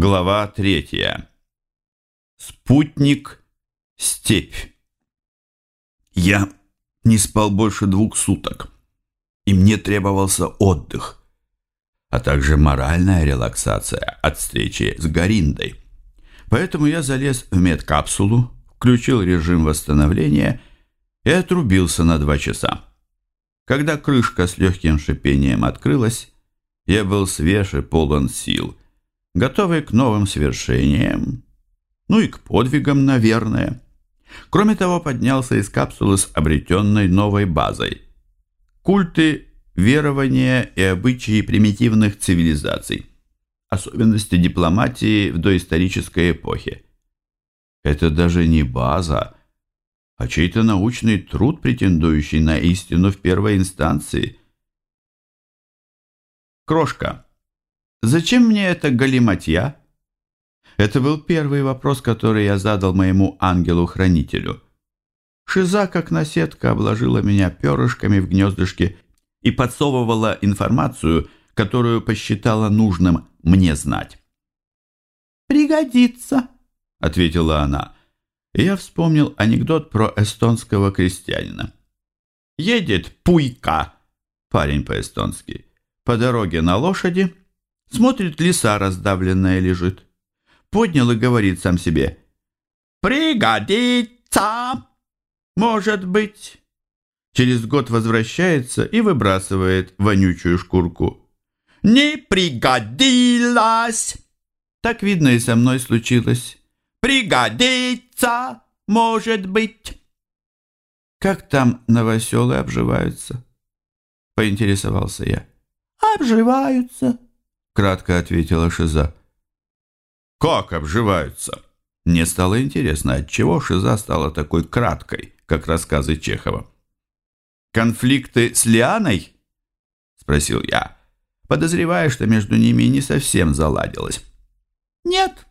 Глава третья. Спутник «Степь». Я не спал больше двух суток, и мне требовался отдых, а также моральная релаксация от встречи с Гариндой. Поэтому я залез в медкапсулу, включил режим восстановления и отрубился на два часа. Когда крышка с легким шипением открылась, я был свеж и полон сил – готовый к новым свершениям, ну и к подвигам, наверное. Кроме того, поднялся из капсулы с обретенной новой базой. Культы, верования и обычаи примитивных цивилизаций. Особенности дипломатии в доисторической эпохе. Это даже не база, а чей-то научный труд, претендующий на истину в первой инстанции. Крошка. «Зачем мне эта галиматья?» Это был первый вопрос, который я задал моему ангелу-хранителю. Шиза, как наседка, обложила меня перышками в гнездышке и подсовывала информацию, которую посчитала нужным мне знать. «Пригодится», — ответила она. Я вспомнил анекдот про эстонского крестьянина. Едет Пуйка, парень по-эстонски, по дороге на лошади, Смотрит, лиса раздавленная лежит. Поднял и говорит сам себе. «Пригодится! Может быть!» Через год возвращается и выбрасывает вонючую шкурку. «Не пригодилась!» Так, видно, и со мной случилось. «Пригодится, может быть!» «Как там новоселы обживаются?» Поинтересовался я. «Обживаются», кратко ответила Шиза. «Как обживаются?» Мне стало интересно, отчего Шиза стала такой краткой, как рассказы Чехова. «Конфликты с Лианой?» — спросил я, подозревая, что между ними не совсем заладилось. «Нет,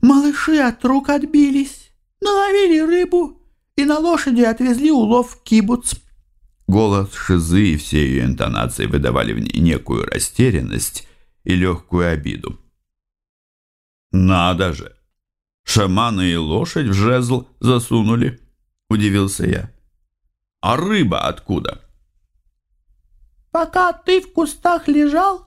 малыши от рук отбились, наловили рыбу и на лошади отвезли улов в кибуц». Голос Шизы и все ее интонации выдавали в ней некую растерянность и легкую обиду. «Надо же! Шаманы и лошадь в жезл засунули!» – удивился я. «А рыба откуда?» «Пока ты в кустах лежал,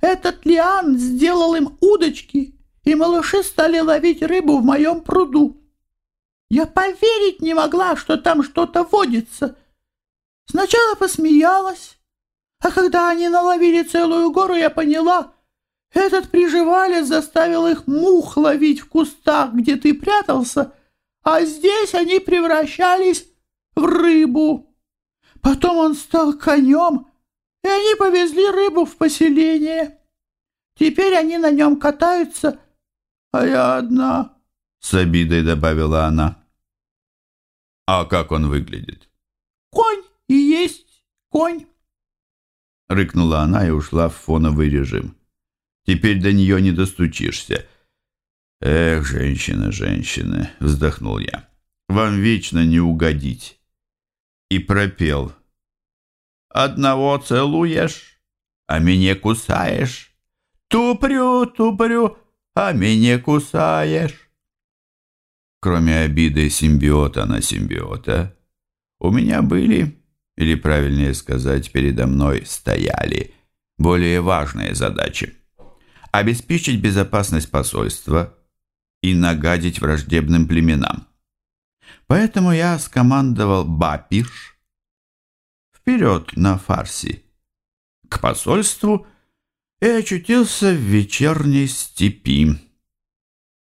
этот лиан сделал им удочки, и малыши стали ловить рыбу в моем пруду. Я поверить не могла, что там что-то водится. Сначала посмеялась, а когда они наловили целую гору, я поняла, этот приживалец заставил их мух ловить в кустах, где ты прятался, а здесь они превращались в рыбу. Потом он стал конем, и они повезли рыбу в поселение. Теперь они на нем катаются, а я одна, — с обидой добавила она. А как он выглядит? Конь и есть конь рыкнула она и ушла в фоновый режим. Теперь до нее не достучишься. Эх, женщины, женщины, вздохнул я. Вам вечно не угодить. И пропел. Одного целуешь, а меня кусаешь. Тупрю, тупрю, а меня кусаешь. Кроме обиды симбиота на симбиота, у меня были или правильнее сказать, передо мной стояли более важные задачи. Обеспечить безопасность посольства и нагадить враждебным племенам. Поэтому я скомандовал Бапиш вперед на фарси к посольству и очутился в вечерней степи,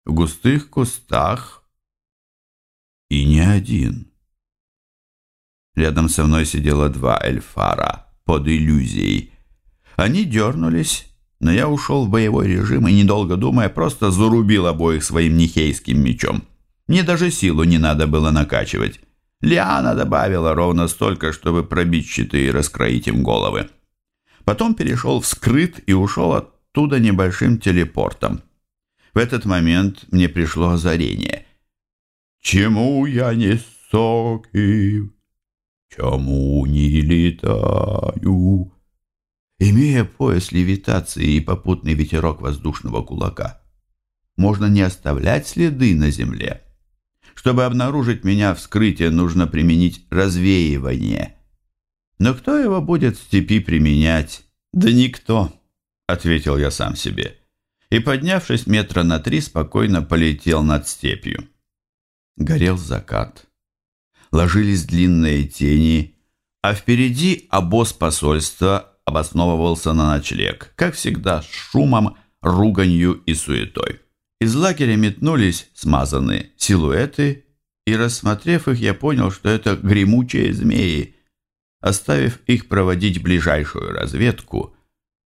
в густых кустах и не один. Рядом со мной сидело два эльфара под иллюзией. Они дернулись, но я ушел в боевой режим и, недолго думая, просто зарубил обоих своим нихейским мечом. Мне даже силу не надо было накачивать. Лиана добавила ровно столько, чтобы пробить щиты и раскроить им головы. Потом перешел в скрыт и ушел оттуда небольшим телепортом. В этот момент мне пришло озарение. «Чему я не соки?» Чому не летаю? Имея пояс левитации и попутный ветерок воздушного кулака, можно не оставлять следы на земле. Чтобы обнаружить меня вскрытие, нужно применить развеивание. Но кто его будет в степи применять? Да никто, ответил я сам себе. И, поднявшись метра на три, спокойно полетел над степью. Горел закат. Ложились длинные тени, а впереди обоз посольства обосновывался на ночлег, как всегда, с шумом, руганью и суетой. Из лагеря метнулись смазанные силуэты, и, рассмотрев их, я понял, что это гремучие змеи. Оставив их проводить ближайшую разведку,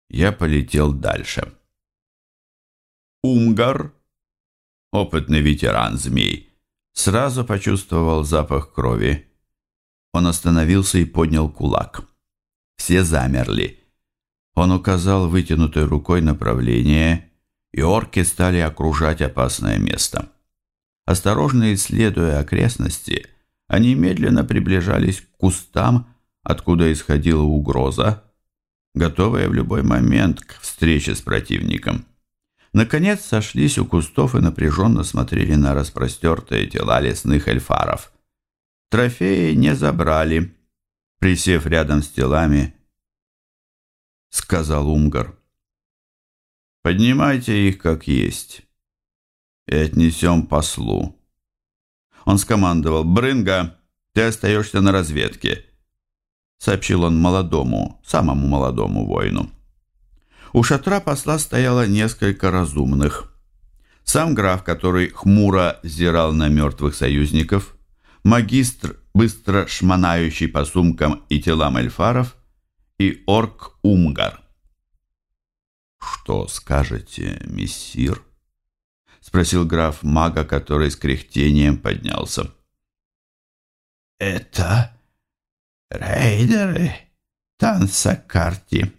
я полетел дальше. Умгар, опытный ветеран змей, сразу почувствовал запах крови. Он остановился и поднял кулак. Все замерли. Он указал вытянутой рукой направление и орки стали окружать опасное место. Осторожно исследуя окрестности, они медленно приближались к кустам, откуда исходила угроза, готовые в любой момент к встрече с противником. Наконец сошлись у кустов и напряженно смотрели на распростертые тела лесных эльфаров. Трофеи не забрали. Присев рядом с телами, сказал Умгар. Поднимайте их как есть и отнесем послу. Он скомандовал «Брынга, ты остаешься на разведке», сообщил он молодому, самому молодому воину. У шатра посла стояло несколько разумных. Сам граф, который хмуро взирал на мертвых союзников, магистр, быстро шмонающий по сумкам и телам эльфаров, и орк Умгар. «Что скажете, мессир?» — спросил граф мага, который с кряхтением поднялся. «Это рейдеры Тансакарти», —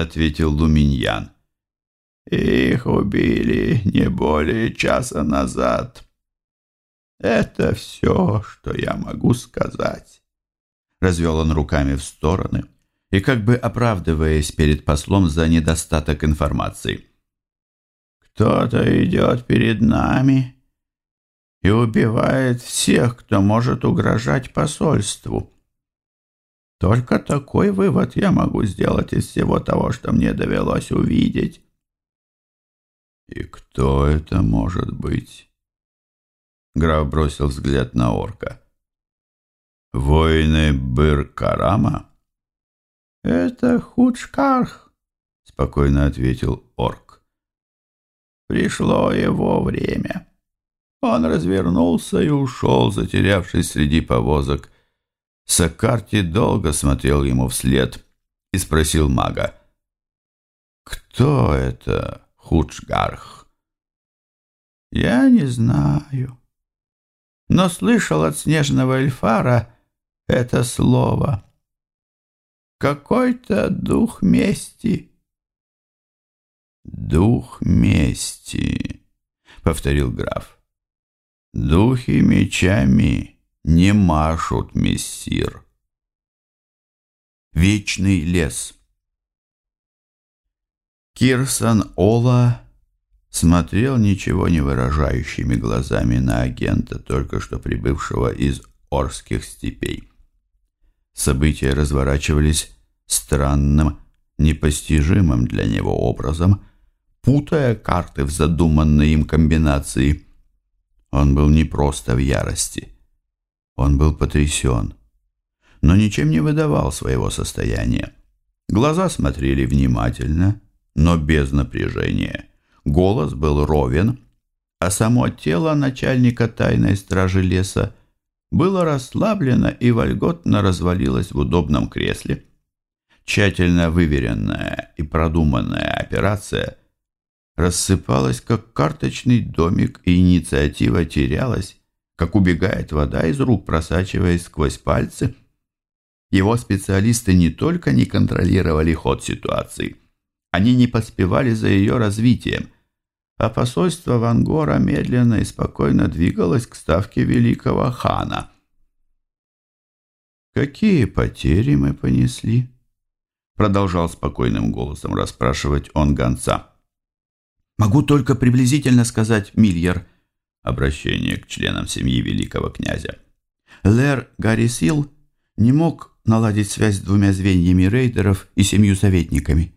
ответил Луминьян. «Их убили не более часа назад. Это все, что я могу сказать». Развел он руками в стороны и как бы оправдываясь перед послом за недостаток информации. «Кто-то идет перед нами и убивает всех, кто может угрожать посольству. Только такой вывод я могу сделать из всего того, что мне довелось увидеть». «И кто это может быть?» Граф бросил взгляд на орка. «Воины Быр-Карама?» «Это Худшкарх», — спокойно ответил орк. «Пришло его время». Он развернулся и ушел, затерявшись среди повозок. Сакарти долго смотрел ему вслед и спросил мага. «Кто это Худшгарх?» «Я не знаю, но слышал от снежного эльфара это слово» какой-то дух мести. «Дух мести», — повторил граф. «Духи мечами не машут, мессир». Вечный лес Кирсон Ола смотрел ничего не выражающими глазами на агента, только что прибывшего из Орских степей. События разворачивались странным, непостижимым для него образом, путая карты в задуманной им комбинации. Он был не просто в ярости. Он был потрясен, но ничем не выдавал своего состояния. Глаза смотрели внимательно, но без напряжения. Голос был ровен, а само тело начальника тайной стражи леса было расслаблено и вольготно развалилось в удобном кресле. Тщательно выверенная и продуманная операция рассыпалась, как карточный домик, и инициатива терялась, как убегает вода из рук, просачиваясь сквозь пальцы. Его специалисты не только не контролировали ход ситуации, они не поспевали за ее развитием – а посольство Вангора медленно и спокойно двигалось к ставке великого хана. «Какие потери мы понесли?» продолжал спокойным голосом расспрашивать он гонца. «Могу только приблизительно сказать, Мильер», обращение к членам семьи великого князя. Лэр Гаррисил не мог наладить связь с двумя звеньями рейдеров и семью советниками.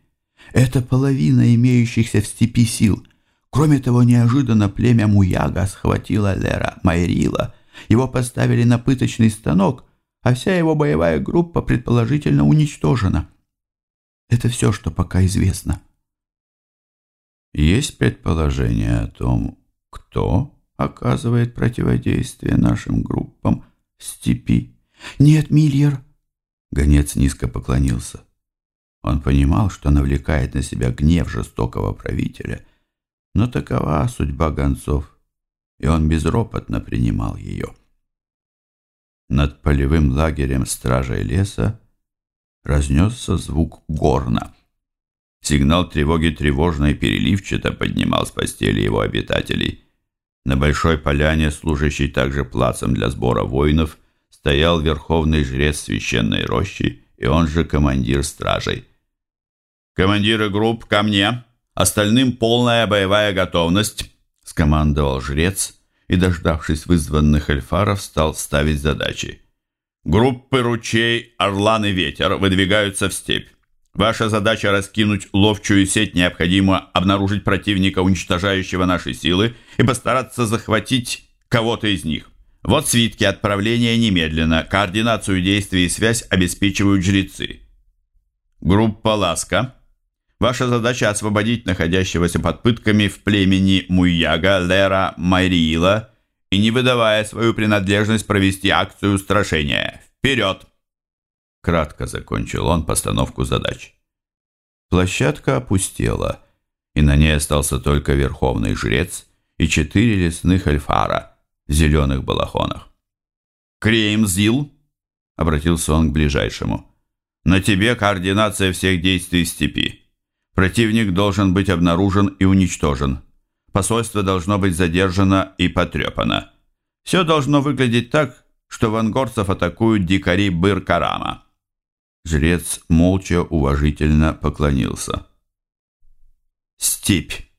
Это половина имеющихся в степи сил. Кроме того, неожиданно племя Муяга схватило Лера Майрила. Его поставили на пыточный станок, а вся его боевая группа предположительно уничтожена. Это все, что пока известно. Есть предположение о том, кто оказывает противодействие нашим группам в степи? Нет, Мильер. Гонец низко поклонился. Он понимал, что навлекает на себя гнев жестокого правителя, но такова судьба гонцов, и он безропотно принимал ее. Над полевым лагерем стражей леса разнесся звук горна. Сигнал тревоги тревожно и переливчато поднимал с постели его обитателей. На большой поляне, служащей также плацем для сбора воинов, стоял верховный жрец священной рощи и он же командир стражей. «Командиры групп, ко мне! Остальным полная боевая готовность!» — скомандовал жрец и, дождавшись вызванных эльфаров, стал ставить задачи. Группы ручей «Орлан» и «Ветер» выдвигаются в степь. Ваша задача раскинуть ловчую сеть, необходимо обнаружить противника, уничтожающего наши силы, и постараться захватить кого-то из них. Вот свитки отправления немедленно. Координацию действий и связь обеспечивают жрецы. Группа «Ласка». Ваша задача освободить находящегося под пытками в племени Муяга Лера Майриила – и, не выдавая свою принадлежность, провести акцию устрашения. Вперед!» Кратко закончил он постановку задач. Площадка опустела, и на ней остался только верховный жрец и четыре лесных эльфара в зеленых балахонах. «Креемзил!» — обратился он к ближайшему. «На тебе координация всех действий степи. Противник должен быть обнаружен и уничтожен. Посольство должно быть задержано и потрепано. Все должно выглядеть так, что вангорцев атакуют дикари Быр-Карама. Жрец молча уважительно поклонился. Степь.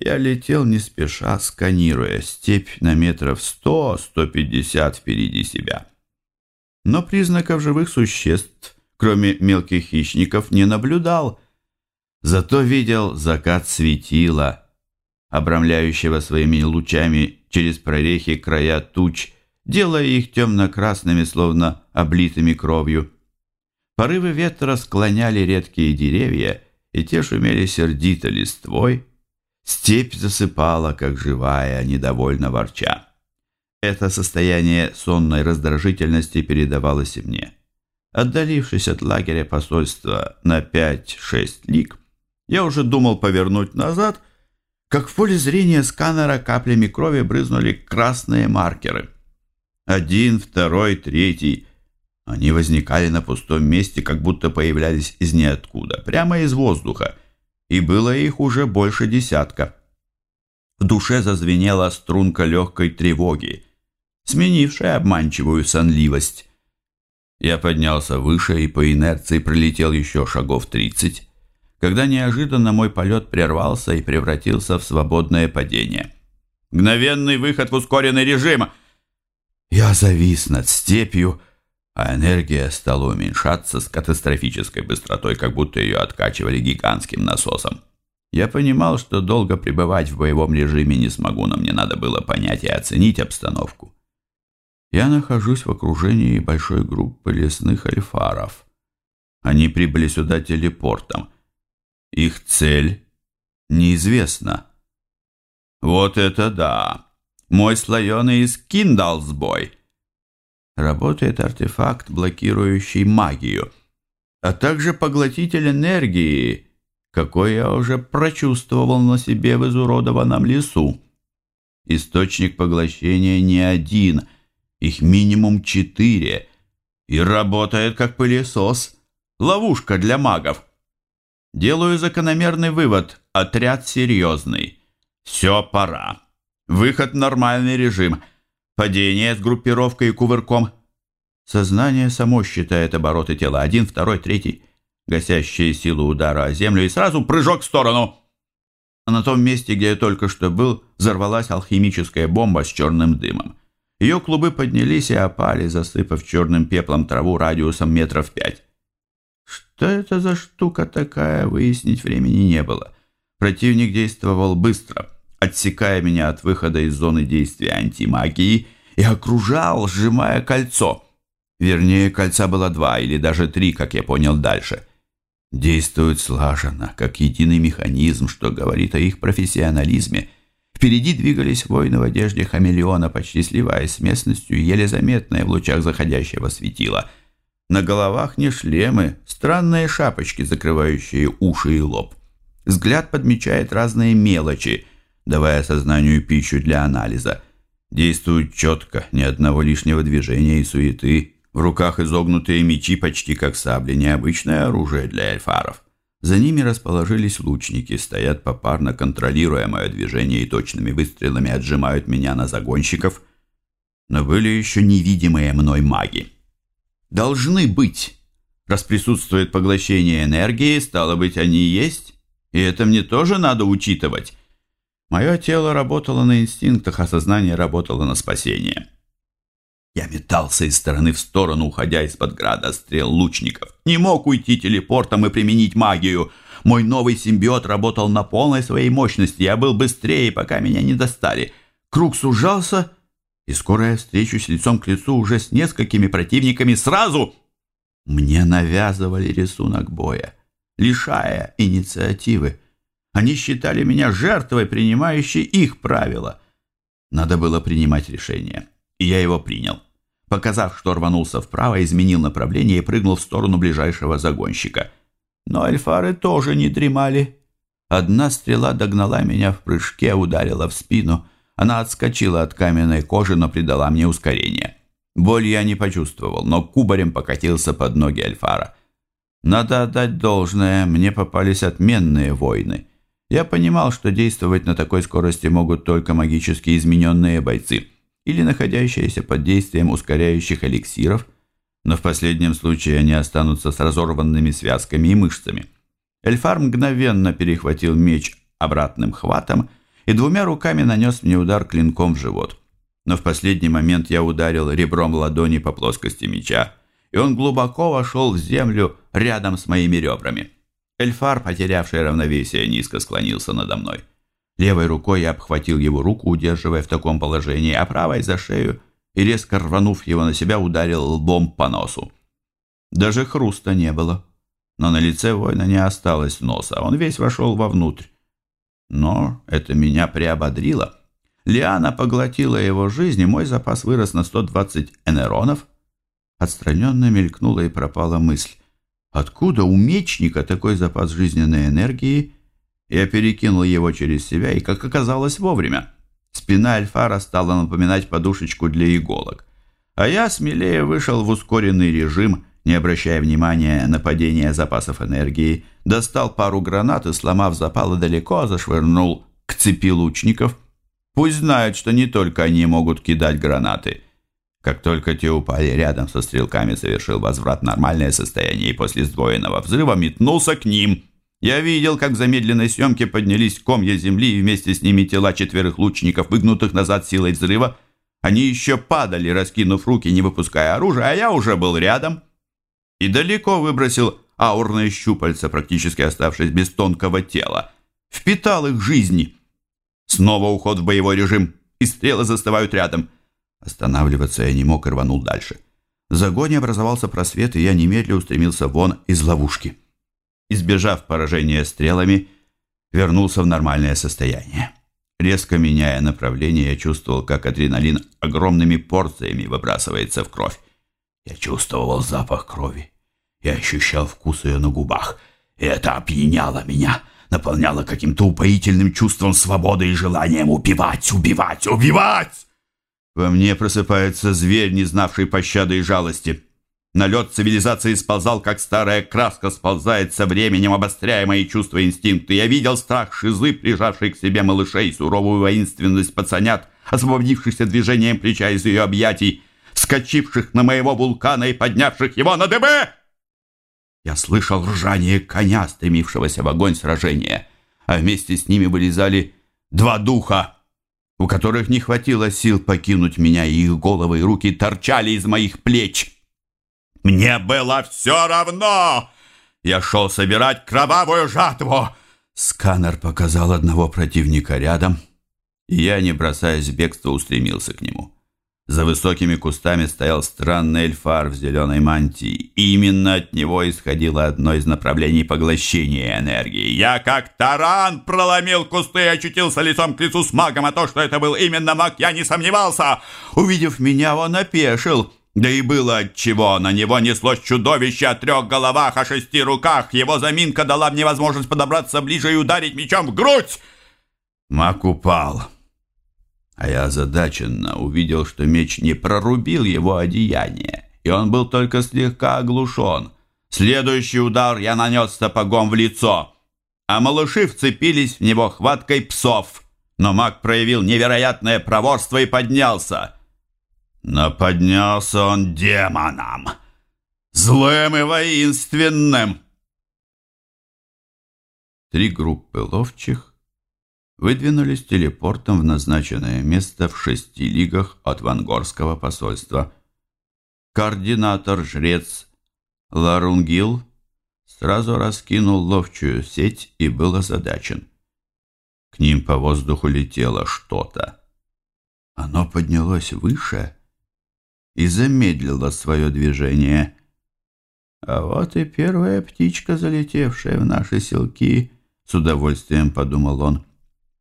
Я летел не спеша, сканируя степь на метров сто-сто пятьдесят впереди себя. Но признаков живых существ, кроме мелких хищников, не наблюдал. Зато видел закат светила, обрамляющего своими лучами через прорехи края туч, делая их темно-красными, словно облитыми кровью. Порывы ветра склоняли редкие деревья, и те шумели сердито листвой. Степь засыпала, как живая, недовольно ворча. Это состояние сонной раздражительности передавалось и мне. Отдалившись от лагеря посольства на пять-шесть лиг, я уже думал повернуть назад как в поле зрения сканера каплями крови брызнули красные маркеры. Один, второй, третий. Они возникали на пустом месте, как будто появлялись из ниоткуда, прямо из воздуха, и было их уже больше десятка. В душе зазвенела струнка легкой тревоги, сменившая обманчивую сонливость. Я поднялся выше и по инерции пролетел еще шагов тридцать, когда неожиданно мой полет прервался и превратился в свободное падение. «Мгновенный выход в ускоренный режим!» Я завис над степью, а энергия стала уменьшаться с катастрофической быстротой, как будто ее откачивали гигантским насосом. Я понимал, что долго пребывать в боевом режиме не смогу, но мне надо было понять и оценить обстановку. Я нахожусь в окружении большой группы лесных альфаров. Они прибыли сюда телепортом – их цель неизвестна. Вот это да! Мой слоеный из Киндалсбой. Работает артефакт, блокирующий магию, а также поглотитель энергии, какой я уже прочувствовал на себе в изуродованном лесу. Источник поглощения не один, их минимум четыре, и работает как пылесос, ловушка для магов. Делаю закономерный вывод. Отряд серьезный. Все, пора. Выход в нормальный режим. Падение с группировкой и кувырком. Сознание само считает обороты тела. Один, второй, третий. гасящие силу удара о землю, и сразу прыжок в сторону. А на том месте, где я только что был, взорвалась алхимическая бомба с черным дымом. Ее клубы поднялись и опали, засыпав черным пеплом траву радиусом метров пять. Что это за штука такая, выяснить времени не было. Противник действовал быстро, отсекая меня от выхода из зоны действия антимагии и окружал, сжимая кольцо. Вернее, кольца было два или даже три, как я понял дальше. Действуют слаженно, как единый механизм, что говорит о их профессионализме. Впереди двигались воины в одежде хамелеона, почти сливаясь с местностью, еле заметные в лучах заходящего светила. На головах не шлемы, странные шапочки, закрывающие уши и лоб. Взгляд подмечает разные мелочи, давая сознанию пищу для анализа. Действуют четко, ни одного лишнего движения и суеты, в руках изогнутые мечи почти как сабли, необычное оружие для эльфаров. За ними расположились лучники, стоят попарно, контролируя мое движение и точными выстрелами отжимают меня на загонщиков. Но были еще невидимые мной маги. Должны быть. Раз присутствует поглощение энергии, стало быть, они есть. И это мне тоже надо учитывать. Мое тело работало на инстинктах, а сознание работало на спасение. Я метался из стороны в сторону, уходя из-под града стрел лучников. Не мог уйти телепортом и применить магию. Мой новый симбиот работал на полной своей мощности. Я был быстрее, пока меня не достали. Круг сужался, и скоро я встречусь лицом к лицу уже с несколькими противниками сразу. Мне навязывали рисунок боя, лишая инициативы. Они считали меня жертвой, принимающей их правила. Надо было принимать решение, и я его принял. Показав, что рванулся вправо, изменил направление и прыгнул в сторону ближайшего загонщика. Но эльфары тоже не дремали. Одна стрела догнала меня в прыжке, ударила в спину. Она отскочила от каменной кожи, но придала мне ускорение. Боль я не почувствовал, но кубарем покатился под ноги Альфара. Надо отдать должное, мне попались отменные войны. Я понимал, что действовать на такой скорости могут только магически измененные бойцы – или находящиеся под действием ускоряющих эликсиров, но в последнем случае они останутся с разорванными связками и мышцами. Эльфар мгновенно перехватил меч обратным хватом и двумя руками нанес мне удар клинком в живот. Но в последний момент я ударил ребром ладони по плоскости меча, и он глубоко вошел в землю рядом с моими ребрами. Эльфар, потерявший равновесие, низко склонился надо мной. Левой рукой я обхватил его руку, удерживая в таком положении, а правой за шею и, резко рванув его на себя, ударил лбом по носу. Даже хруста не было, но на лице воина не осталось носа, он весь вошел вовнутрь. Но это меня приободрило. Лиана поглотила его жизнь, и мой запас вырос на 120 энеронов. Отстраненно мелькнула и пропала мысль. Откуда у мечника такой запас жизненной энергии я перекинул его через себя и, как оказалось, вовремя. Спина Альфара стала напоминать подушечку для иголок. А я смелее вышел в ускоренный режим, не обращая внимания на падение запасов энергии, достал пару гранат и, сломав запалы далеко, зашвырнул к цепи лучников. Пусть знают, что не только они могут кидать гранаты. Как только те упали рядом со стрелками, совершил возврат нормальное состояние и после сдвоенного взрыва метнулся к ним – я видел, как в замедленной съемке поднялись комья земли и вместе с ними тела четверых лучников, выгнутых назад силой взрыва. Они еще падали, раскинув руки, не выпуская оружия, а я уже был рядом. И далеко выбросил аурные щупальца, практически оставшись без тонкого тела. Впитал их жизни. Снова уход в боевой режим, и стрелы застывают рядом. Останавливаться я не мог и рванул дальше. В загоне образовался просвет, и я немедленно устремился вон из ловушки избежав поражения стрелами, вернулся в нормальное состояние. Резко меняя направление, я чувствовал, как адреналин огромными порциями выбрасывается в кровь. Я чувствовал запах крови. Я ощущал вкус ее на губах. И это опьяняло меня, наполняло каким-то упоительным чувством свободы и желанием убивать, убивать, убивать! Во мне просыпается зверь, не знавший пощады и жалости. Налет цивилизации сползал, как старая краска сползает со временем, обостряя мои чувства и инстинкты. Я видел страх шизы, прижавшей к себе малышей, суровую воинственность пацанят, освободившихся движением плеча из ее объятий, вскочивших на моего вулкана и поднявших его на дыбы. Я слышал ржание коня, стремившегося в огонь сражения, а вместе с ними вылезали два духа, у которых не хватило сил покинуть меня, и их головы и руки торчали из моих плеч. Мне было все равно! Я шел собирать кровавую жатву. Сканер показал одного противника рядом, и я, не бросаясь в бегство, устремился к нему. За высокими кустами стоял странный эльфар в зеленой мантии. И именно от него исходило одно из направлений поглощения энергии. Я как таран проломил кусты и очутился лицом к лицу с магом, а то, что это был именно маг, я не сомневался. Увидев меня, он опешил. Да и было отчего. На него неслось чудовище о трех головах, о шести руках. Его заминка дала мне возможность подобраться ближе и ударить мечом в грудь. Маг упал. А я озадаченно увидел, что меч не прорубил его одеяние, и он был только слегка оглушен. Следующий удар я нанес сапогом в лицо, а малыши вцепились в него хваткой псов. Но маг проявил невероятное проворство и поднялся. Но поднялся он демоном, злым и воинственным. Три группы ловчих выдвинулись телепортом в назначенное место в шести лигах от Вангорского посольства. Координатор-жрец Ларунгил сразу раскинул ловчую сеть и был озадачен. К ним по воздуху летело что-то. Оно поднялось выше и замедлило свое движение. А вот и первая птичка, залетевшая в наши селки, с удовольствием подумал он.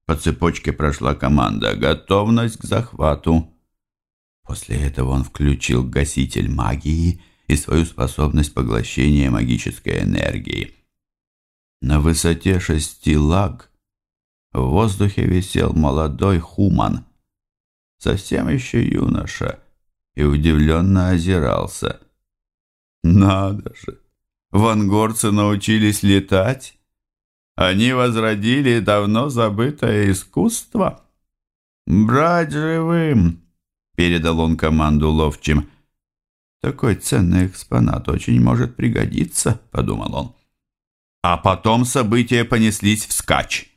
По цепочке прошла команда «Готовность к захвату». После этого он включил гаситель магии и свою способность поглощения магической энергии. На высоте шести лаг в воздухе висел молодой хуман, совсем еще юноша, и удивленно озирался. «Надо же! Вангорцы научились летать!» Они возродили давно забытое искусство. «Брать живым!» — передал он команду ловчим. «Такой ценный экспонат очень может пригодиться», — подумал он. А потом события понеслись вскачь.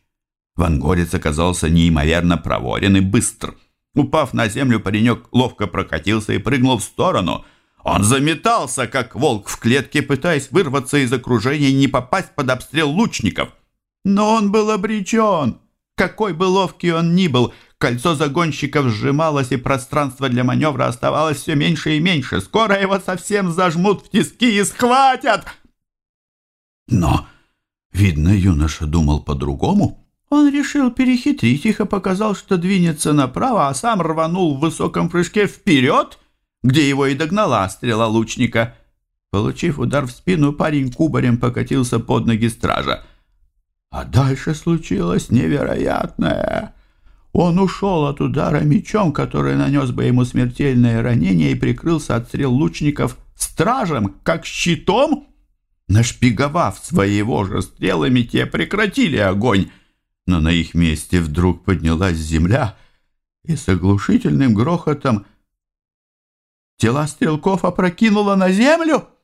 Вангорец оказался неимоверно проворен и быстр. Упав на землю, паренек ловко прокатился и прыгнул в сторону. Он заметался, как волк в клетке, пытаясь вырваться из окружения и не попасть под обстрел лучников. Но он был обречен. Какой бы ловкий он ни был, кольцо загонщиков сжималось, и пространство для маневра оставалось все меньше и меньше. Скоро его совсем зажмут в тиски и схватят. Но, видно, юноша думал по-другому. Он решил перехитрить их и показал, что двинется направо, а сам рванул в высоком прыжке вперед, где его и догнала стрела лучника. Получив удар в спину, парень кубарем покатился под ноги стража. А дальше случилось невероятное. Он ушел от удара мечом, который нанес бы ему смертельное ранение и прикрылся от стрел лучников стражем, как щитом. Нашпиговав своего же стрелами, те прекратили огонь, но на их месте вдруг поднялась земля, и с оглушительным грохотом тела стрелков опрокинуло на землю —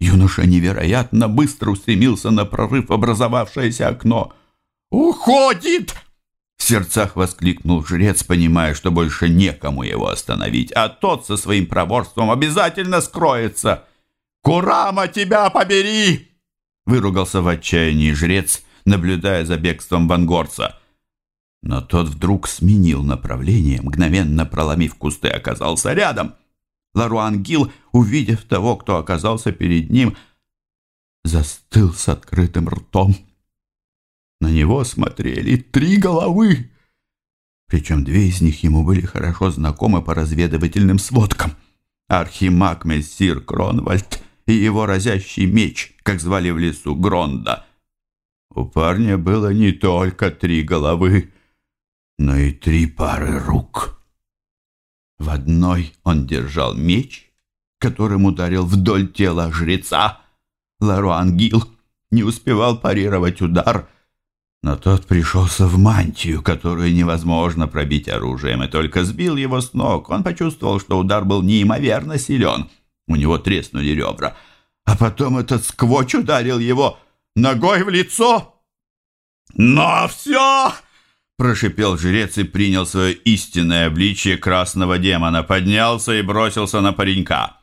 Юноша невероятно быстро устремился на прорыв образовавшееся окно. «Уходит!» В сердцах воскликнул жрец, понимая, что больше некому его остановить, а тот со своим проворством обязательно скроется. «Курама, тебя побери!» Выругался в отчаянии жрец, наблюдая за бегством вангорца. Но тот вдруг сменил направление, мгновенно проломив кусты, оказался рядом — Ларуан Гил, увидев того, кто оказался перед ним, застыл с открытым ртом. На него смотрели три головы, причем две из них ему были хорошо знакомы по разведывательным сводкам. Архимаг Мессир Кронвальд и его разящий меч, как звали в лесу Гронда. У парня было не только три головы, но и три пары рук. В одной он держал меч, которым ударил вдоль тела жреца. Ларуангил не успевал парировать удар, но тот пришелся в мантию, которую невозможно пробить оружием, и только сбил его с ног. Он почувствовал, что удар был неимоверно силен. У него треснули ребра. а потом этот сквоч ударил его ногой в лицо. «Но все!» – прошипел жрец и принял свое истинное обличие красного демона, поднялся и бросился на паренька.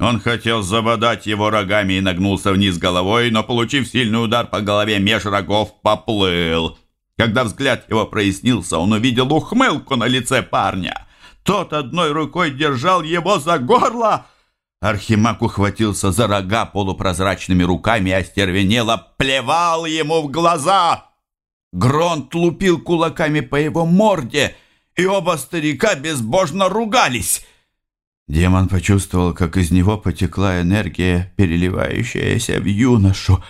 Он хотел забодать его рогами и нагнулся вниз головой, но, получив сильный удар по голове меж рогов, поплыл. Когда взгляд его прояснился, он увидел ухмылку на лице парня. Тот одной рукой держал его за горло. Архимаг ухватился за рога полупрозрачными руками и остервенело плевал ему в глаза. Гронт лупил кулаками по его морде, и оба старика безбожно ругались. Демон почувствовал, как из него потекла энергия, переливающаяся в юношу,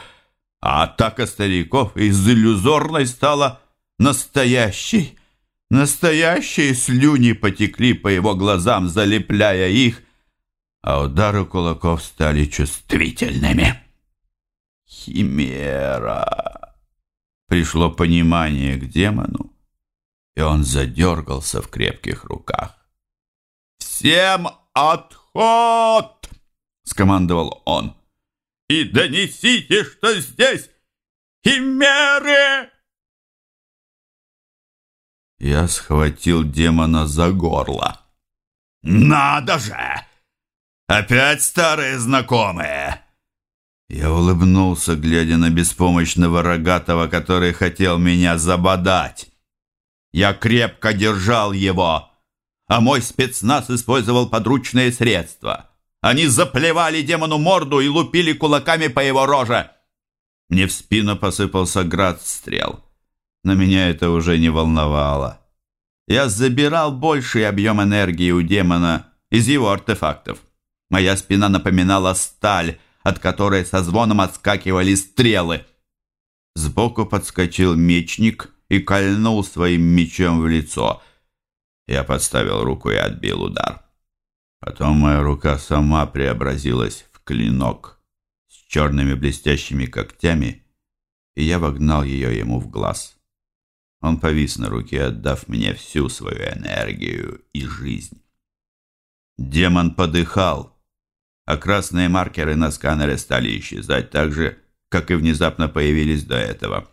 а атака стариков из иллюзорной стала настоящей. Настоящие слюни потекли по его глазам, залепляя их, а удары кулаков стали чувствительными. Химера! Пришло понимание к демону, и он задергался в крепких руках. «Всем «Отход!» — скомандовал он. «И донесите, что здесь химеры!» Я схватил демона за горло. «Надо же! Опять старые знакомые!» Я улыбнулся, глядя на беспомощного рогатого, который хотел меня забодать. Я крепко держал его а мой спецназ использовал подручные средства. Они заплевали демону морду и лупили кулаками по его роже. Мне в спину посыпался град стрел. Но меня это уже не волновало. Я забирал больший объем энергии у демона из его артефактов. Моя спина напоминала сталь, от которой со звоном отскакивали стрелы. Сбоку подскочил мечник и кольнул своим мечом в лицо – я подставил руку и отбил удар. Потом моя рука сама преобразилась в клинок с черными блестящими когтями, и я вогнал ее ему в глаз. Он повис на руке, отдав мне всю свою энергию и жизнь. Демон подыхал, а красные маркеры на сканере стали исчезать так же, как и внезапно появились до этого.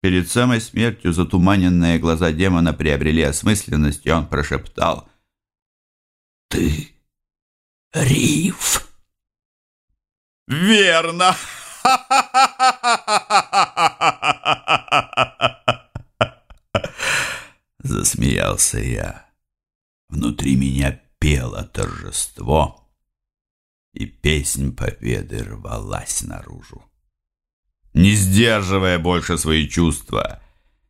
Перед самой смертью затуманенные глаза демона приобрели осмысленность, и он прошептал «Ты Риф!» «Верно!» Засмеялся я. Внутри меня пело торжество, и песнь победы рвалась наружу не сдерживая больше свои чувства.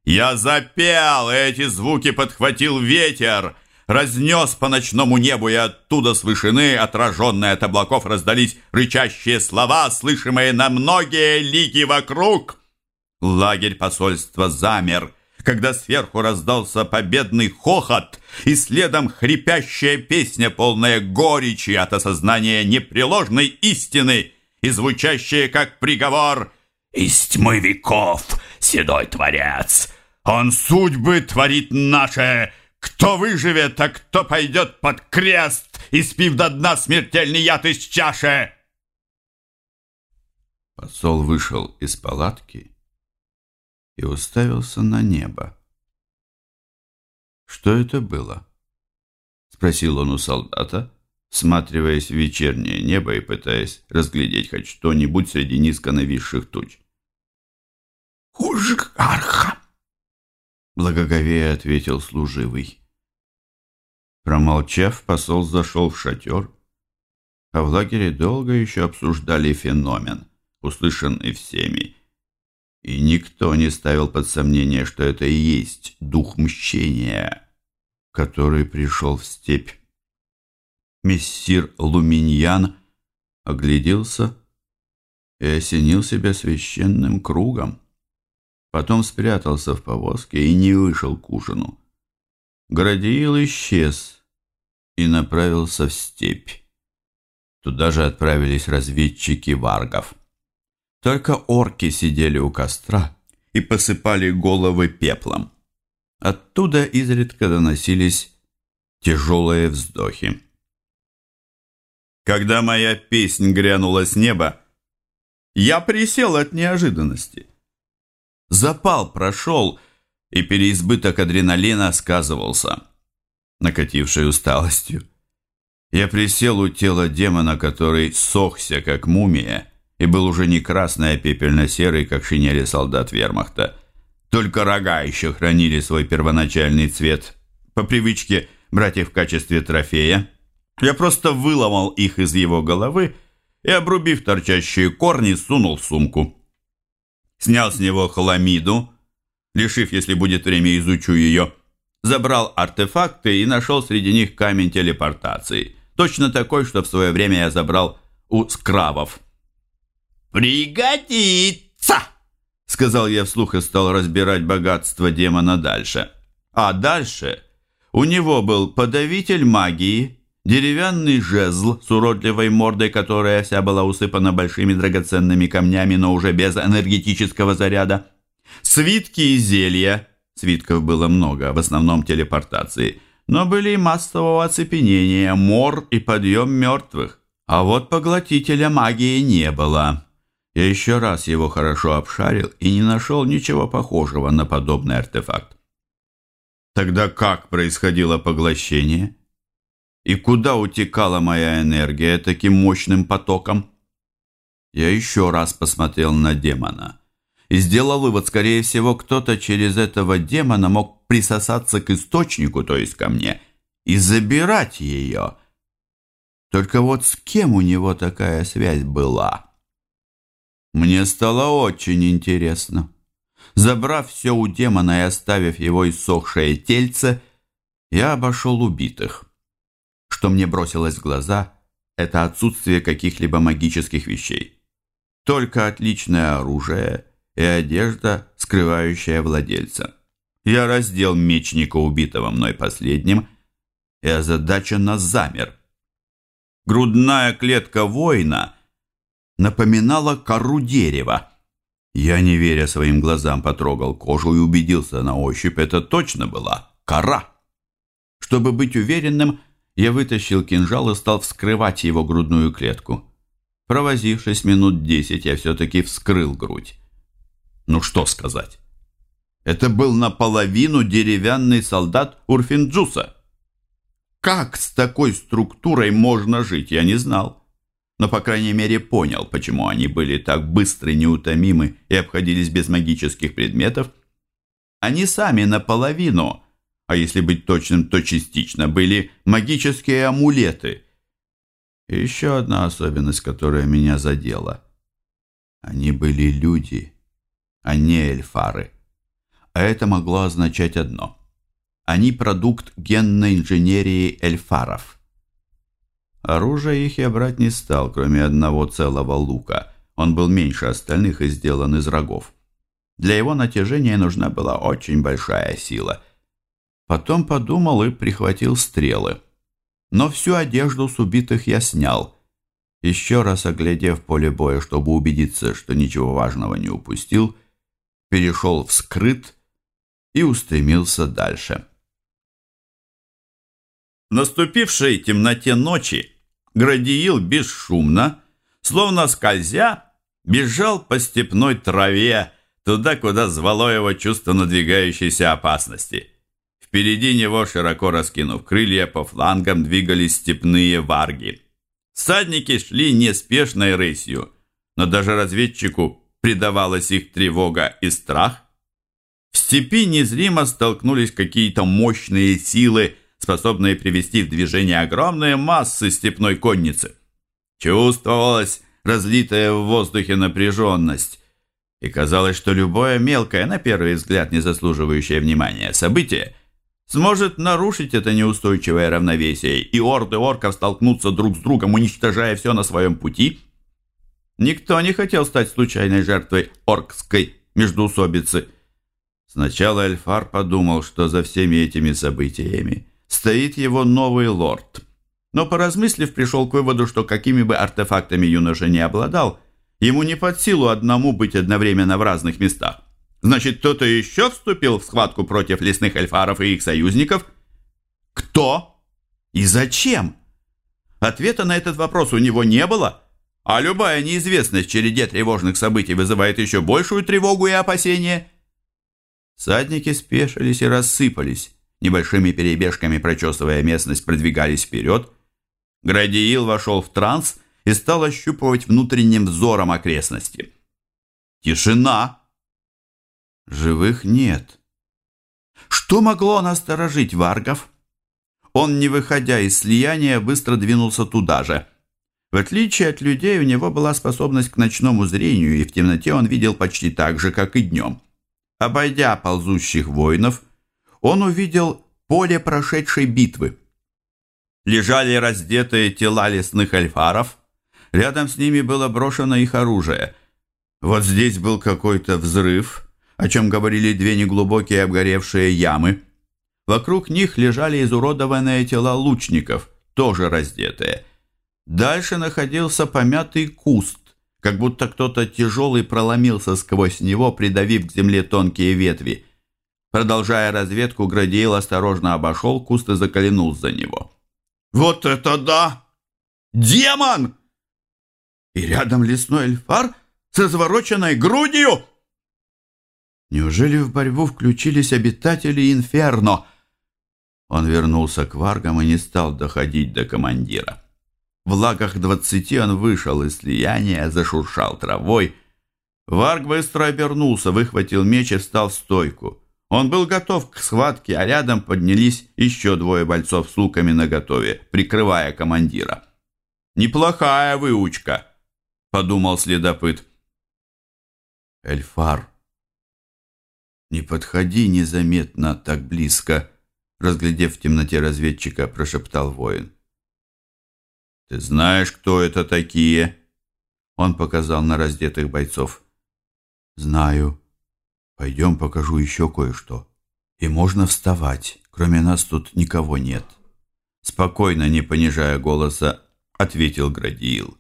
Я запел, эти звуки подхватил ветер, разнес по ночному небу, и оттуда с вышины, отраженные от облаков, раздались рычащие слова, слышимые на многие лиги вокруг. Лагерь посольства замер, когда сверху раздался победный хохот, и следом хрипящая песня, полная горечи от осознания непреложной истины и звучащая как приговор — из тьмы веков, седой творец. Он судьбы творит наши. Кто выживет, а кто пойдет под крест, испив до дна смертельный яд из чаши. Посол вышел из палатки и уставился на небо. «Что это было?» — спросил он у солдата, всматриваясь в вечернее небо и пытаясь разглядеть хоть что-нибудь среди низко нависших туч. «Ужгарха!» — благоговея ответил служивый. Промолчав, посол зашел в шатер, а в лагере долго еще обсуждали феномен, услышанный всеми, и никто не ставил под сомнение, что это и есть дух мщения, который пришел в степь. Мессир Луминьян огляделся и осенил себя священным кругом. Потом спрятался в повозке и не вышел к ужину. Градиил исчез и направился в степь. Туда же отправились разведчики варгов. Только орки сидели у костра и посыпали головы пеплом. Оттуда изредка доносились тяжелые вздохи. Когда моя песнь грянула с неба, я присел от неожиданности. Запал прошел, и переизбыток адреналина сказывался, накатившей усталостью. Я присел у тела демона, который сохся, как мумия, и был уже не красный, а пепельно-серый, как шинели солдат вермахта. Только рога еще хранили свой первоначальный цвет. По привычке брать их в качестве трофея, я просто выломал их из его головы и, обрубив торчащие корни, сунул в сумку. Снял с него хламиду, лишив, если будет время, изучу ее, забрал артефакты и нашел среди них камень телепортации, точно такой, что в свое время я забрал у скравов. «Пригодится!» — сказал я вслух и стал разбирать богатство демона дальше. А дальше у него был подавитель магии, деревянный жезл с уродливой мордой, которая вся была усыпана большими драгоценными камнями, но уже без энергетического заряда, свитки и зелья, свитков было много, в основном телепортации, но были и массового оцепенения, мор и подъем мертвых. А вот поглотителя магии не было. Я еще раз его хорошо обшарил и не нашел ничего похожего на подобный артефакт. Тогда как происходило поглощение? И куда утекала моя энергия таким мощным потоком? Я еще раз посмотрел на демона и сделал вывод, скорее всего, кто-то через этого демона мог присосаться к источнику, то есть ко мне, и забирать ее. Только вот с кем у него такая связь была?» Мне стало очень интересно. Забрав все у демона и оставив его иссохшее тельце, я обошел убитых. Что мне бросилось в глаза, это отсутствие каких-либо магических вещей. Только отличное оружие и одежда, скрывающая владельца. Я раздел мечника, убитого мной последним, и озадаченно замер. Грудная клетка воина — напоминала кору дерева. Я, не веря своим глазам, потрогал кожу и убедился на ощупь, это точно была кора. Чтобы быть уверенным, я вытащил кинжал и стал вскрывать его грудную клетку. Провозившись минут десять, я все-таки вскрыл грудь. Ну что сказать? Это был наполовину деревянный солдат Урфинджуса. Как с такой структурой можно жить, я не знал но, по крайней мере, понял, почему они были так быстры, неутомимы и обходились без магических предметов. Они сами наполовину, а если быть точным, то частично, были магические амулеты. И еще одна особенность, которая меня задела. Они были люди, а не эльфары. А это могло означать одно. Они продукт генной инженерии эльфаров – Оружие их я брать не стал, кроме одного целого лука. Он был меньше остальных и сделан из рогов. Для его натяжения нужна была очень большая сила. Потом подумал и прихватил стрелы. Но всю одежду с убитых я снял. Еще раз оглядев поле боя, чтобы убедиться, что ничего важного не упустил, перешел в скрыт и устремился дальше. В наступившей темноте ночи Градиил бесшумно, словно скользя, бежал по степной траве туда, куда звало его чувство надвигающейся опасности. Впереди него, широко раскинув крылья, по флангам двигались степные варги. Садники шли неспешной рысью, но даже разведчику придавалась их тревога и страх. В степи незримо столкнулись какие-то мощные силы, способные привести в движение огромные массы степной конницы. Чувствовалась разлитая в воздухе напряженность, и казалось, что любое мелкое, на первый взгляд не заслуживающее внимания событие сможет нарушить это неустойчивое равновесие, и орды орков столкнутся друг с другом, уничтожая все на своем пути. Никто не хотел стать случайной жертвой оркской междоусобицы. Сначала Эльфар подумал, что за всеми этими событиями стоит его новый лорд. Но поразмыслив, пришел к выводу, что какими бы артефактами юноша не обладал, ему не под силу одному быть одновременно в разных местах. Значит, кто-то еще вступил в схватку против лесных эльфаров и их союзников? Кто? И зачем? Ответа на этот вопрос у него не было, а любая неизвестность в череде тревожных событий вызывает еще большую тревогу и опасение. Садники спешились и рассыпались, небольшими перебежками прочесывая местность, продвигались вперед. Градиил вошел в транс и стал ощупывать внутренним взором окрестности. Тишина! Живых нет. Что могло насторожить Варгов? Он, не выходя из слияния, быстро двинулся туда же. В отличие от людей, у него была способность к ночному зрению, и в темноте он видел почти так же, как и днем. Обойдя ползущих воинов, он увидел поле прошедшей битвы. Лежали раздетые тела лесных альфаров, рядом с ними было брошено их оружие. Вот здесь был какой-то взрыв, о чем говорили две неглубокие обгоревшие ямы. Вокруг них лежали изуродованные тела лучников, тоже раздетые. Дальше находился помятый куст, как будто кто-то тяжелый проломился сквозь него, придавив к земле тонкие ветви. Продолжая разведку, Градиил осторожно обошел куст и заколянул за него. «Вот это да! Демон!» И рядом лесной эльфар с развороченной грудью. Неужели в борьбу включились обитатели Инферно? Он вернулся к варгам и не стал доходить до командира. В лагах двадцати он вышел из слияния, зашуршал травой. Варг быстро обернулся, выхватил меч и встал в стойку. Он был готов к схватке, а рядом поднялись еще двое бойцов с луками наготове, прикрывая командира. «Неплохая выучка», — подумал следопыт. «Эльфар, не подходи незаметно так близко», — разглядев в темноте разведчика, прошептал воин. «Ты знаешь, кто это такие?» Он показал на раздетых бойцов. «Знаю», Пойдем покажу еще кое-что. И можно вставать. Кроме нас тут никого нет. Спокойно, не понижая голоса, ответил Градиил.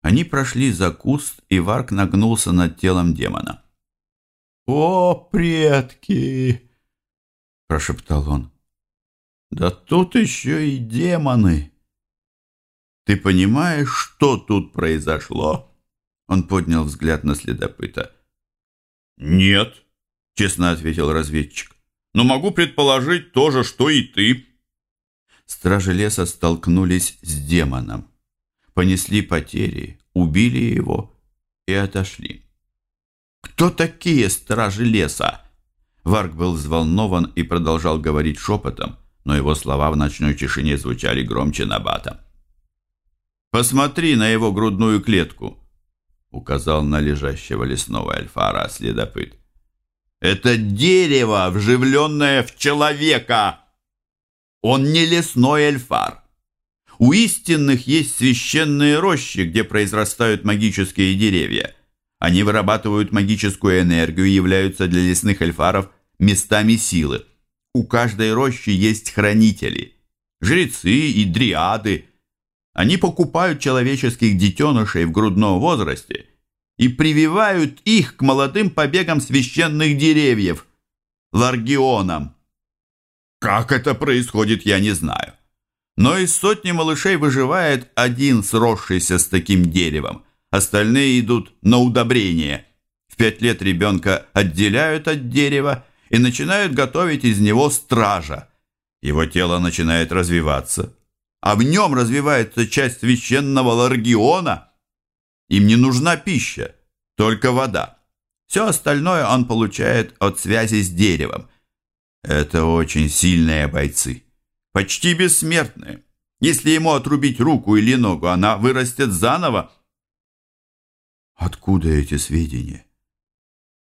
Они прошли за куст, и Варк нагнулся над телом демона. «О, предки!» – прошептал он. «Да тут еще и демоны!» «Ты понимаешь, что тут произошло?» Он поднял взгляд на следопыта. «Нет», — честно ответил разведчик. «Но могу предположить то же, что и ты». Стражи леса столкнулись с демоном. Понесли потери, убили его и отошли. «Кто такие стражи леса?» Варк был взволнован и продолжал говорить шепотом, но его слова в ночной тишине звучали громче набата. «Посмотри на его грудную клетку указал на лежащего лесного альфара следопыт. «Это дерево, вживленное в человека! Он не лесной эльфар. У истинных есть священные рощи, где произрастают магические деревья. Они вырабатывают магическую энергию и являются для лесных эльфаров местами силы. У каждой рощи есть хранители, жрецы и дриады, они покупают человеческих детенышей в грудном возрасте и прививают их к молодым побегам священных деревьев, ларгионам. Как это происходит, я не знаю. Но из сотни малышей выживает один сросшийся с таким деревом. Остальные идут на удобрение. В пять лет ребенка отделяют от дерева и начинают готовить из него стража. Его тело начинает развиваться, а в нем развивается часть священного ларгиона. Им не нужна пища, только вода. Все остальное он получает от связи с деревом. Это очень сильные бойцы, почти бессмертные. Если ему отрубить руку или ногу, она вырастет заново. Откуда эти сведения?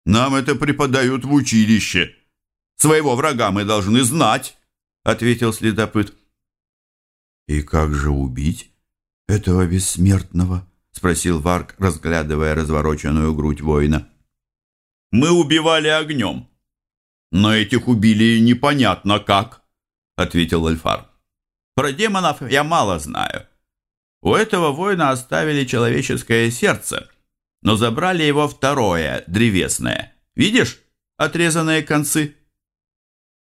Нам это преподают в училище. Своего врага мы должны знать, ответил следопыт. «И как же убить этого бессмертного?» — спросил Варк, разглядывая развороченную грудь воина. «Мы убивали огнем, но этих убили непонятно как», — ответил Альфар. «Про демонов я мало знаю. У этого воина оставили человеческое сердце, но забрали его второе, древесное. Видишь, отрезанные концы?»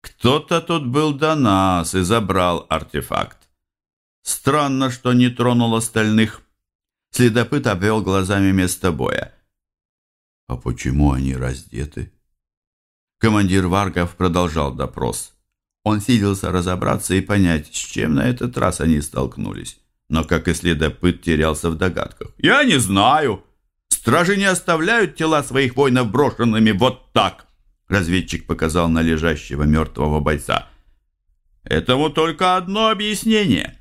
«Кто-то тут был до нас и забрал артефакт. Странно, что не тронул остальных. Следопыт обвел глазами место боя. А почему они раздеты? Командир Варгов продолжал допрос. Он сиделся разобраться и понять, с чем на этот раз они столкнулись. Но, как и следопыт, терялся в догадках. «Я не знаю. Стражи не оставляют тела своих воинов брошенными вот так!» Разведчик показал на лежащего мертвого бойца. «Этому только одно объяснение.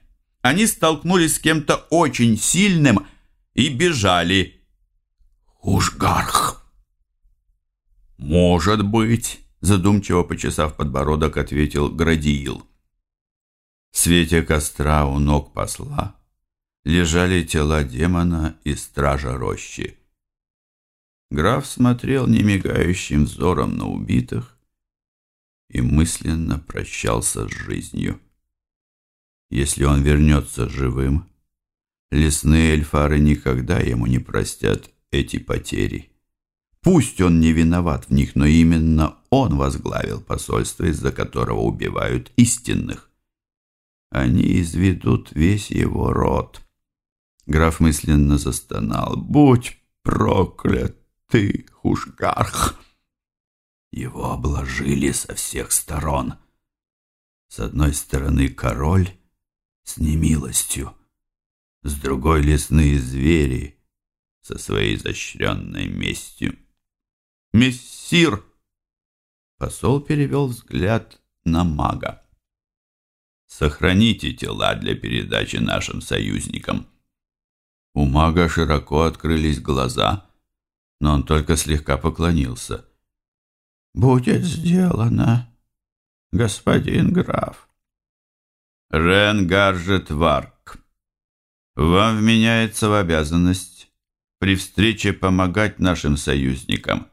Они столкнулись с кем-то очень сильным и бежали». «Ушгарх!» «Может быть», — задумчиво почесав подбородок, ответил Градиил. В свете костра у ног посла лежали тела демона и стража рощи. Граф смотрел немигающим взором на убитых и мысленно прощался с жизнью. Если он вернется живым, лесные эльфары никогда ему не простят эти потери. Пусть он не виноват в них, но именно он возглавил посольство, из-за которого убивают истинных. Они изведут весь его род. Граф мысленно застонал. «Будь проклят ты, Хушгарх!» Его обложили со всех сторон. С одной стороны король с немилостью, с другой лесные звери со своей изощренной местью. «Мессир!» Посол перевел взгляд на мага. «Сохраните тела для передачи нашим союзникам». У мага широко открылись глаза, но он только слегка поклонился. «Будет сделано, господин граф». Рен Гаржет Варк, вам вменяется в обязанность при встрече помогать нашим союзникам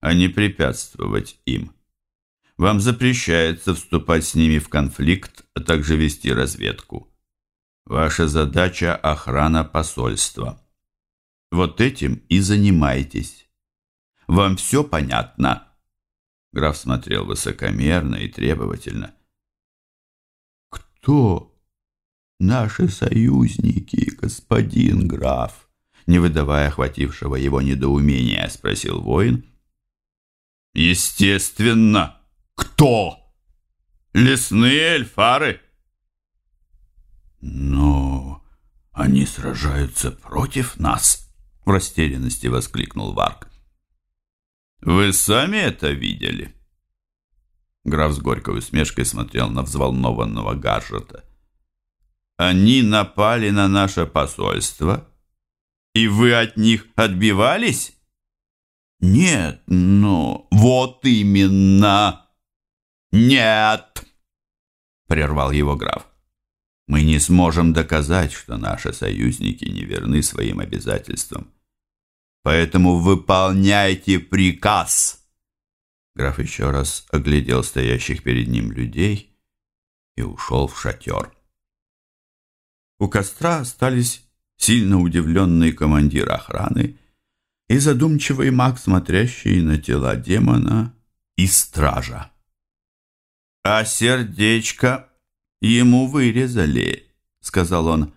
а не препятствовать им. Вам запрещается вступать с ними в конфликт, а также вести разведку. Ваша задача – охрана посольства. Вот этим и занимайтесь. Вам все понятно?» Граф смотрел высокомерно и требовательно. «Кто наши союзники, господин граф?» Не выдавая охватившего его недоумения, спросил воин – Естественно. Кто? Лесные эльфары. Но они сражаются против нас, в растерянности воскликнул Варк. Вы сами это видели? Граф с горькой усмешкой смотрел на взволнованного Гаржета. Они напали на наше посольство, и вы от них отбивались? «Нет, но...» «Вот именно!» «Нет!» — прервал его граф. «Мы не сможем доказать, что наши союзники не верны своим обязательствам. Поэтому выполняйте приказ!» Граф еще раз оглядел стоящих перед ним людей и ушел в шатер. У костра остались сильно удивленный командир охраны и задумчивый маг, смотрящий на тела демона и стража. «А сердечко ему вырезали», — сказал он.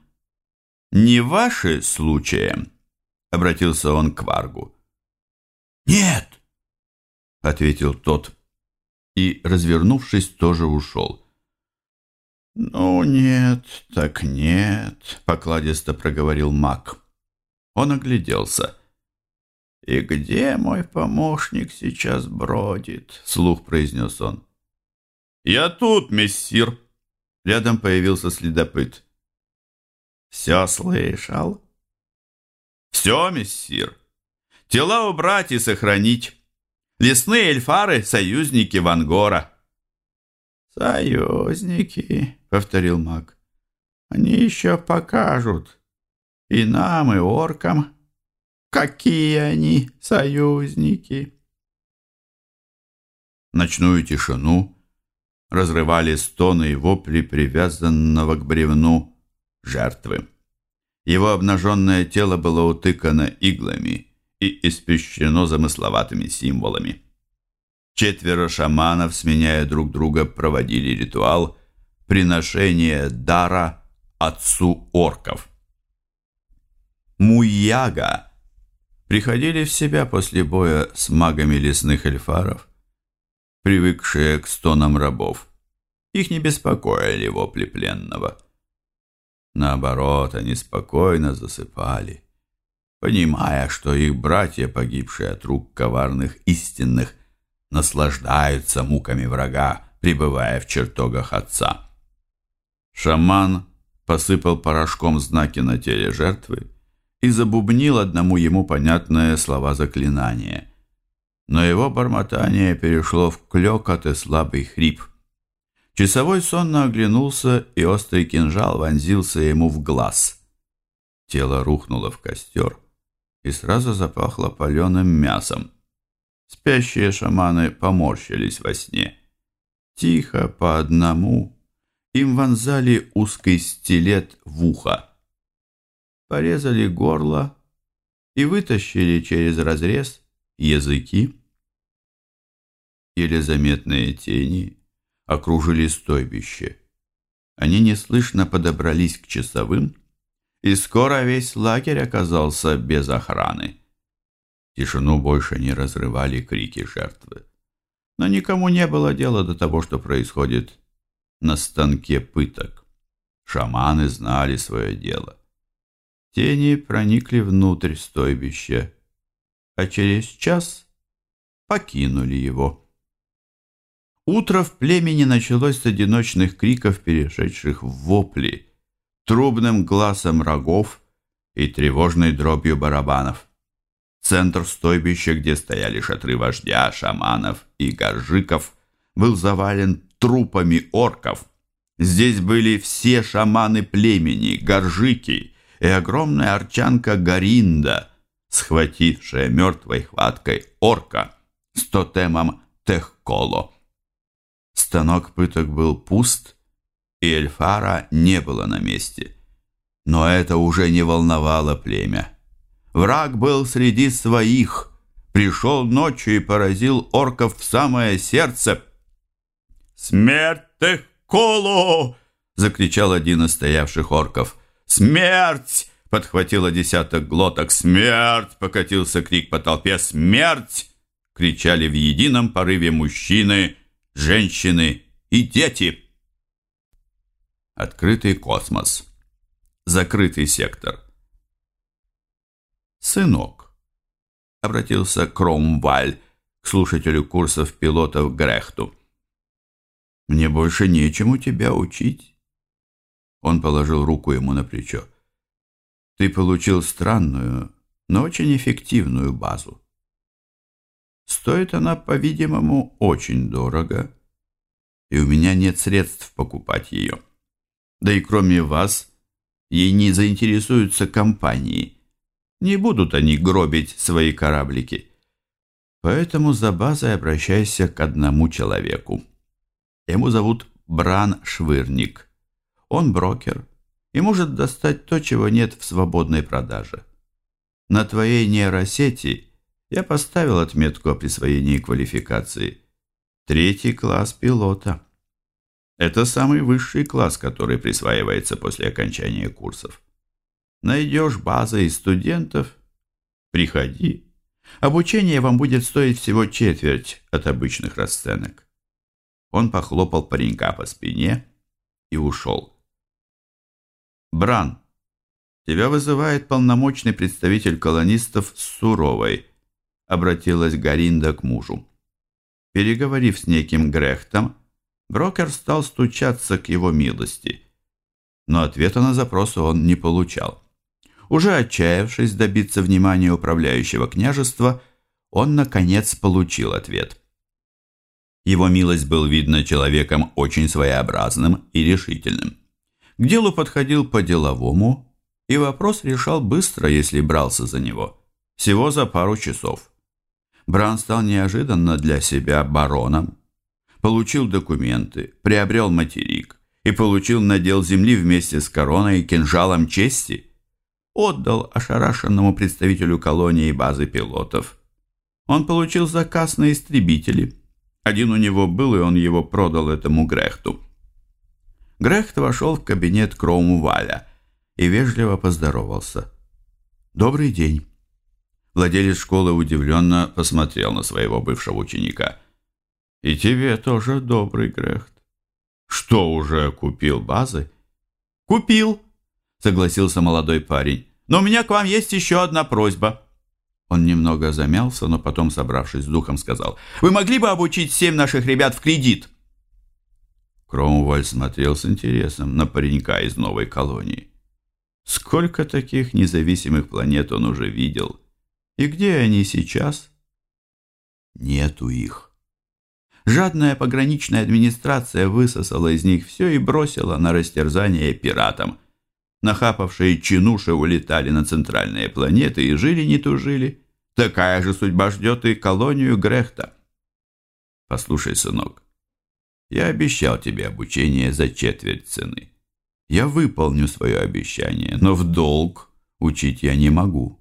«Не ваши случаем?» — обратился он к Варгу. «Нет!» — ответил тот и, развернувшись, тоже ушел. «Ну, нет, так нет», — покладисто проговорил маг. Он огляделся. «И где мой помощник сейчас бродит?» — слух произнес он. «Я тут, мессир!» Рядом появился следопыт. «Все слышал?» «Все, мессир. Тела убрать и сохранить. Лесные эльфары — союзники Вангора». «Союзники», — повторил маг. «Они еще покажут и нам, и оркам, Какие они союзники!» Ночную тишину разрывали стоны и вопли привязанного к бревну жертвы. Его обнаженное тело было утыкано иглами и испещрено замысловатыми символами. Четверо шаманов, сменяя друг друга, проводили ритуал приношения дара отцу орков. Муяга приходили в себя после боя с магами лесных эльфаров, привыкшие к стонам рабов. Их не беспокоили вопли пленного. Наоборот, они спокойно засыпали, понимая, что их братья, погибшие от рук коварных истинных, наслаждаются муками врага, пребывая в чертогах отца. Шаман посыпал порошком знаки на теле жертвы и забубнил одному ему понятные слова заклинания. Но его бормотание перешло в клёкот и слабый хрип. Часовой сонно оглянулся, и острый кинжал вонзился ему в глаз. Тело рухнуло в костер и сразу запахло паленым мясом. Спящие шаманы поморщились во сне. Тихо, по одному, им вонзали узкий стилет в ухо. Порезали горло и вытащили через разрез языки. Еле заметные тени окружили стойбище. Они неслышно подобрались к часовым, и скоро весь лагерь оказался без охраны. Тишину больше не разрывали крики жертвы. Но никому не было дела до того, что происходит на станке пыток. Шаманы знали свое дело. Тени проникли внутрь стойбища, а через час покинули его. Утро в племени началось с одиночных криков, перешедших в вопли, трубным глазом рогов и тревожной дробью барабанов. Центр стойбища, где стояли шатры вождя, шаманов и горжиков, был завален трупами орков. Здесь были все шаманы племени, горжики и огромная арчанка Гаринда, схватившая мертвой хваткой орка с тотемом Техколо. Станок пыток был пуст, и Эльфара не было на месте. Но это уже не волновало племя. Враг был среди своих, пришел ночью и поразил орков в самое сердце. «Смерть колу!» — закричал один из стоявших орков. «Смерть!» — подхватило десяток глоток. «Смерть!» — покатился крик по толпе. «Смерть!» — кричали в едином порыве мужчины, женщины и дети. Открытый космос. Закрытый сектор. «Сынок», — обратился Кромваль к слушателю курсов пилотов Грехту, — «мне больше нечему тебя учить». Он положил руку ему на плечо. «Ты получил странную, но очень эффективную базу. Стоит она, по-видимому, очень дорого, и у меня нет средств покупать ее. Да и кроме вас, ей не заинтересуются компании» Не будут они гробить свои кораблики. Поэтому за базой обращайся к одному человеку. Ему зовут Бран Швырник. Он брокер и может достать то, чего нет в свободной продаже. На твоей нейросети я поставил отметку о присвоении квалификации. Третий класс пилота. Это самый высший класс, который присваивается после окончания курсов. Найдешь базы из студентов, приходи. Обучение вам будет стоить всего четверть от обычных расценок. Он похлопал паренька по спине и ушел. Бран, тебя вызывает полномочный представитель колонистов Суровой, обратилась Гаринда к мужу. Переговорив с неким Грехтом, брокер стал стучаться к его милости, но ответа на запросы он не получал. Уже отчаявшись добиться внимания управляющего княжества, он, наконец, получил ответ. Его милость был, видно, человеком очень своеобразным и решительным. К делу подходил по-деловому, и вопрос решал быстро, если брался за него. Всего за пару часов. Бран стал неожиданно для себя бароном, получил документы, приобрел материк и получил надел земли вместе с короной и кинжалом чести – отдал ошарашенному представителю колонии базы пилотов. Он получил заказ на истребители. Один у него был, и он его продал этому Грехту. Грехт вошел в кабинет Кроумваля и вежливо поздоровался. «Добрый день». Владелец школы удивленно посмотрел на своего бывшего ученика. «И тебе тоже добрый, Грехт. Что, уже купил базы?» «Купил», — согласился молодой парень. «Но у меня к вам есть еще одна просьба». Он немного замялся, но потом, собравшись с духом, сказал, «Вы могли бы обучить семь наших ребят в кредит?» Кромваль смотрел с интересом на паренька из новой колонии. Сколько таких независимых планет он уже видел? И где они сейчас? Нету их. Жадная пограничная администрация высосала из них все и бросила на растерзание пиратам. Нахапавшие чинуши улетали на центральные планеты и жили не тужили. Такая же судьба ждет и колонию Грехта. Послушай, сынок, я обещал тебе обучение за четверть цены. Я выполню свое обещание, но в долг учить я не могу.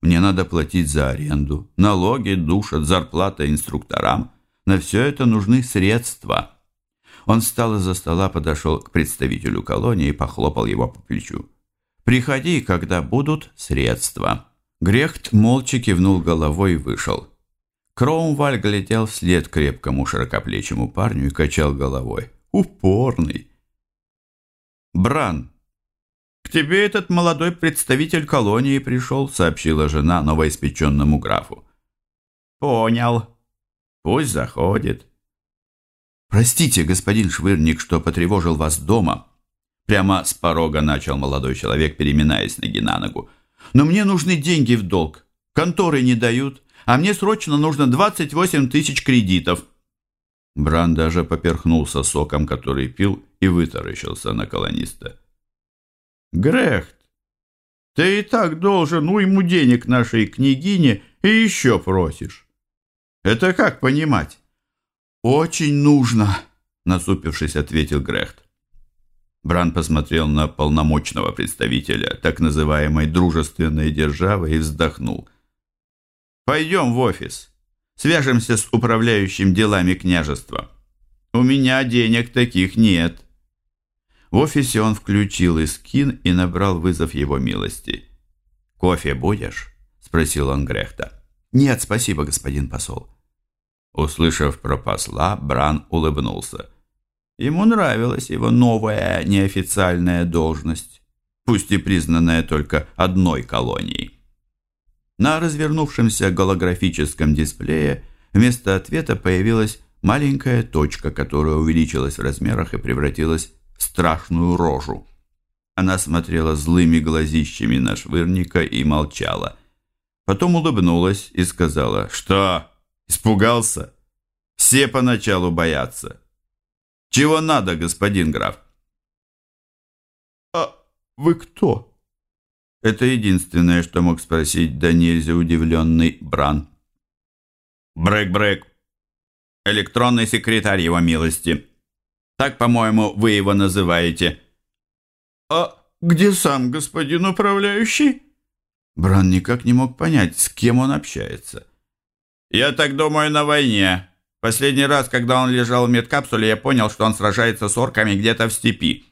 Мне надо платить за аренду, налоги, душ, от зарплата инструкторам. На все это нужны средства. Он встал из-за стола, подошел к представителю колонии и похлопал его по плечу. «Приходи, когда будут средства». Грехт молча кивнул головой и вышел. Кроумваль глядел вслед крепкому широкоплечему парню и качал головой. Упорный. «Бран, к тебе этот молодой представитель колонии пришел», сообщила жена новоиспеченному графу. «Понял. Пусть заходит». «Простите, господин Швырник, что потревожил вас дома». Прямо с порога начал молодой человек, переминаясь ноги на ногу. «Но мне нужны деньги в долг. Конторы не дают а мне срочно нужно 28 тысяч кредитов». Бран даже поперхнулся соком, который пил, и вытаращился на колониста. «Грехт, ты и так должен уйму денег нашей княгине и еще просишь. Это как понимать?» «Очень нужно», — насупившись, ответил Грехт. Бран посмотрел на полномочного представителя так называемой дружественной державы и вздохнул. Пойдем в офис. Свяжемся с управляющим делами княжества. У меня денег таких нет». В офисе он включил Искин и набрал вызов его милости. «Кофе будешь?» – спросил он Грехта. «Нет, спасибо, господин посол». Услышав про посла, Бран улыбнулся. Ему нравилась его новая неофициальная должность, пусть и признанная только одной колонией. На развернувшемся голографическом дисплее вместо ответа появилась маленькая точка, которая увеличилась в размерах и превратилась в страшную рожу. Она смотрела злыми глазищами на швырника и молчала. Потом улыбнулась и сказала, «Что, испугался? Все поначалу боятся. Чего надо, господин граф?» «А вы кто?» Это единственное, что мог спросить да нельзя удивленный Бран. «Брэк-брэк. Электронный секретарь его милости. Так, по-моему, вы его называете». «А где сам господин управляющий?» Бран никак не мог понять, с кем он общается. «Я так думаю, на войне. Последний раз, когда он лежал в медкапсуле, я понял, что он сражается с орками где-то в степи».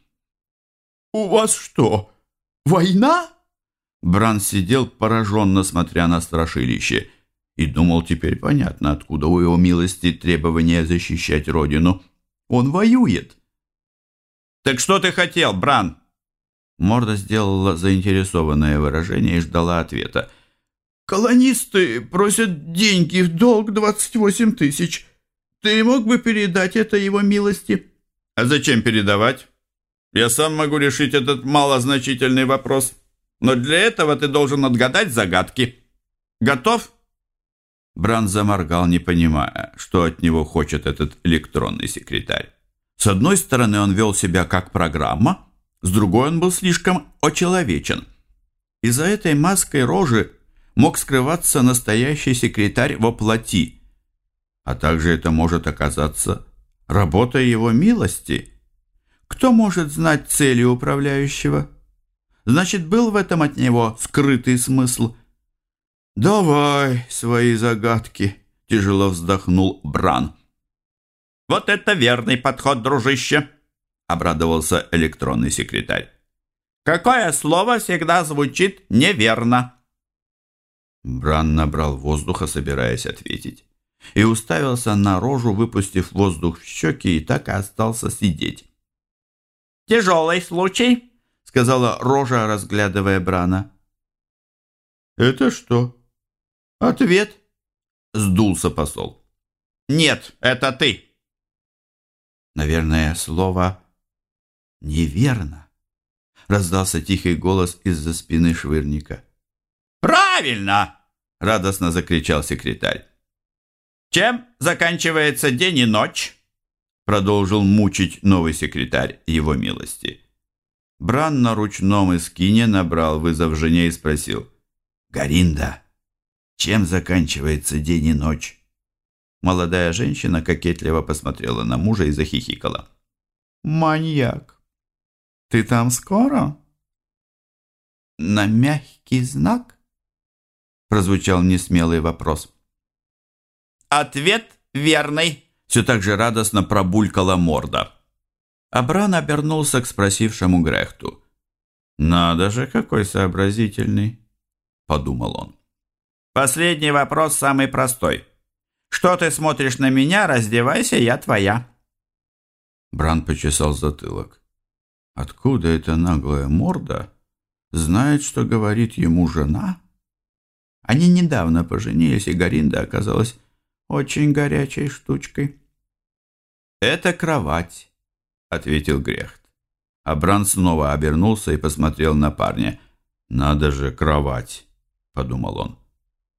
«У вас что, война?» Бран сидел пораженно, смотря на страшилище, и думал теперь понятно, откуда у его милости требование защищать родину. Он воюет. «Так что ты хотел, Бран?» Морда сделала заинтересованное выражение и ждала ответа. «Колонисты просят деньги в долг 28 тысяч. Ты мог бы передать это его милости?» «А зачем передавать? Я сам могу решить этот малозначительный вопрос». Но для этого ты должен отгадать загадки. Готов?» Бран заморгал, не понимая, что от него хочет этот электронный секретарь. С одной стороны, он вел себя как программа, с другой он был слишком очеловечен. И за этой маской рожи мог скрываться настоящий секретарь во плоти. А также это может оказаться работой его милости. Кто может знать цели управляющего? Значит, был в этом от него скрытый смысл. «Давай свои загадки», — тяжело вздохнул Бран. «Вот это верный подход, дружище. обрадовался электронный секретарь. «Какое слово всегда звучит неверно?» Бран набрал воздуха, собираясь ответить, и уставился на рожу, выпустив воздух в щеки, и так и остался сидеть. «Тяжелый случай», — сказала рожа, разглядывая Брана. «Это что? Ответ?» — сдулся посол. «Нет, это ты». Наверное, слово «неверно», — раздался тихий голос из-за спины швырника. «Правильно!» — радостно закричал секретарь. «Чем заканчивается день и ночь?» Продолжил мучить новый секретарь его милости. Бран на ручном эскине набрал вызов жене и спросил. «Гаринда, чем заканчивается день и ночь?» Молодая женщина кокетливо посмотрела на мужа и захихикала. «Маньяк, ты там скоро?» «На мягкий знак?» Прозвучал несмелый вопрос. «Ответ верный!» Все так же радостно пробулькала морда. Абран обернулся к спросившему Грехту. «Надо же, какой сообразительный!» — подумал он. «Последний вопрос самый простой. Что ты смотришь на меня? Раздевайся, я твоя». Бран почесал затылок. Откуда эта наглая морда знает, что говорит ему жена? Они недавно поженились, и Гаринда оказалась очень горячей штучкой. «Это кровать», — ответил Грехт. А Бран снова обернулся и посмотрел на парня. «Надо же, кровать», — подумал он.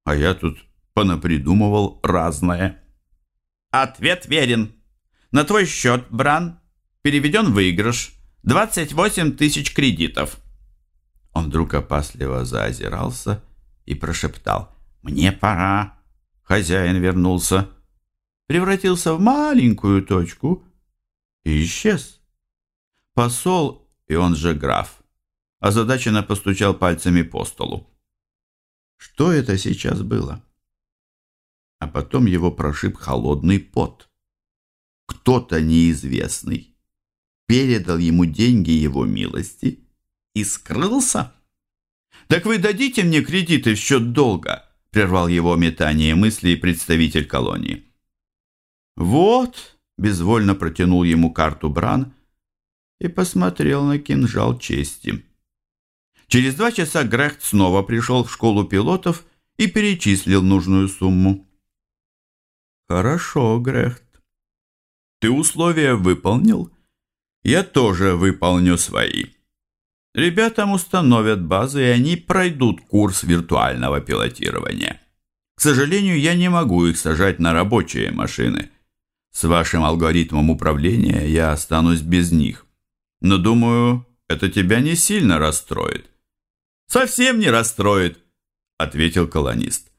«А я тут понапридумывал разное». «Ответ верен. На твой счет, Бран, переведен выигрыш. 28 тысяч кредитов». Он вдруг опасливо заозирался и прошептал «Мне пора». Хозяин вернулся, превратился в маленькую точку и исчез. Посол, и он же граф, озадаченно постучал пальцами по столу. Что это сейчас было? А потом его прошиб холодный пот. Кто-то неизвестный передал ему деньги его милости и скрылся. «Так вы дадите мне кредиты в счет долга?» прервал его метание мыслей представитель колонии. «Вот», — безвольно протянул ему карту Бран и посмотрел на кинжал чести. Через два часа Грехт снова пришел в школу пилотов и перечислил нужную сумму. «Хорошо, Грехт. Ты условия выполнил? Я тоже выполню свои». Ребятам установят базы, и они пройдут курс виртуального пилотирования. К сожалению, я не могу их сажать на рабочие машины. С вашим алгоритмом управления я останусь без них. Но думаю, это тебя не сильно расстроит. Совсем не расстроит, ответил колонист.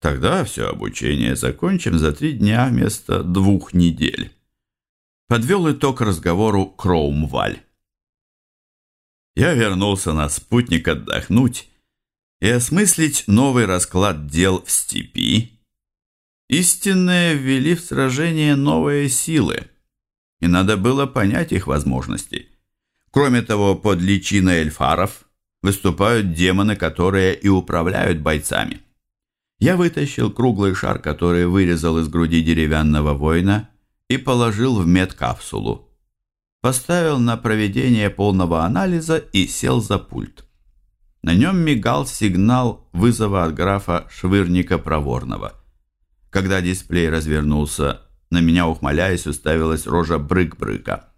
Тогда все обучение закончим за три дня вместо двух недель. Подвел итог разговору Кроумваль я вернулся на спутник отдохнуть и осмыслить новый расклад дел в степи. Истинные ввели в сражение новые силы, и надо было понять их возможности. Кроме того, под личиной эльфаров выступают демоны, которые и управляют бойцами. Я вытащил круглый шар, который вырезал из груди деревянного воина, и положил в медкапсулу поставил на проведение полного анализа и сел за пульт. На нем мигал сигнал вызова от графа Швырника Проворного. Когда дисплей развернулся, на меня, ухмыляясь, уставилась рожа Брык-Брыка.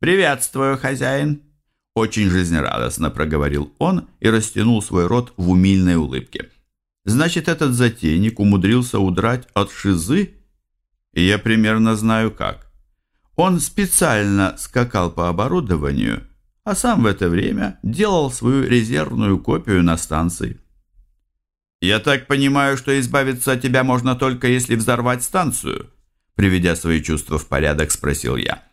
«Приветствую, хозяин!» Очень жизнерадостно проговорил он и растянул свой рот в умильной улыбке. «Значит, этот затейник умудрился удрать от шизы, и я примерно знаю как. Он специально скакал по оборудованию, а сам в это время делал свою резервную копию на станции. «Я так понимаю, что избавиться от тебя можно только если взорвать станцию?» Приведя свои чувства в порядок, спросил я.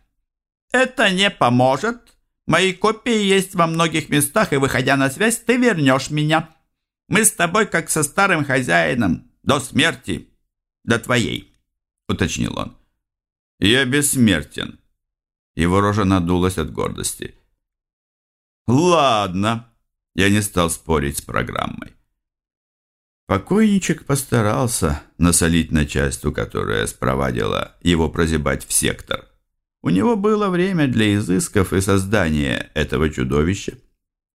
«Это не поможет. Мои копии есть во многих местах, и, выходя на связь, ты вернешь меня. Мы с тобой как со старым хозяином, до смерти, до твоей», — уточнил он. Я бессмертен. Его рожа надулась от гордости. «Ладно», — я не стал спорить с программой. Покойничек постарался насолить начальству, которое спровадило его прозябать в сектор. У него было время для изысков и создания этого чудовища.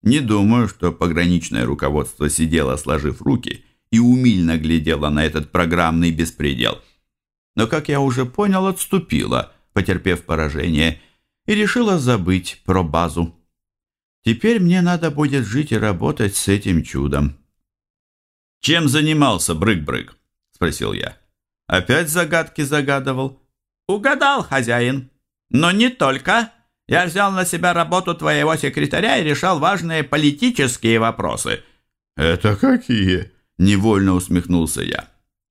Не думаю, что пограничное руководство сидело, сложив руки, и умильно глядело на этот программный беспредел. Но, как я уже понял, отступила, потерпев поражение, и решила забыть про базу. Теперь мне надо будет жить и работать с этим чудом. «Чем занимался Брык-Брык?» – спросил я. «Опять загадки загадывал?» «Угадал, хозяин. Но не только. Я взял на себя работу твоего секретаря и решал важные политические вопросы». «Это какие?» – невольно усмехнулся я.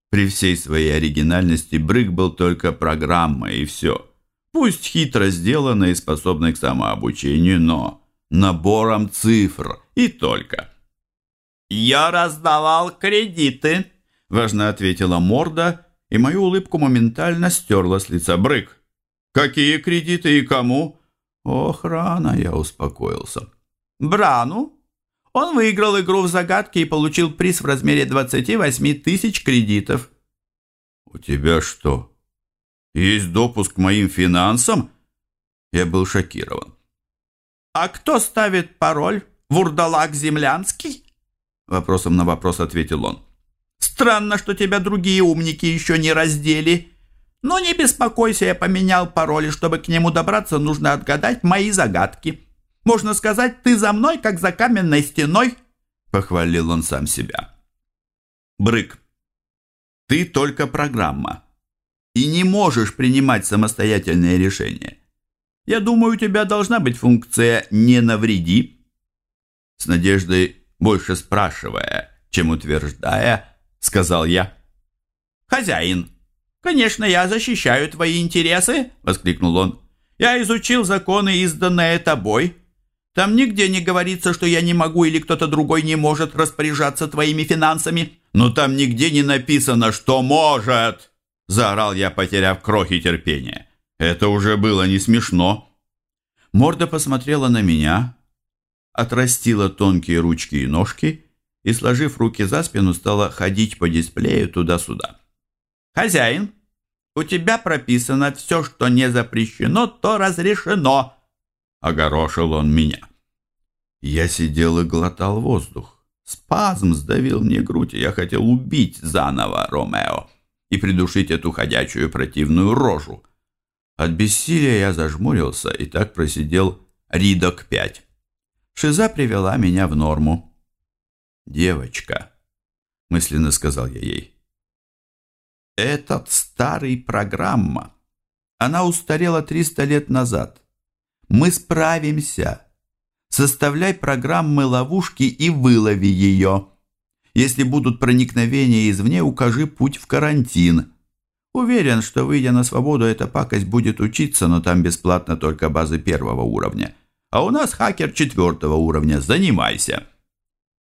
При всей своей оригинальности Брык был только программой и все. Пусть хитро сделанной и способной к самообучению, но набором цифр и только. «Я раздавал кредиты», — важно ответила морда, и мою улыбку моментально стерла с лица брык. «Какие кредиты и кому?» «Ох, рано я успокоился». «Брану. Он выиграл игру в загадки и получил приз в размере 28 тысяч кредитов». «У тебя что, есть допуск к моим финансам?» Я был шокирован. «А кто ставит пароль? Вурдалак Землянский?» Вопросом на вопрос ответил он. «Странно, что тебя другие умники еще не раздели. Но не беспокойся, я поменял пароль, и чтобы к нему добраться, нужно отгадать мои загадки. Можно сказать, ты за мной, как за каменной стеной», — похвалил он сам себя. «Брык, ты только программа и не можешь принимать самостоятельные решения. Я думаю, у тебя должна быть функция «не навреди». С надеждой больше спрашивая, чем утверждая, сказал я. «Хозяин, конечно, я защищаю твои интересы!» — воскликнул он. «Я изучил законы, изданные тобой. Там нигде не говорится, что я не могу или кто-то другой не может распоряжаться твоими финансами. Но там нигде не написано, что может!» — заорал я, потеряв крохи терпения. Это уже было не смешно. Морда посмотрела на меня, отрастила тонкие ручки и ножки и, сложив руки за спину, стала ходить по дисплею туда-сюда. «Хозяин, у тебя прописано все, что не запрещено, то разрешено!» Огорошил он меня. Я сидел и глотал воздух. Спазм сдавил мне грудь, и я хотел убить заново Ромео и придушить эту ходячую противную рожу. От бессилия я зажмурился и так просидел ридок пять. Шиза привела меня в норму. «Девочка», — мысленно сказал я ей, — «этот старый программа. Она устарела 300 лет назад. Мы справимся. Составляй программы ловушки и вылови ее. Если будут проникновения извне, укажи путь в карантин». Уверен, что, выйдя на свободу, эта пакость будет учиться, но там бесплатно только базы первого уровня а у нас хакер четвертого уровня. Занимайся!»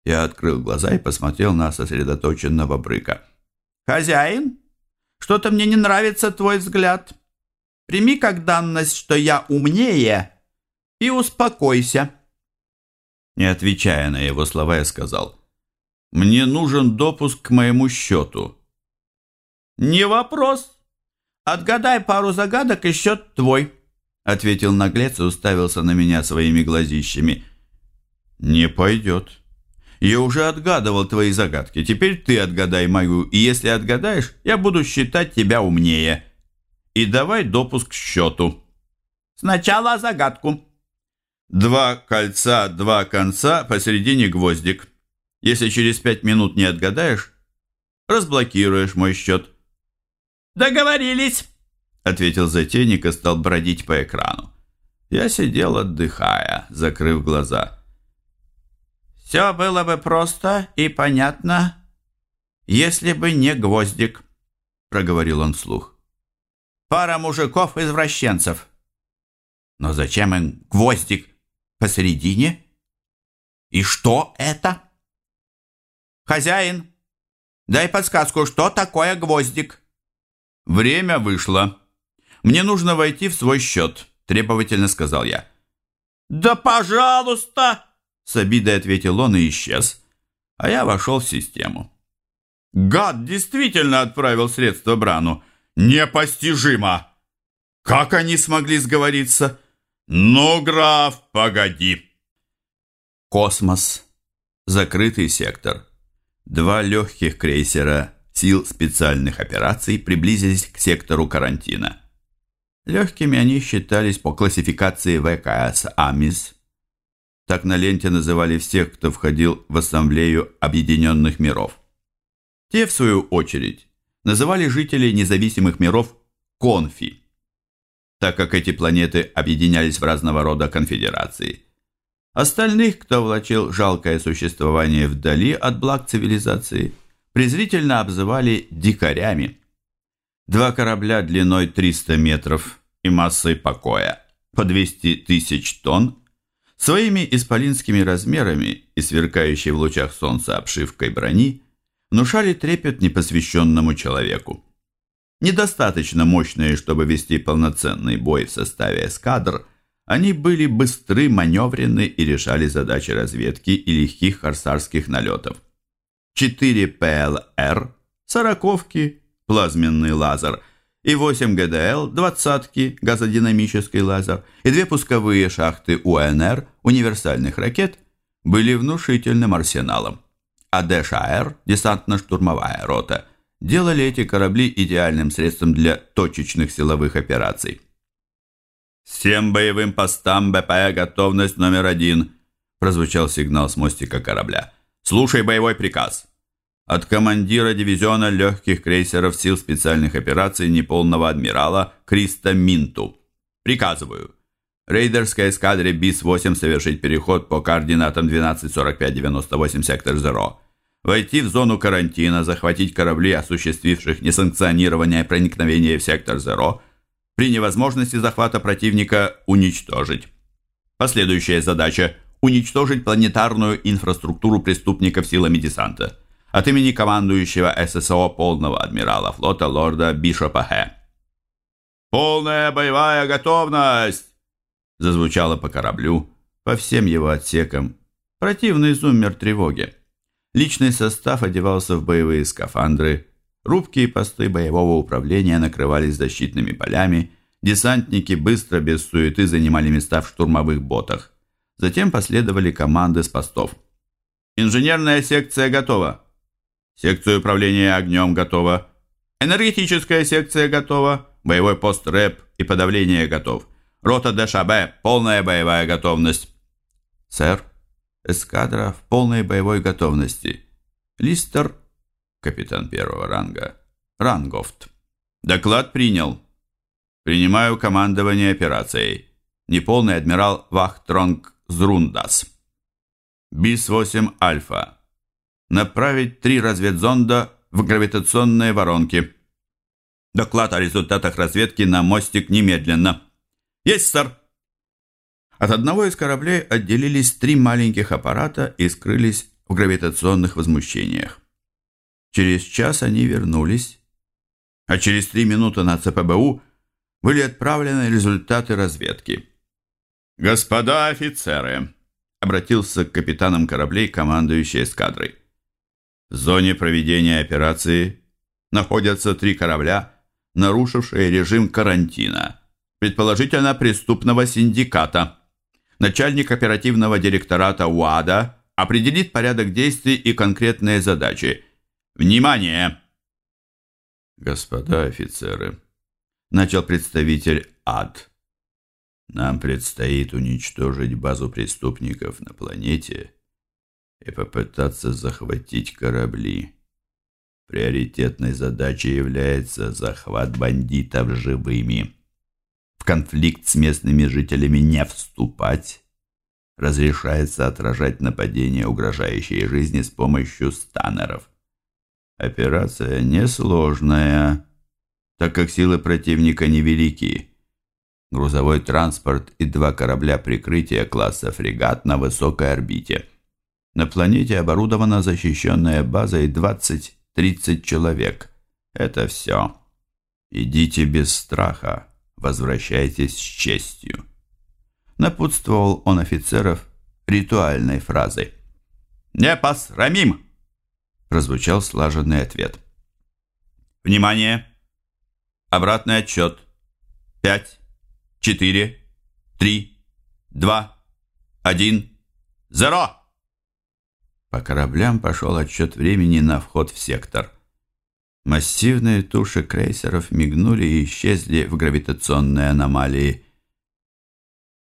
Я открыл глаза и посмотрел на сосредоточенного брыка. «Хозяин, что-то мне не нравится твой взгляд. Прими как данность, что я умнее, и успокойся». Не отвечая на его слова, я сказал, «Мне нужен допуск к моему счету». «Не вопрос. Отгадай пару загадок, и счет твой». — ответил наглец и уставился на меня своими глазищами. «Не пойдет. Я уже отгадывал твои загадки. Теперь ты отгадай мою, и если отгадаешь, я буду считать тебя умнее. И давай допуск к счету». «Сначала загадку». «Два кольца, два конца, посередине гвоздик. Если через пять минут не отгадаешь, разблокируешь мой счет». «Договорились». — ответил затейник и стал бродить по экрану. Я сидел, отдыхая, закрыв глаза. «Все было бы просто и понятно, если бы не гвоздик», — проговорил он вслух. «Пара мужиков-извращенцев. Но зачем им гвоздик посередине? И что это?» «Хозяин, дай подсказку, что такое гвоздик?» «Время вышло», мне нужно войти в свой счет. требовательно сказал я. «Да пожалуйста!» С обидой ответил он и исчез, а я вошел в систему. Гад действительно отправил средства Брану. Непостижимо! Как они смогли сговориться? Ну, граф, погоди. Космос. Закрытый сектор. Два легких крейсера сил специальных операций приблизились к сектору карантина. Легкими они считались по классификации ВКС «Амис». Так на ленте называли всех, кто входил в Ассамблею Объединенных Миров. Те, в свою очередь, называли жителей независимых миров «конфи», так как эти планеты объединялись в разного рода конфедерации. Остальных, кто влачил жалкое существование вдали от благ цивилизации, презрительно обзывали «дикарями». Два корабля длиной 300 метров и массой покоя по 200 тысяч тонн своими исполинскими размерами и сверкающей в лучах солнца обшивкой брони – внушали трепет непосвященному человеку. Недостаточно мощные, чтобы вести полноценный бой в составе эскадр, они были быстры, маневренны и решали задачи разведки и легких корсарских налетов. 4 ПЛР, сороковки, плазменный лазер и 8 ГДЛ, двадцатки, газодинамический лазер и две пусковые шахты УНР, универсальных ракет, были внушительным арсеналом а ДШР, десантно-штурмовая рота, делали эти корабли идеальным средством для точечных силовых операций. «Всем боевым постам БП готовность номер один», прозвучал сигнал с мостика корабля. «Слушай боевой приказ. От командира дивизиона легких крейсеров сил специальных операций неполного адмирала Криста Минту. Приказываю. Рейдерской эскадре БИС-8 совершить переход по координатам 12.45.98 сектор Зеро. Войти в зону карантина, захватить корабли, осуществивших несанкционированное проникновение в сектор Зеро. При невозможности захвата противника уничтожить. Последующая задача – уничтожить планетарную инфраструктуру преступников силами десанта. От имени командующего ССО полного адмирала флота лорда Бишопа Х. «Полная боевая готовность!» Зазвучало по кораблю, по всем его отсекам. Противный зуммер тревоги. Личный состав одевался в боевые скафандры, рубки и посты боевого управления накрывались защитными полями, десантники быстро, без суеты, занимали места в штурмовых ботах. Затем последовали команды с постов. «Инженерная секция готова!» «Секция управления огнем готова!» «Энергетическая секция готова!» «Боевой пост РЭП и подавление готов!» Рота ДШБ, полная боевая готовность. Сэр, эскадра в полной боевой готовности. Листер, капитан первого ранга. Рангофт. Доклад принял. Принимаю командование операцией. Неполный адмирал Вахтронг Зрундас. БИС-8 Альфа. Направить три разведзонда в гравитационные воронки. Доклад о результатах разведки на мостик немедленно. «Есть, сэр!» От одного из кораблей отделились три маленьких аппарата и скрылись в гравитационных возмущениях. Через час они вернулись, а через три минуты на ЦПБУ были отправлены результаты разведки. «Господа офицеры!» — обратился к капитанам кораблей, командующий эскадрой. В зоне проведения операции находятся три корабля, нарушившие режим карантина – предположительно преступного синдиката. Начальник оперативного директората УАДА определит порядок действий и конкретные задачи. Внимание! Господа офицеры, начал представитель АД. Нам предстоит уничтожить базу преступников на планете и попытаться захватить корабли. Приоритетной задачей является захват бандитов живыми в конфликт с местными жителями не вступать. Разрешается отражать нападения, угрожающие жизни с помощью станеров. Операция несложная, так как силы противника невелики. Грузовой транспорт и два корабля прикрытия класса фрегат на высокой орбите. На планете оборудована защищенная база и 20-30 человек. Это все. Идите без страха возвращайтесь с честью. Напутствовал он офицеров ритуальной фразой. «Не посрамим!» прозвучал слаженный ответ. «Внимание! Обратный отчет. Пять, четыре, три, два, один, зеро!» По кораблям пошел отсчет времени на вход в сектор. Массивные туши крейсеров мигнули и исчезли в гравитационной аномалии.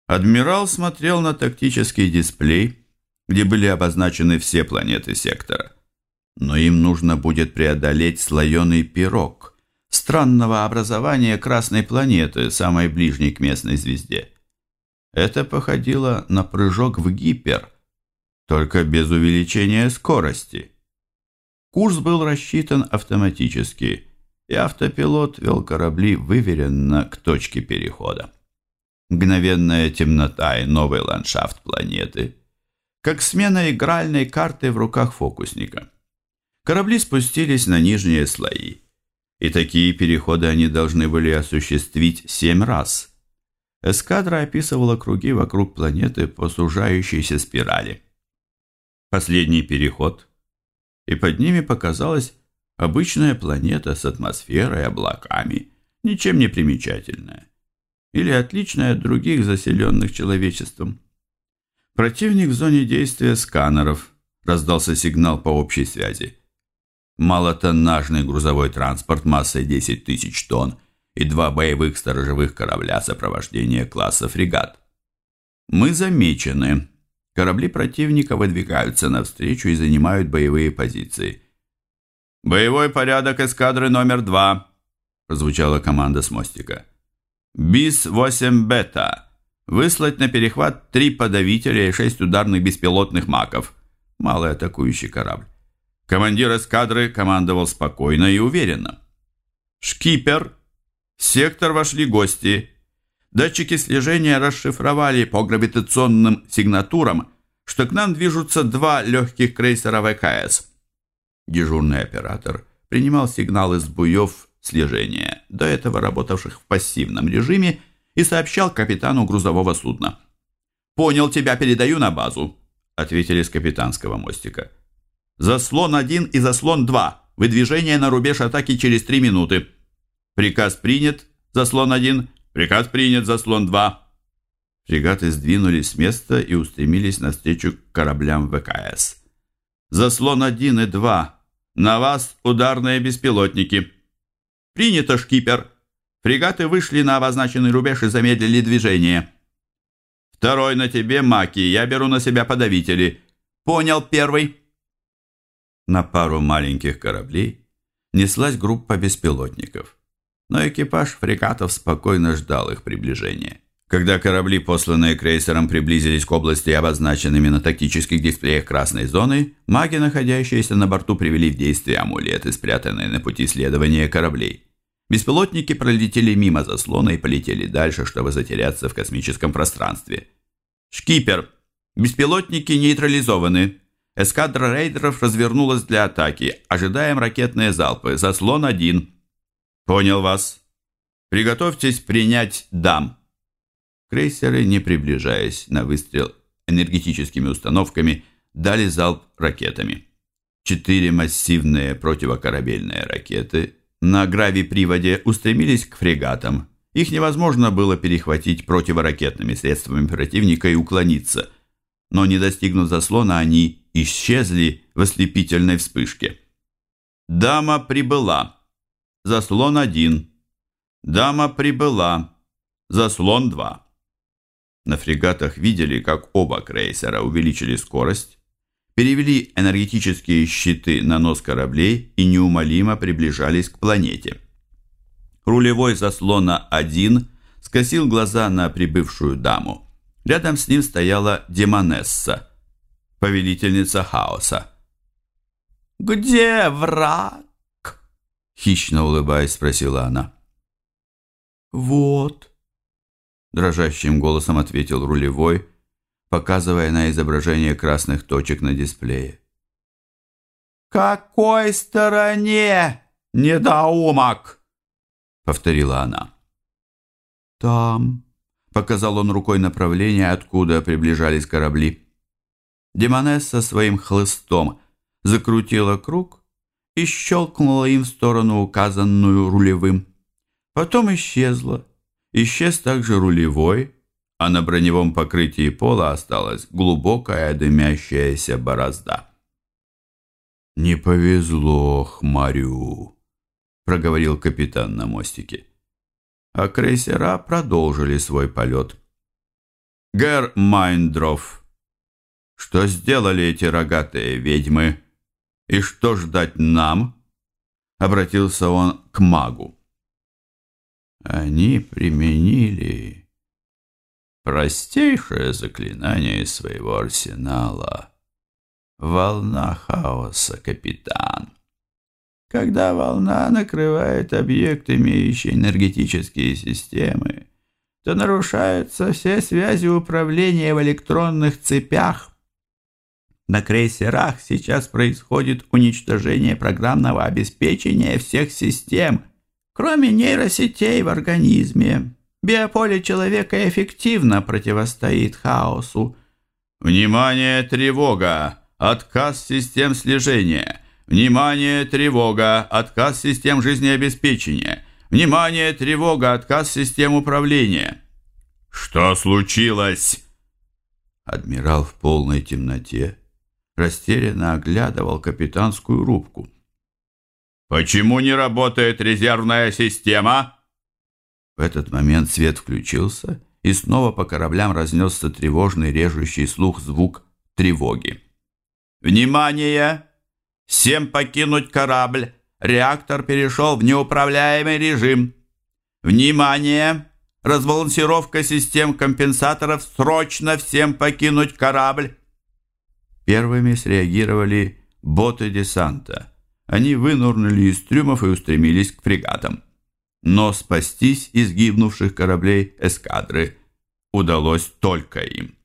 Адмирал смотрел на тактический дисплей, где были обозначены все планеты сектора. Но им нужно будет преодолеть слоеный пирог странного образования красной планеты, самой ближней к местной звезде. Это походило на прыжок в гипер, только без увеличения скорости. Курс был рассчитан автоматически, и автопилот вел корабли выверенно к точке перехода. Мгновенная темнота и новый ландшафт планеты, как смена игральной карты в руках фокусника. Корабли спустились на нижние слои, и такие переходы они должны были осуществить семь раз. Эскадра описывала круги вокруг планеты по сужающейся спирали. Последний переход, и под ними показалась обычная планета с атмосферой, облаками, ничем не примечательная или отличная от других заселенных человечеством. Противник в зоне действия сканеров. Раздался сигнал по общей связи. Малотоннажный грузовой транспорт массой 10 тысяч тонн и два боевых сторожевых корабля сопровождения класса фрегат. Мы замечены. Корабли противника выдвигаются навстречу и занимают боевые позиции. «Боевой порядок эскадры номер два», – прозвучала команда с мостика. БИС-8 Бета. Выслать на перехват три подавителя и шесть ударных беспилотных маков. Малый атакующий корабль. Командир эскадры командовал спокойно и уверенно. «Шкипер! Сектор вошли гости. Датчики слежения расшифровали по гравитационным сигнатурам, что к нам движутся два легких крейсера ВКС». Дежурный оператор принимал сигналы с буев слежения, до этого работавших в пассивном режиме, и сообщал капитану грузового судна. «Понял тебя, передаю на базу», — ответили с капитанского мостика. «Заслон один и заслон два. Выдвижение на рубеж атаки через три минуты. Приказ принят, заслон один. Приказ принят, заслон два». Фрегаты сдвинулись с места и устремились навстречу кораблям ВКС. «Заслон один и два. На вас ударные беспилотники». «Принято, шкипер!» Фрегаты вышли на обозначенный рубеж и замедлили движение. «Второй на тебе, Маки, я беру на себя подавители». «Понял, первый». На пару маленьких кораблей неслась группа беспилотников, но экипаж фрегатов спокойно ждал их приближения. Когда корабли, посланные крейсером, приблизились к области, обозначенными на тактических дисплеях красной зоны, маги, находящиеся на борту, привели в действие амулеты, спрятанные на пути следования кораблей. Беспилотники пролетели мимо заслона и полетели дальше, чтобы затеряться в космическом пространстве. «Шкипер! Беспилотники нейтрализованы. Эскадра рейдеров развернулась для атаки. Ожидаем ракетные залпы. Заслон один». «Понял вас. Приготовьтесь принять дам». Крейсеры, не приближаясь на выстрел энергетическими установками, дали залп ракетами. Четыре массивные противокорабельные ракеты на гравиприводе устремились к фрегатам. Их невозможно было перехватить противоракетными средствами противника и уклониться. Но не достигнув заслона, они исчезли в ослепительной вспышке. «Дама прибыла. Заслон один. Дама прибыла. Заслон два». На фрегатах видели, как оба крейсера увеличили скорость, перевели энергетические щиты на нос кораблей и неумолимо приближались к планете. Рулевой заслона 1 скосил глаза на прибывшую даму. Рядом с ним стояла Демонесса, повелительница хаоса. «Где враг?» — хищно улыбаясь, спросила она. «Вот», — дрожащим голосом ответил рулевой, показывая на изображение красных точек на дисплее. «Какой стороне, недоумок?» — повторила она. там», — показал он рукой направление, откуда приближались корабли. Демонесса своим хлыстом закрутила круг и щелкнула им в сторону, указанную рулевым. Потом исчезла. Исчез также рулевой, а на броневом покрытии пола осталась глубокая дымящаяся борозда. «Не повезло хмарю», — проговорил капитан на мостике. А крейсера продолжили свой полет. «Гер Майндров, что сделали эти рогатые ведьмы? И что ждать нам?» Обратился он к магу. Они применили простейшее заклинание своего арсенала — волна хаоса, капитан. Когда волна накрывает объект, имеющий энергетические системы, то нарушаются все связи управления в электронных цепях. На крейсерах сейчас происходит уничтожение программного обеспечения всех систем, кроме нейросетей в организме. Биополе человека эффективно противостоит хаосу. «Внимание, тревога!» Отказ систем слежения. Внимание, тревога, отказ систем жизнеобеспечения. Внимание, тревога, отказ систем управления. Что случилось? Адмирал в полной темноте растерянно оглядывал капитанскую рубку. Почему не работает резервная система? В этот момент свет включился, и снова по кораблям разнесся тревожный режущий слух звук тревоги. «Внимание! Всем покинуть корабль! Реактор перешел в неуправляемый режим! Внимание! Разбалансировка систем компенсаторов! Срочно всем покинуть корабль!» Первыми среагировали боты десанта. Они вынурнули из трюмов и устремились к фрегатам. Но спастись из гибнувших кораблей эскадры удалось только им.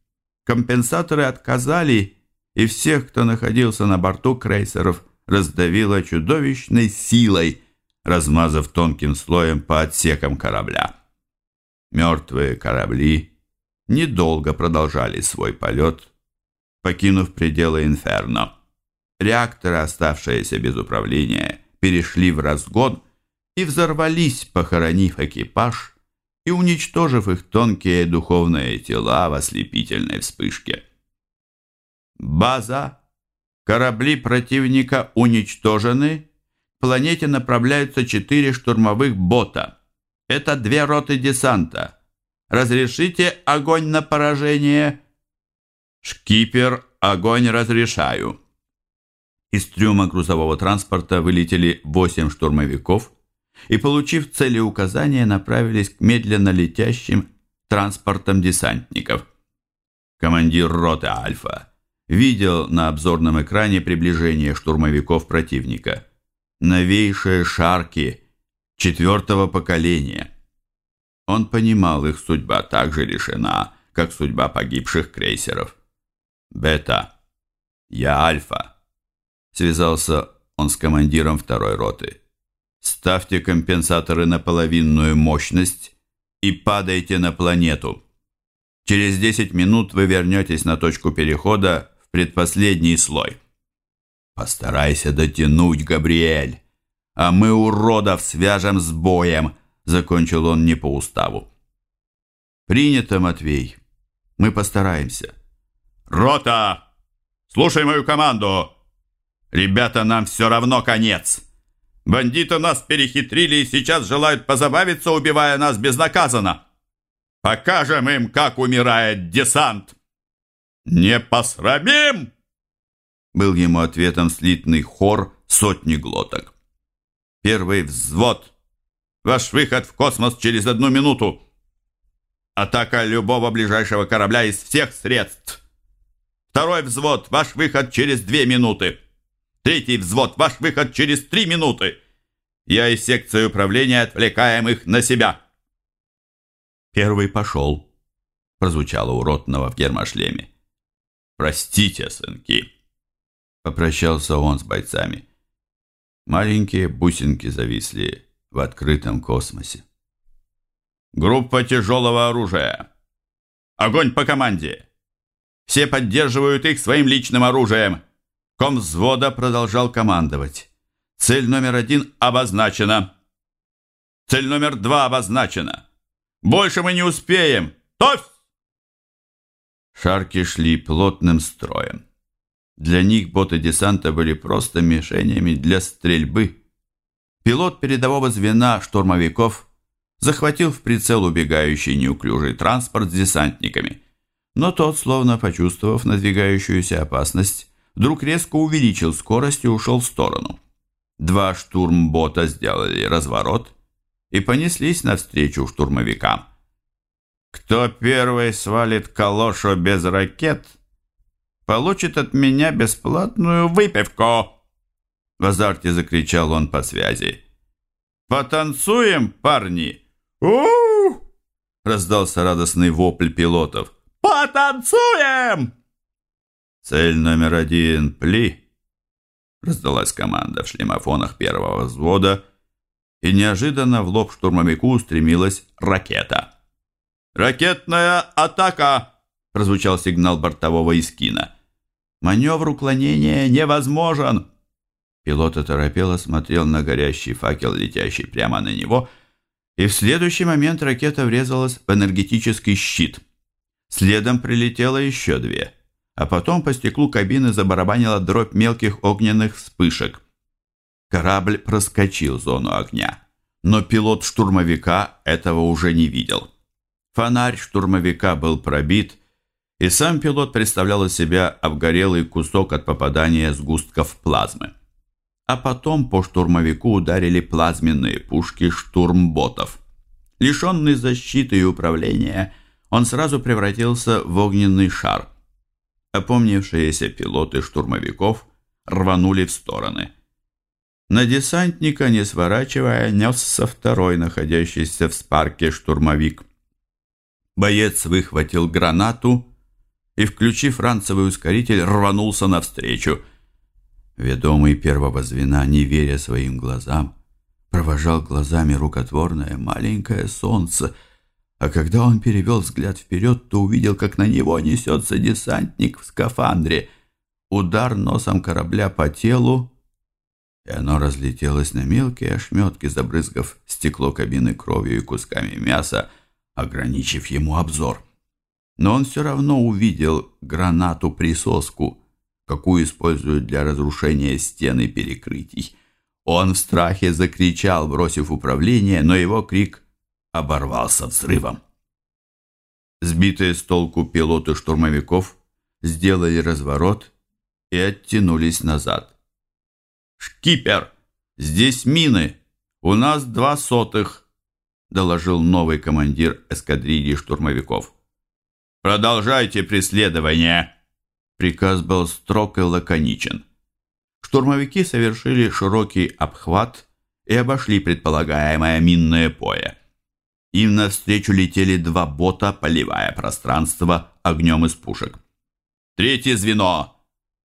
Компенсаторы отказали и всех, кто находился на борту крейсеров, раздавило чудовищной силой, размазав тонким слоем по отсекам корабля. Мертвые корабли недолго продолжали свой полет, покинув пределы инферно. Реакторы, оставшиеся без управления, перешли в разгон и взорвались, похоронив экипаж и уничтожив их тонкие духовные тела в ослепительной вспышке. База. Корабли противника уничтожены. К планете направляются четыре штурмовых бота. Это две роты десанта. Разрешите огонь на поражение? Шкипер, огонь разрешаю. Из трюма грузового транспорта вылетели восемь штурмовиков и, получив цели указания, направились к медленно летящим транспортам десантников. Командир роты «Альфа» видел на обзорном экране приближение штурмовиков противника. Новейшие шарки четвертого поколения. Он понимал, их судьба так же решена, как судьба погибших крейсеров. «Бета, я Альфа», — связался он с командиром второй роты. «Ставьте компенсаторы на половинную мощность и падайте на планету. Через 10 минут вы вернетесь на точку перехода предпоследний слой. «Постарайся дотянуть, Габриэль, а мы уродов свяжем с боем», закончил он не по уставу. «Принято, Матвей. Мы постараемся». «Рота! Слушай мою команду! Ребята, нам все равно конец!» Бандиты нас перехитрили и сейчас желают позабавиться, убивая нас безнаказанно. Покажем им, как умирает десант!» «Не посрамим!» Был ему ответом слитный хор сотни глоток. «Первый взвод! Ваш выход в космос через одну минуту! Атака любого ближайшего корабля из всех средств! Второй взвод! Ваш выход через две минуты! Третий взвод! Ваш выход через три минуты! Я из секции управления отвлекаем их на себя!» «Первый пошел!» прозвучало у Ротного в гермошлеме. «Простите, сынки!» Попрощался он с бойцами. Маленькие бусинки зависли в открытом космосе. Группа тяжелого оружия. Огонь по команде. Все поддерживают их своим личным оружием. Ком взвода продолжал командовать. Цель номер один обозначена. Цель номер два обозначена. Больше мы не успеем. Товь! Шарки шли плотным строем. Для них боты десанта были просто мишенями для стрельбы. Пилот передового звена штурмовиков захватил в прицел убегающий неуклюжий транспорт с десантниками. Но тот, словно почувствовав надвигающуюся опасность, вдруг резко увеличил скорость и ушел в сторону. Два штурмбота сделали разворот и понеслись навстречу штурмовикам. «Кто первый свалит калошу без ракет, получит от меня бесплатную выпивку!» В азарте закричал он по связи. «Потанцуем, парни!» у раздался радостный вопль пилотов. «Потанцуем!» «Цель номер один — пли!» Раздалась команда в шлемофонах первого взвода, и неожиданно в лоб штурмовику устремилась ракета. «Ракетная атака!» — прозвучал сигнал бортового искина. «Маневр уклонения невозможен!» Пилот оторопело смотрел на горящий факел, летящий прямо на него — и в следующий момент ракета врезалась в энергетический щит. Следом прилетело еще две, а потом по стеклу кабины забарабанила дробь мелких огненных вспышек. Корабль проскочил зону огня, но пилот штурмовика этого уже не видел. Фонарь штурмовика был пробит, и сам пилот представлял из себя обгорелый кусок от попадания сгустков плазмы а потом по штурмовику ударили плазменные пушки штурмботов. Лишенный защиты и управления, он сразу превратился в огненный шар. Опомнившиеся пилоты штурмовиков рванули в стороны. На десантника, не сворачивая, несся второй, находящийся в спарке штурмовик. Боец выхватил гранату и, включив ранцевый ускоритель, рванулся навстречу – Ведомый первого звена, не веря своим глазам, провожал глазами рукотворное маленькое солнце, а когда он перевел взгляд вперед, то увидел, как на него несется десантник в скафандре. Удар носом корабля по телу, и оно разлетелось на мелкие ошметки, забрызгав стекло кабины кровью и кусками мяса, ограничив ему обзор. Но он все равно увидел гранату-присоску — какую используют для разрушения стен и перекрытий. Он в страхе закричал, бросив управление, но его крик оборвался взрывом. Сбитые с толку пилоты штурмовиков сделали разворот и оттянулись назад. «Шкипер, здесь мины! У нас два сотых!» доложил новый командир эскадрильи штурмовиков. «Продолжайте преследование!» Приказ был строг и лаконичен. Штурмовики совершили широкий обхват и обошли предполагаемое минное поле. Им навстречу летели два бота, поливая пространство огнем из пушек. «Третье звено!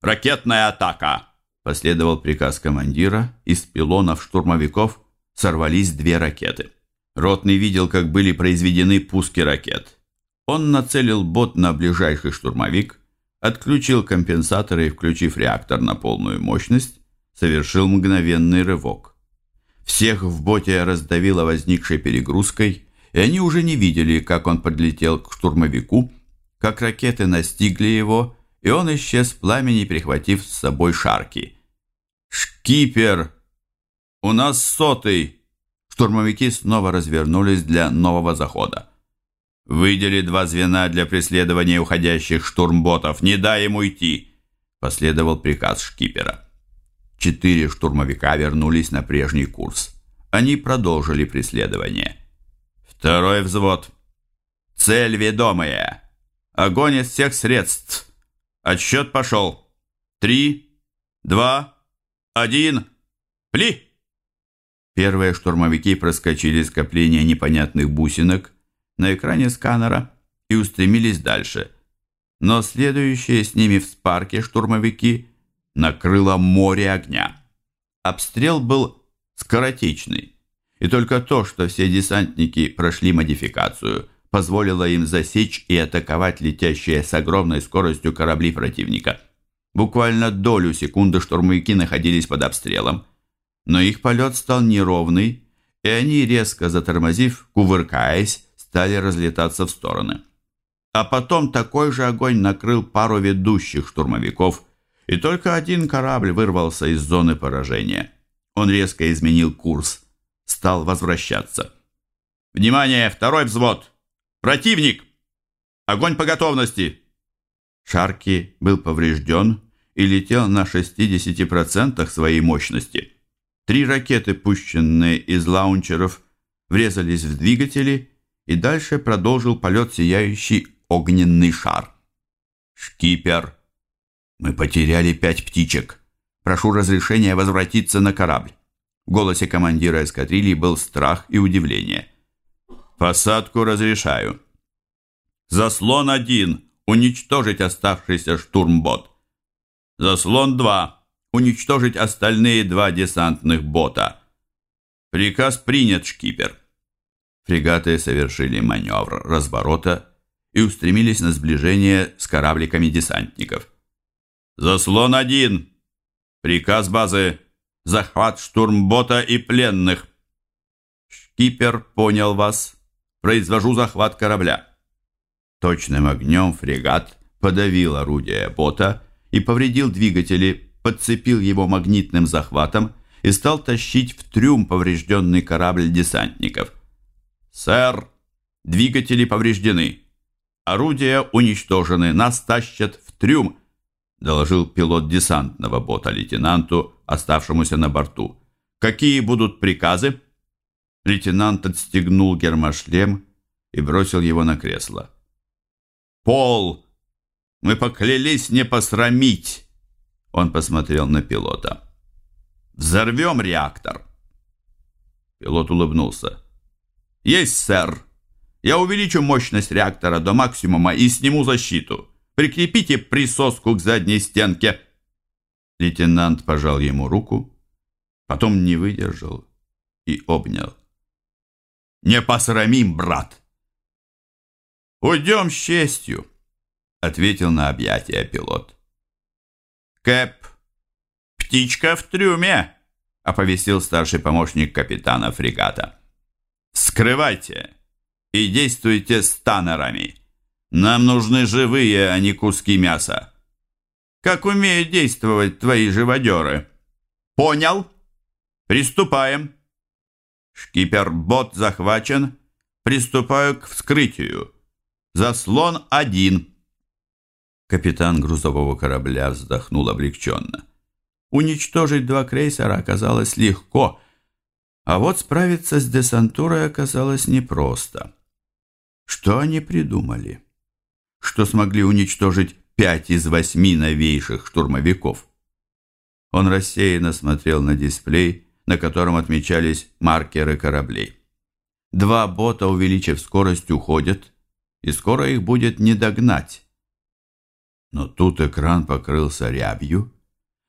Ракетная атака!» Последовал приказ командира, из пилонов штурмовиков сорвались две ракеты. Ротный видел, как были произведены пуски ракет. Он нацелил бот на ближайший штурмовик, отключил компенсаторы и, включив реактор на полную мощность, совершил мгновенный рывок. Всех в боте раздавило возникшей перегрузкой, и они уже не видели, как он подлетел к штурмовику, как ракеты настигли его, и он исчез в пламени, прихватив с собой шарки. «Шкипер! У нас сотый!» Штурмовики снова развернулись для нового захода. Выдели два звена для преследования уходящих штурмботов. Не дай им уйти!» Последовал приказ шкипера. Четыре штурмовика вернулись на прежний курс. Они продолжили преследование. Второй взвод. Цель ведомая. Огонь из всех средств. Отсчет пошел. Три, два, один. Пли! Первые штурмовики проскочили скопление непонятных бусинок на экране сканера и устремились дальше. Но следующие с ними в спарке штурмовики накрыло море огня. Обстрел был скоротечный. И только то, что все десантники прошли модификацию, позволило им засечь и атаковать летящие с огромной скоростью корабли противника. Буквально долю секунды штурмовики находились под обстрелом, но их полет стал неровный, и они, резко затормозив, кувыркаясь, стали разлетаться в стороны. А потом такой же огонь накрыл пару ведущих штурмовиков, и только один корабль вырвался из зоны поражения. Он резко изменил курс, стал возвращаться. «Внимание! Второй взвод! Противник! Огонь по готовности!» Шарки был поврежден и летел на 60% своей мощности. Три ракеты, пущенные из лаунчеров, врезались в двигатели, и дальше продолжил полет сияющий огненный шар. «Шкипер, мы потеряли пять птичек. Прошу разрешения возвратиться на корабль». В голосе командира эскадрильи был страх и удивление. «Посадку разрешаю». «Заслон один. Уничтожить оставшийся штурмбот». «Заслон два. Уничтожить остальные два десантных бота». «Приказ принят, шкипер». Фрегаты совершили маневр разворота и устремились на сближение с корабликами десантников. «Заслон один! Приказ базы! Захват штурмбота и пленных!» «Шкипер понял вас. Произвожу захват корабля». Точным огнем фрегат подавил орудие бота и повредил двигатели, подцепил его магнитным захватом и стал тащить в трюм поврежденный корабль десантников. «Сэр, двигатели повреждены. Орудия уничтожены. Нас тащат в трюм», — доложил пилот десантного бота лейтенанту, оставшемуся на борту. «Какие будут приказы?» Лейтенант отстегнул гермошлем и бросил его на кресло. «Пол! Мы поклялись не посрамить!» Он посмотрел на пилота. «Взорвем реактор!» Пилот улыбнулся. «Есть, сэр. Я увеличу мощность реактора до максимума и сниму защиту. Прикрепите присоску к задней стенке». Лейтенант пожал ему руку, потом не выдержал и обнял. «Не посрамим, брат!» «Уйдем с честью», — ответил на объятие пилот. «Кэп, птичка в трюме», — оповестил старший помощник капитана фрегата. Скрывайте и действуйте с танерами. Нам нужны живые, а не куски мяса. Как умеют действовать твои живодеры? Понял? Приступаем. Шкипер-бот захвачен. Приступаю к вскрытию. Заслон один. Капитан грузового корабля вздохнул облегченно. Уничтожить два крейсера оказалось легко, а вот справиться с десантурой оказалось непросто. Что они придумали? Что смогли уничтожить пять из восьми новейших штурмовиков? Он рассеянно смотрел на дисплей, на котором отмечались маркеры кораблей. Два бота, увеличив скорость, уходят, и скоро их будет не догнать. Но тут экран покрылся рябью,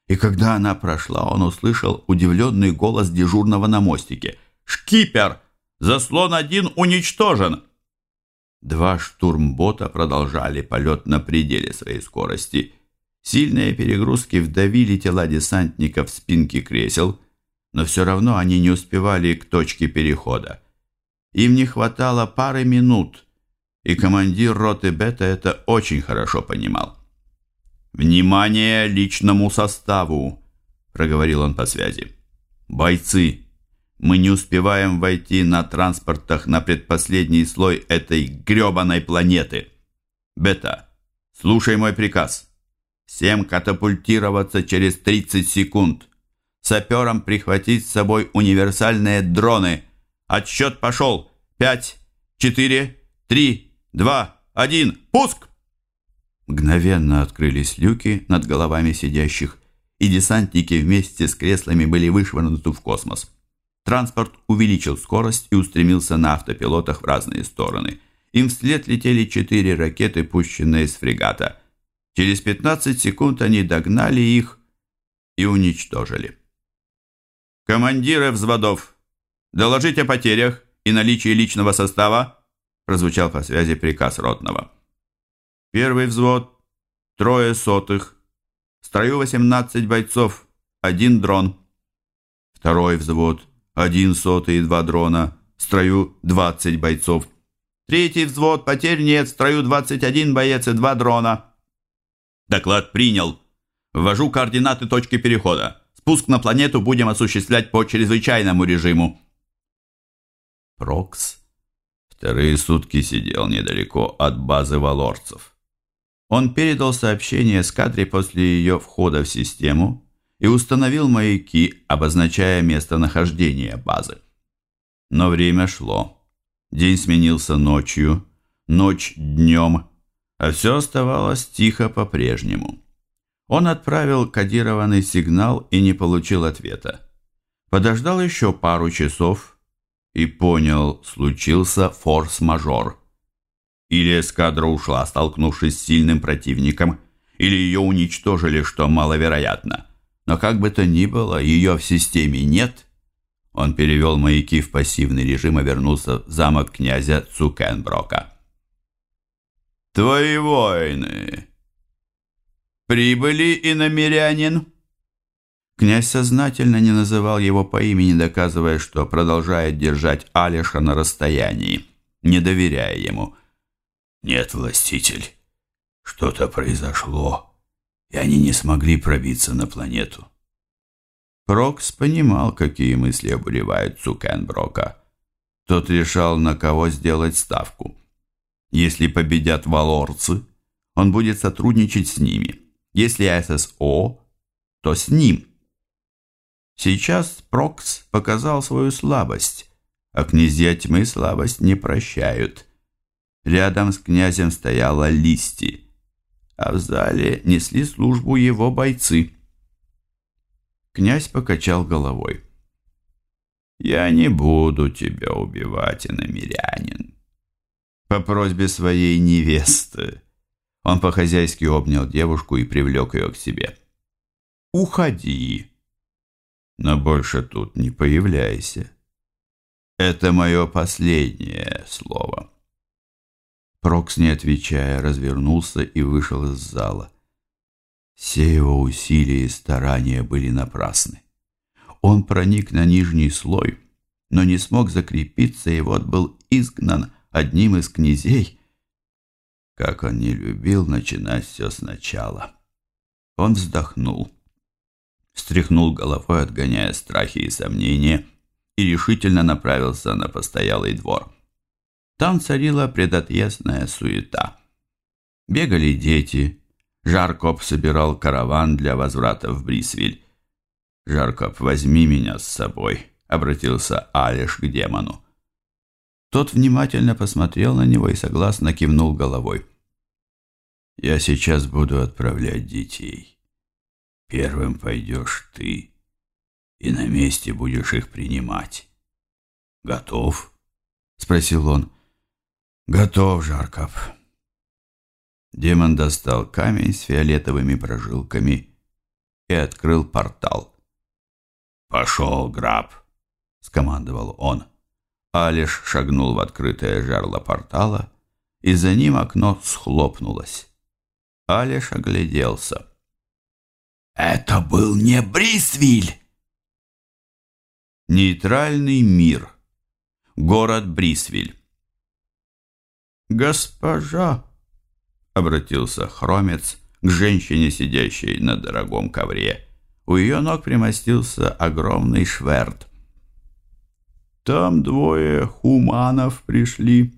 и когда она прошла, он услышал удивленный голос дежурного на мостике. «Шкипер! Заслон один уничтожен!» Два штурмбота продолжали полет на пределе своей скорости. Сильные перегрузки вдавили тела десантников в спинки кресел, но все равно они не успевали к точке перехода. Им не хватало пары минут, и командир роты Бета это очень хорошо понимал. «Внимание личному составу!» – проговорил он по связи. «Бойцы, мы не успеваем войти на транспортах на предпоследний слой этой грёбаной планеты. Бета, слушай мой приказ. Всем катапультироваться через 30 секунд. Саперам прихватить с собой универсальные дроны. Отсчет пошел. Пять, четыре, три, два, один. Пуск!» Мгновенно открылись люки над головами сидящих, и десантники вместе с креслами были вышвырнуты в космос. Транспорт увеличил скорость и устремился на автопилотах в разные стороны. Им вслед летели четыре ракеты, пущенные с фрегата. Через 15 секунд они догнали их и уничтожили. «Командиры взводов, доложить о потерях и наличии личного состава, прозвучал по связи приказ ротного. Первый взвод, трое сотых, в строю 18 бойцов, один дрон. Второй взвод, один сотый и два дрона, в строю 20 бойцов. Третий взвод, потерь нет, в строю 21 боец и два дрона. Доклад принял. Ввожу координаты точки перехода. Спуск на планету будем осуществлять по чрезвычайному режиму. Прокс вторые сутки сидел недалеко от базы валорцев. Он передал сообщение эскадре после ее входа в систему и установил маяки, обозначая местонахождение базы. Но время шло. День сменился ночью, ночь днем, а все оставалось тихо по-прежнему. Он отправил кодированный сигнал и не получил ответа. Подождал еще пару часов и понял, случился форс-мажор. Или эскадра ушла, столкнувшись с сильным противником, или ее уничтожили, что маловероятно. Но как бы то ни было, ее в системе нет. Он перевел маяки в пассивный режим и вернулся в замок князя Цукенброка. «Твои воины прибыли, и намерянин?» Князь сознательно не называл его по имени, доказывая, что продолжает держать Алиша на расстоянии, не доверяя ему. «Нет, властитель, что-то произошло, и они не смогли пробиться на планету». Прокс понимал, какие мысли обуревают Цукенброка. Тот решал, на кого сделать ставку. Если победят валорцы, он будет сотрудничать с ними. Если ССО, то с ним. Сейчас Прокс показал свою слабость, а князья тьмы слабость не прощают. Рядом с князем стояла Листи, а в зале несли службу его бойцы. Князь покачал головой. «Я не буду тебя убивать, иномирянин». По просьбе своей невесты он по-хозяйски обнял девушку и привлек ее к себе. «Уходи!» но больше тут не появляйся. Это мое последнее слово. Прокс, не отвечая, развернулся и вышел из зала. Все его усилия и старания были напрасны. Он проник на нижний слой, но не смог закрепиться и вот был изгнан одним из князей. Как он не любил начинать все сначала. Он вздохнул встряхнул головой, отгоняя страхи и сомнения, и решительно направился на постоялый двор. Там царила предотъездная суета. Бегали дети. Жаркоп собирал караван для возврата в Брисвиль. «Жаркоп, возьми меня с собой», — обратился Алиш к демону. Тот внимательно посмотрел на него и согласно кивнул головой. «Я сейчас буду отправлять детей. Первым пойдешь ты, и на месте будешь их принимать. Готов? Спросил он. Готов, Жарков. Демон достал камень с фиолетовыми прожилками и открыл портал. «Пошел, граб!» — скомандовал он. Алиш шагнул в открытое жерло портала, и за ним окно схлопнулось. Алиш огляделся. Это был не Брисвиль! Нейтральный мир. Город Брисвиль. «Госпожа!» — обратился Хромец к женщине, сидящей на дорогом ковре. У ее ног примостился огромный шверт. «Там двое хуманов пришли.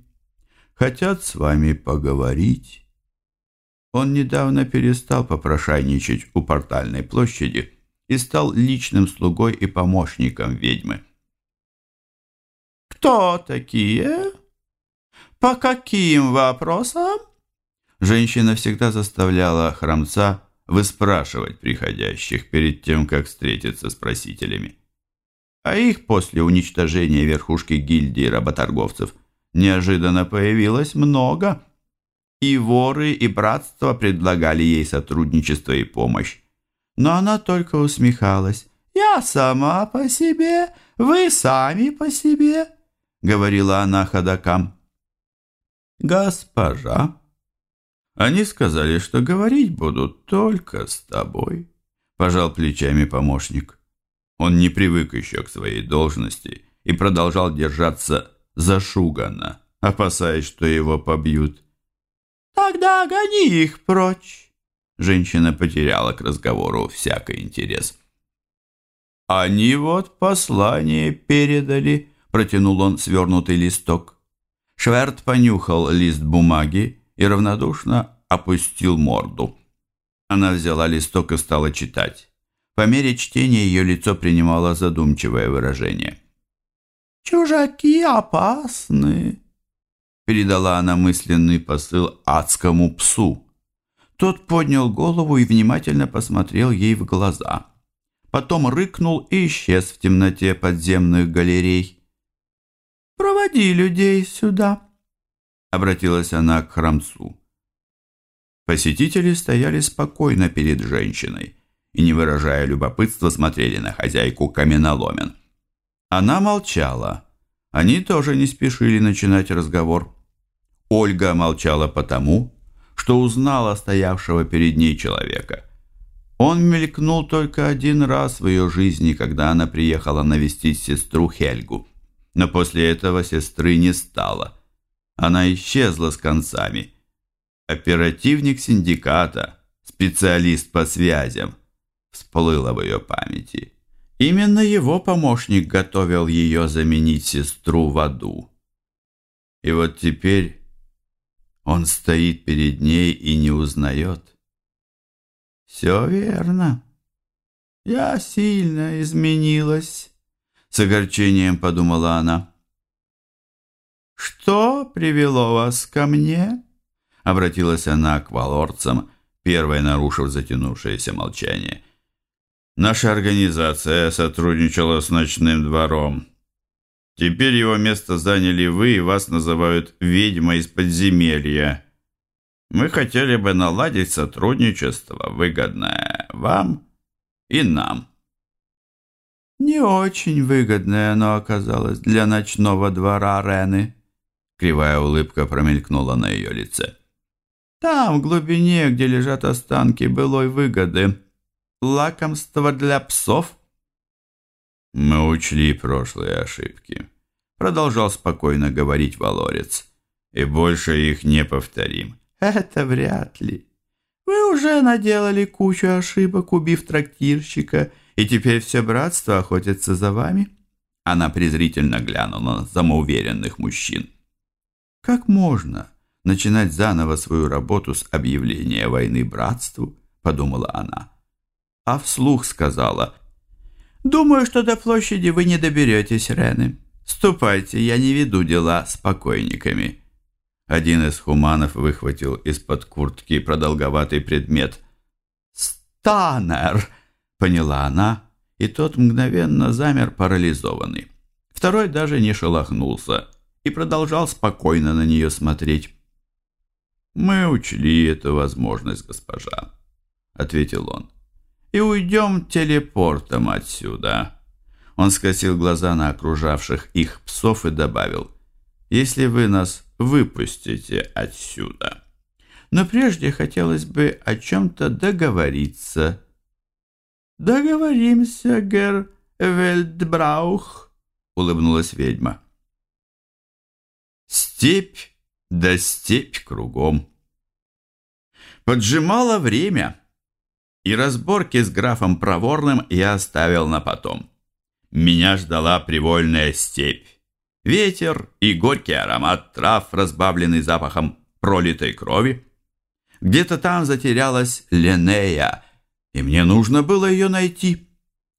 Хотят с вами поговорить». Он недавно перестал попрошайничать у портальной площади и стал личным слугой и помощником ведьмы. «Кто такие? По каким вопросам?» Женщина всегда заставляла храмца выспрашивать приходящих перед тем, как встретиться с просителями. А их после уничтожения верхушки гильдии работорговцев неожиданно появилось много – и воры, и братство предлагали ей сотрудничество и помощь. Но она только усмехалась. «Я сама по себе, Вы сами по себе, — говорила она ходокам. Госпожа, они сказали, что говорить будут только с тобой, — пожал плечами помощник. Он не привык еще к своей должности и продолжал держаться зашуганно, опасаясь, что его побьют. «Тогда гони их прочь!» Женщина потеряла к разговору всякий интерес. «Они вот послание передали», — протянул он свернутый листок. Шверт понюхал лист бумаги и равнодушно опустил морду. Она взяла листок и стала читать. По мере чтения ее лицо принимало задумчивое выражение. «Чужаки опасны», — передала она мысленный посыл адскому псу. Тот поднял голову и внимательно посмотрел ей в глаза. Потом рыкнул и исчез в темноте подземных галерей. «Проводи людей сюда», — обратилась она к храмцу. Посетители стояли спокойно перед женщиной и, не выражая любопытства, смотрели на хозяйку каменоломен. Она молчала. Они тоже не спешили начинать разговор. Ольга молчала потому, что узнала стоявшего перед ней человека. Он мелькнул только один раз в ее жизни, когда она приехала навестить сестру Хельгу. Но после этого сестры не стало. Она исчезла с концами. Оперативник синдиката, специалист по связям, всплыло в ее памяти. Именно его помощник готовил ее заменить сестру в аду. И вот теперь он стоит перед ней и не узнает. «Все верно. Я сильно изменилась», — с огорчением подумала она. «Что привело вас ко мне?» — обратилась она к валорцам, первой нарушив затянувшееся молчание — Наша организация сотрудничала с ночным двором. Теперь его место заняли вы, и вас называют ведьмой из подземелья. Мы хотели бы наладить сотрудничество, выгодное вам и нам. Не очень выгодное оно оказалось для ночного двора Рены. Кривая улыбка промелькнула на ее лице. Там, в глубине, где лежат останки былой выгоды, лакомство для псов?» «Мы учли прошлые ошибки», — продолжал спокойно говорить Валорец, «и больше их не повторим». «Это вряд ли. Вы уже наделали кучу ошибок, убив трактирщика, и теперь все братство охотится за вами?» Она презрительно глянула на самоуверенных мужчин. «Как можно начинать заново свою работу с объявления войны братству?» — подумала она а вслух сказала. «Думаю, что до площади вы не доберетесь, Рены. Ступайте, я не веду дела с покойниками». Один из хуманов выхватил из-под куртки продолговатый предмет. «Станер!» — поняла она, и тот мгновенно замер парализованный. Второй даже не шелохнулся и продолжал спокойно на нее смотреть. «Мы учли эту возможность, госпожа», — ответил он и уйдем телепортом отсюда». Он скосил глаза на окружавших их псов и добавил, «Если вы нас выпустите отсюда. Но прежде хотелось бы о чем-то договориться». «Договоримся, гер Вельдбраух», — улыбнулась ведьма. Степь да степь кругом. Поджимало время — и разборки с графом Проворным я оставил на потом. Меня ждала привольная степь. Ветер и горький аромат трав, разбавленный запахом пролитой крови. Где-то там затерялась Ленея, и мне нужно было ее найти.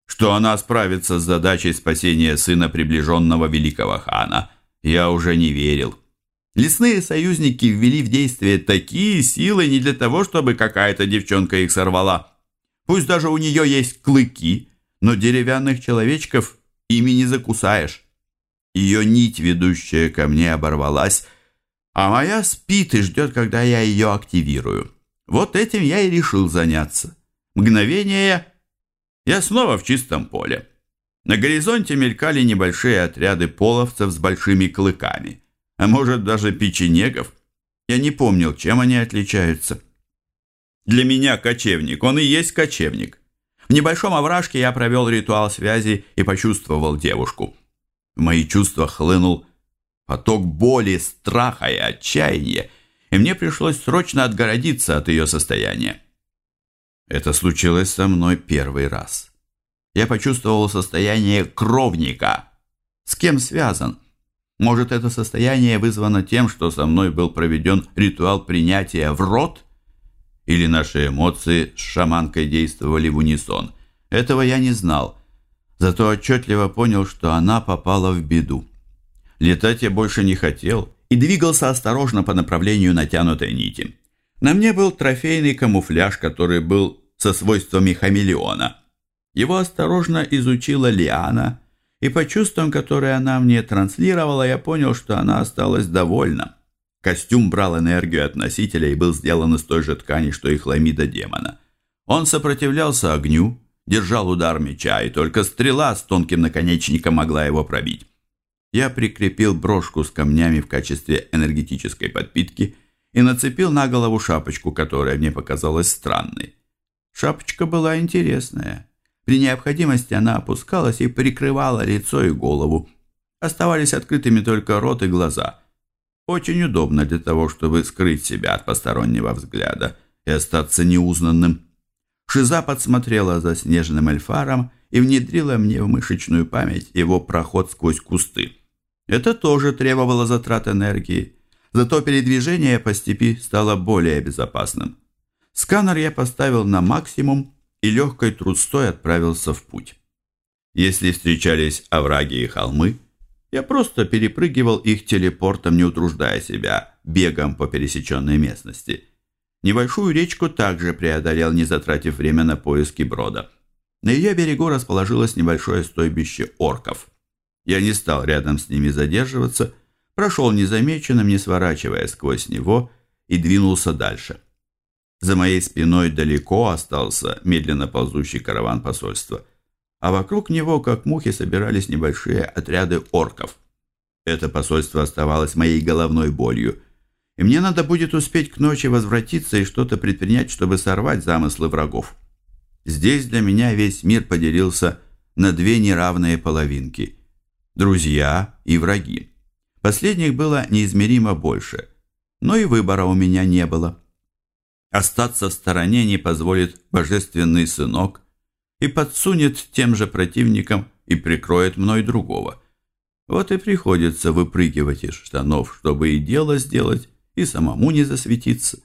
Что она справится с задачей спасения сына приближенного великого хана, я уже не верил. Лесные союзники ввели в действие такие силы не для того, чтобы какая-то девчонка их сорвала. Пусть даже у нее есть клыки, но деревянных человечков ими не закусаешь. Ее нить, ведущая ко мне, оборвалась, а моя спит и ждет, когда я ее активирую. Вот этим я и решил заняться. Мгновение я снова в чистом поле. На горизонте мелькали небольшие отряды половцев с большими клыками, а может даже печенегов. Я не помнил, чем они отличаются. Для меня кочевник, он и есть кочевник. В небольшом овражке я провел ритуал связи и почувствовал девушку. В мои чувства хлынул поток боли, страха и отчаяния, и мне пришлось срочно отгородиться от ее состояния. Это случилось со мной первый раз. Я почувствовал состояние кровника. С кем связан? Может, это состояние вызвано тем, что со мной был проведен ритуал принятия в рот? Или наши эмоции с шаманкой действовали в унисон? Этого я не знал, зато отчетливо понял, что она попала в беду. Летать я больше не хотел и двигался осторожно по направлению натянутой нити. На мне был трофейный камуфляж, который был со свойствами хамелеона. Его осторожно изучила Лиана, и по чувствам, которые она мне транслировала, я понял, что она осталась довольна. Костюм брал энергию от носителя и был сделан из той же ткани, что и хламида демона. Он сопротивлялся огню, держал удар меча, и только стрела с тонким наконечником могла его пробить. Я прикрепил брошку с камнями в качестве энергетической подпитки и нацепил на голову шапочку, которая мне показалась странной. Шапочка была интересная. При необходимости она опускалась и прикрывала лицо и голову. Оставались открытыми только рот и глаза. Очень удобно для того, чтобы скрыть себя от постороннего взгляда и остаться неузнанным. Шиза подсмотрела за снежным эльфаром и внедрила мне в мышечную память его проход сквозь кусты. Это тоже требовало затрат энергии, зато передвижение по степи стало более безопасным. Сканер я поставил на максимум и легкой трустой отправился в путь. Если встречались овраги и холмы, я просто перепрыгивал их телепортом, не утруждая себя бегом по пересеченной местности. Небольшую речку также преодолел, не затратив время на поиски брода. На ее берегу расположилось небольшое стойбище орков. Я не стал рядом с ними задерживаться, прошел незамеченным, не сворачивая сквозь него, и двинулся дальше. За моей спиной далеко остался медленно ползущий караван посольства, а вокруг него, как мухи, собирались небольшие отряды орков. Это посольство оставалось моей головной болью, и мне надо будет успеть к ночи возвратиться и что-то предпринять, чтобы сорвать замыслы врагов. Здесь для меня весь мир поделился на две неравные половинки – друзья и враги. Последних было неизмеримо больше, но и выбора у меня не было. Остаться в стороне не позволит божественный сынок и подсунет тем же противникам и прикроет мной другого. Вот и приходится выпрыгивать из штанов, чтобы и дело сделать, и самому не засветиться.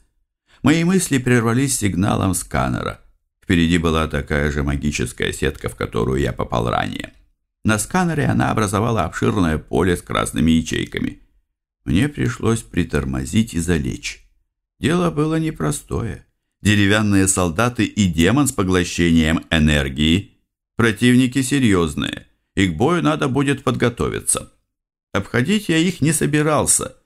Мои мысли прервались сигналом сканера. Впереди была такая же магическая сетка, в которую я попал ранее. На сканере она образовала обширное поле с красными ячейками. Мне пришлось притормозить и залечь. Дело было непростое. Деревянные солдаты и демон с поглощением энергии. Противники серьезные, и к бою надо будет подготовиться. Обходить я их не собирался.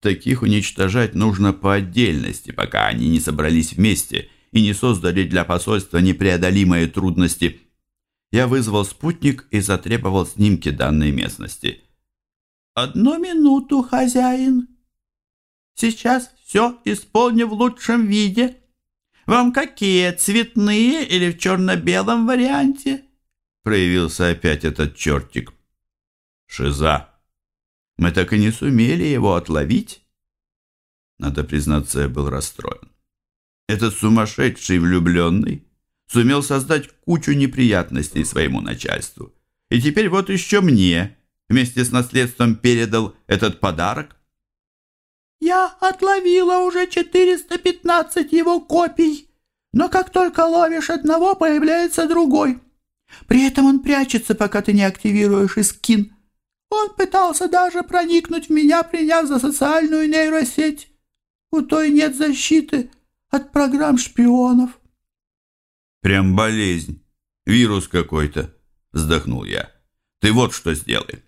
Таких уничтожать нужно по отдельности, пока они не собрались вместе и не создали для посольства непреодолимые трудности – я вызвал спутник и затребовал снимки данной местности. «Одну минуту, хозяин. Сейчас все исполню в лучшем виде. Вам какие, цветные или в черно-белом варианте?» Проявился опять этот чертик. «Шиза, мы так и не сумели его отловить?» Надо признаться, я был расстроен. Этот сумасшедший влюбленный сумел создать кучу неприятностей своему начальству. И теперь вот еще мне вместе с наследством передал этот подарок. Я отловила уже 415 его копий, но как только ловишь одного, появляется другой. При этом он прячется, пока ты не активируешь искин. Он пытался даже проникнуть в меня, приняв за социальную нейросеть. У той нет защиты от программ шпионов. Прям болезнь. Вирус какой-то, вздохнул я. Ты вот что сделай.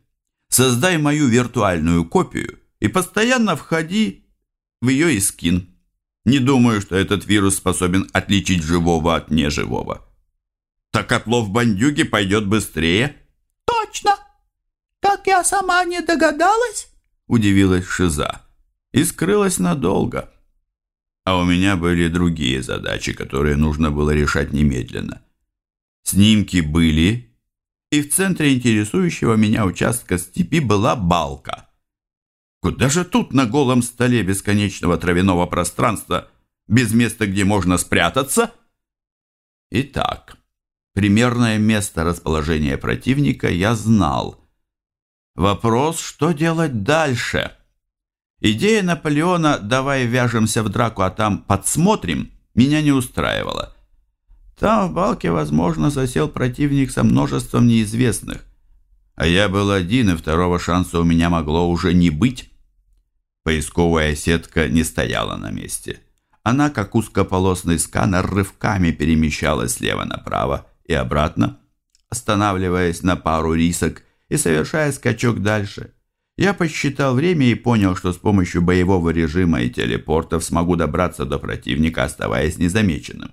Создай мою виртуальную копию и постоянно входи в ее искин. Не думаю, что этот вирус способен отличить живого от неживого. Так отлов бандюги пойдет быстрее. точно? Как я сама не догадалась?» Удивилась Шиза и скрылась надолго. А у меня были другие задачи, которые нужно было решать немедленно. Снимки были, и в центре интересующего меня участка степи была балка. Куда же тут на голом столе бесконечного травяного пространства, без места, где можно спрятаться? Итак, примерное место расположения противника я знал. Вопрос, что делать дальше? Идея Наполеона «давай вяжемся в драку, а там подсмотрим» меня не устраивала. Там в балке, возможно, засел противник со множеством неизвестных. А я был один, и второго шанса у меня могло уже не быть. Поисковая сетка не стояла на месте. Она, как узкополосный сканер, рывками перемещалась слева направо и обратно, останавливаясь на пару рисок и совершая скачок дальше – я посчитал время и понял, что с помощью боевого режима и телепортов смогу добраться до противника, оставаясь незамеченным.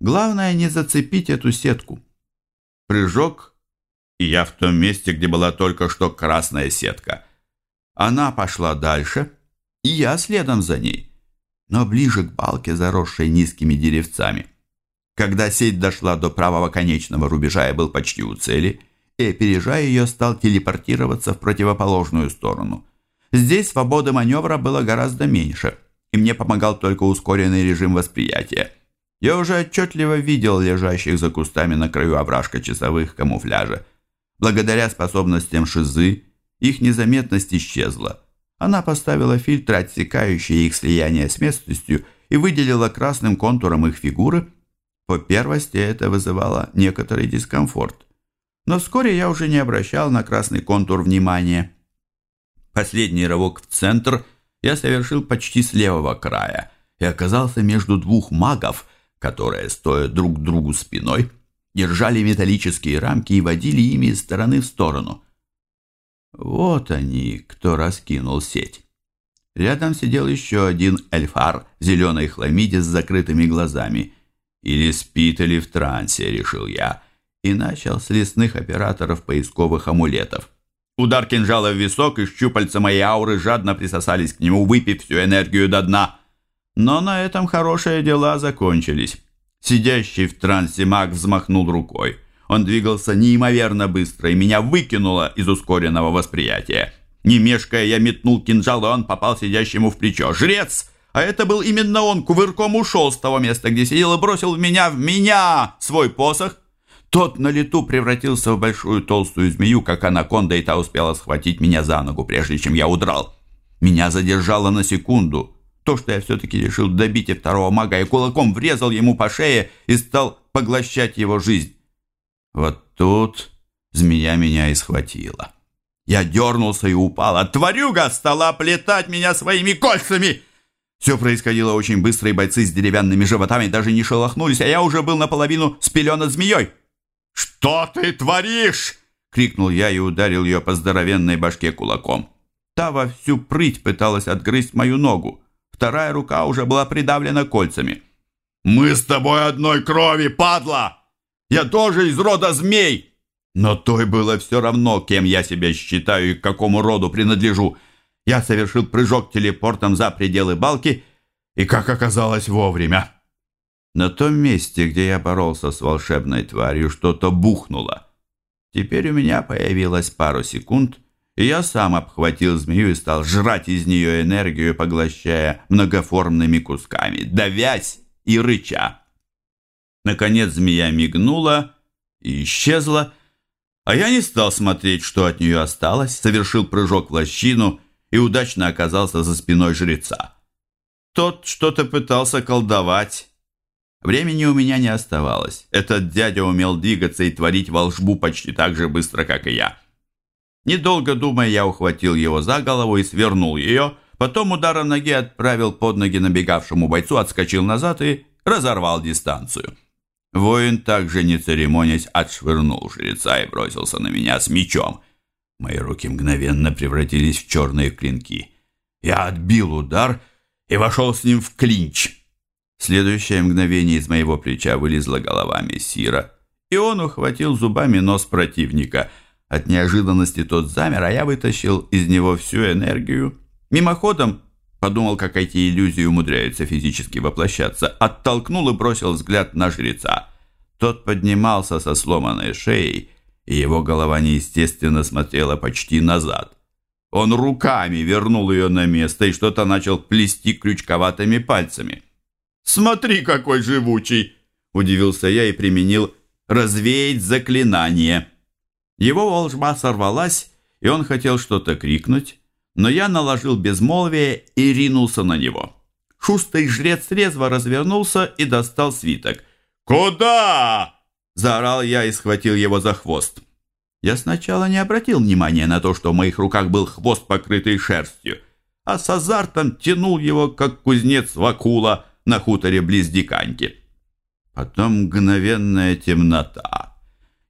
Главное не зацепить эту сетку. Прыжок, и я в том месте, где была только что красная сетка. Она пошла дальше, и я следом за ней, но ближе к балке, заросшей низкими деревцами. Когда сеть дошла до правого конечного рубежа и был почти у цели – и, опережая ее, стал телепортироваться в противоположную сторону. Здесь свободы маневра было гораздо меньше, и мне помогал только ускоренный режим восприятия. Я уже отчетливо видел лежащих за кустами на краю ображка часовых камуфляжа. Благодаря способностям Шизы их незаметность исчезла. Она поставила фильтры, отсекающие их слияние с местностью, и выделила красным контуром их фигуры. По первости это вызывало некоторый дискомфорт но вскоре я уже не обращал на красный контур внимания. Последний рывок в центр я совершил почти с левого края и оказался между двух магов, которые, стоя друг другу спиной, держали металлические рамки и водили ими из стороны в сторону. Вот они, кто раскинул сеть. Рядом сидел еще один эльфар в зеленой хламиде с закрытыми глазами. Или спит, или в трансе, решил я, и начал с лесных операторов поисковых амулетов. Удар кинжала в висок, и щупальца моей ауры жадно присосались к нему, выпив всю энергию до дна. Но на этом хорошие дела закончились. Сидящий в трансе маг взмахнул рукой. Он двигался неимоверно быстро, и меня выкинуло из ускоренного восприятия. Не мешкая, я метнул кинжал, и он попал сидящему в плечо. «Жрец!» А это был именно он, кувырком ушел с того места, где сидел, и бросил в меня, в меня, свой посох. Тот на лету превратился в большую толстую змею, как анаконда, и та успела схватить меня за ногу, прежде чем я удрал. Меня задержало на секунду. То, что я все-таки решил добить и второго мага, и кулаком врезал ему по шее и стал поглощать его жизнь. Вот тут змея меня и схватила. Я дернулся и упал, тварюга стала оплетать меня своими кольцами. Все происходило очень быстро, и бойцы с деревянными животами даже не шелохнулись, а я уже был наполовину спелен змеей. «Что ты творишь?» — крикнул я и ударил ее по здоровенной башке кулаком. Та во всю прыть пыталась отгрызть мою ногу. Вторая рука уже была придавлена кольцами. «Мы с тобой одной крови, падла! Я тоже из рода змей!» Но той было все равно, кем я себя считаю и к какому роду принадлежу. Я совершил прыжок телепортом за пределы балки и, как оказалось, вовремя. На том месте, где я боролся с волшебной тварью, что-то бухнуло. Теперь у меня появилось пару секунд, и я сам обхватил змею и стал жрать из нее энергию, поглощая многоформными кусками, давясь и рыча. Наконец змея мигнула и исчезла, а я не стал смотреть, что от нее осталось, совершил прыжок в лощину и удачно оказался за спиной жреца. Тот что-то пытался колдовать, Времени у меня не оставалось. Этот дядя умел двигаться и творить волшбу почти так же быстро, как и я. Недолго думая, я ухватил его за голову и свернул ее, потом ударом ноги отправил под ноги набегавшему бойцу, отскочил назад и разорвал дистанцию. Воин также не церемонясь отшвырнул жреца и бросился на меня с мечом. Мои руки мгновенно превратились в черные клинки. Я отбил удар и вошел с ним в клинч следующее мгновение из моего плеча вылезла голова мессира, и он ухватил зубами нос противника, От неожиданности тот замер, а я вытащил из него всю энергию. Мимоходом подумал, как эти иллюзии умудряются физически воплощаться, оттолкнул и бросил взгляд на жреца. Тот поднимался со сломанной шеей, и его голова неестественно смотрела почти назад. Он руками вернул ее на место и что-то начал плести крючковатыми пальцами. «Смотри, какой живучий!» – удивился я и применил «развеять заклинание». Его волжба сорвалась, и он хотел что-то крикнуть, но я наложил безмолвие и ринулся на него. Шустрый жрец резво развернулся и достал свиток. «Куда?» – заорал я и схватил его за хвост. Я сначала не обратил внимания на то, что в моих руках был хвост, покрытый шерстью, а с азартом тянул его, как кузнец Вакула на хуторе близ Диканьки. Потом мгновенная темнота,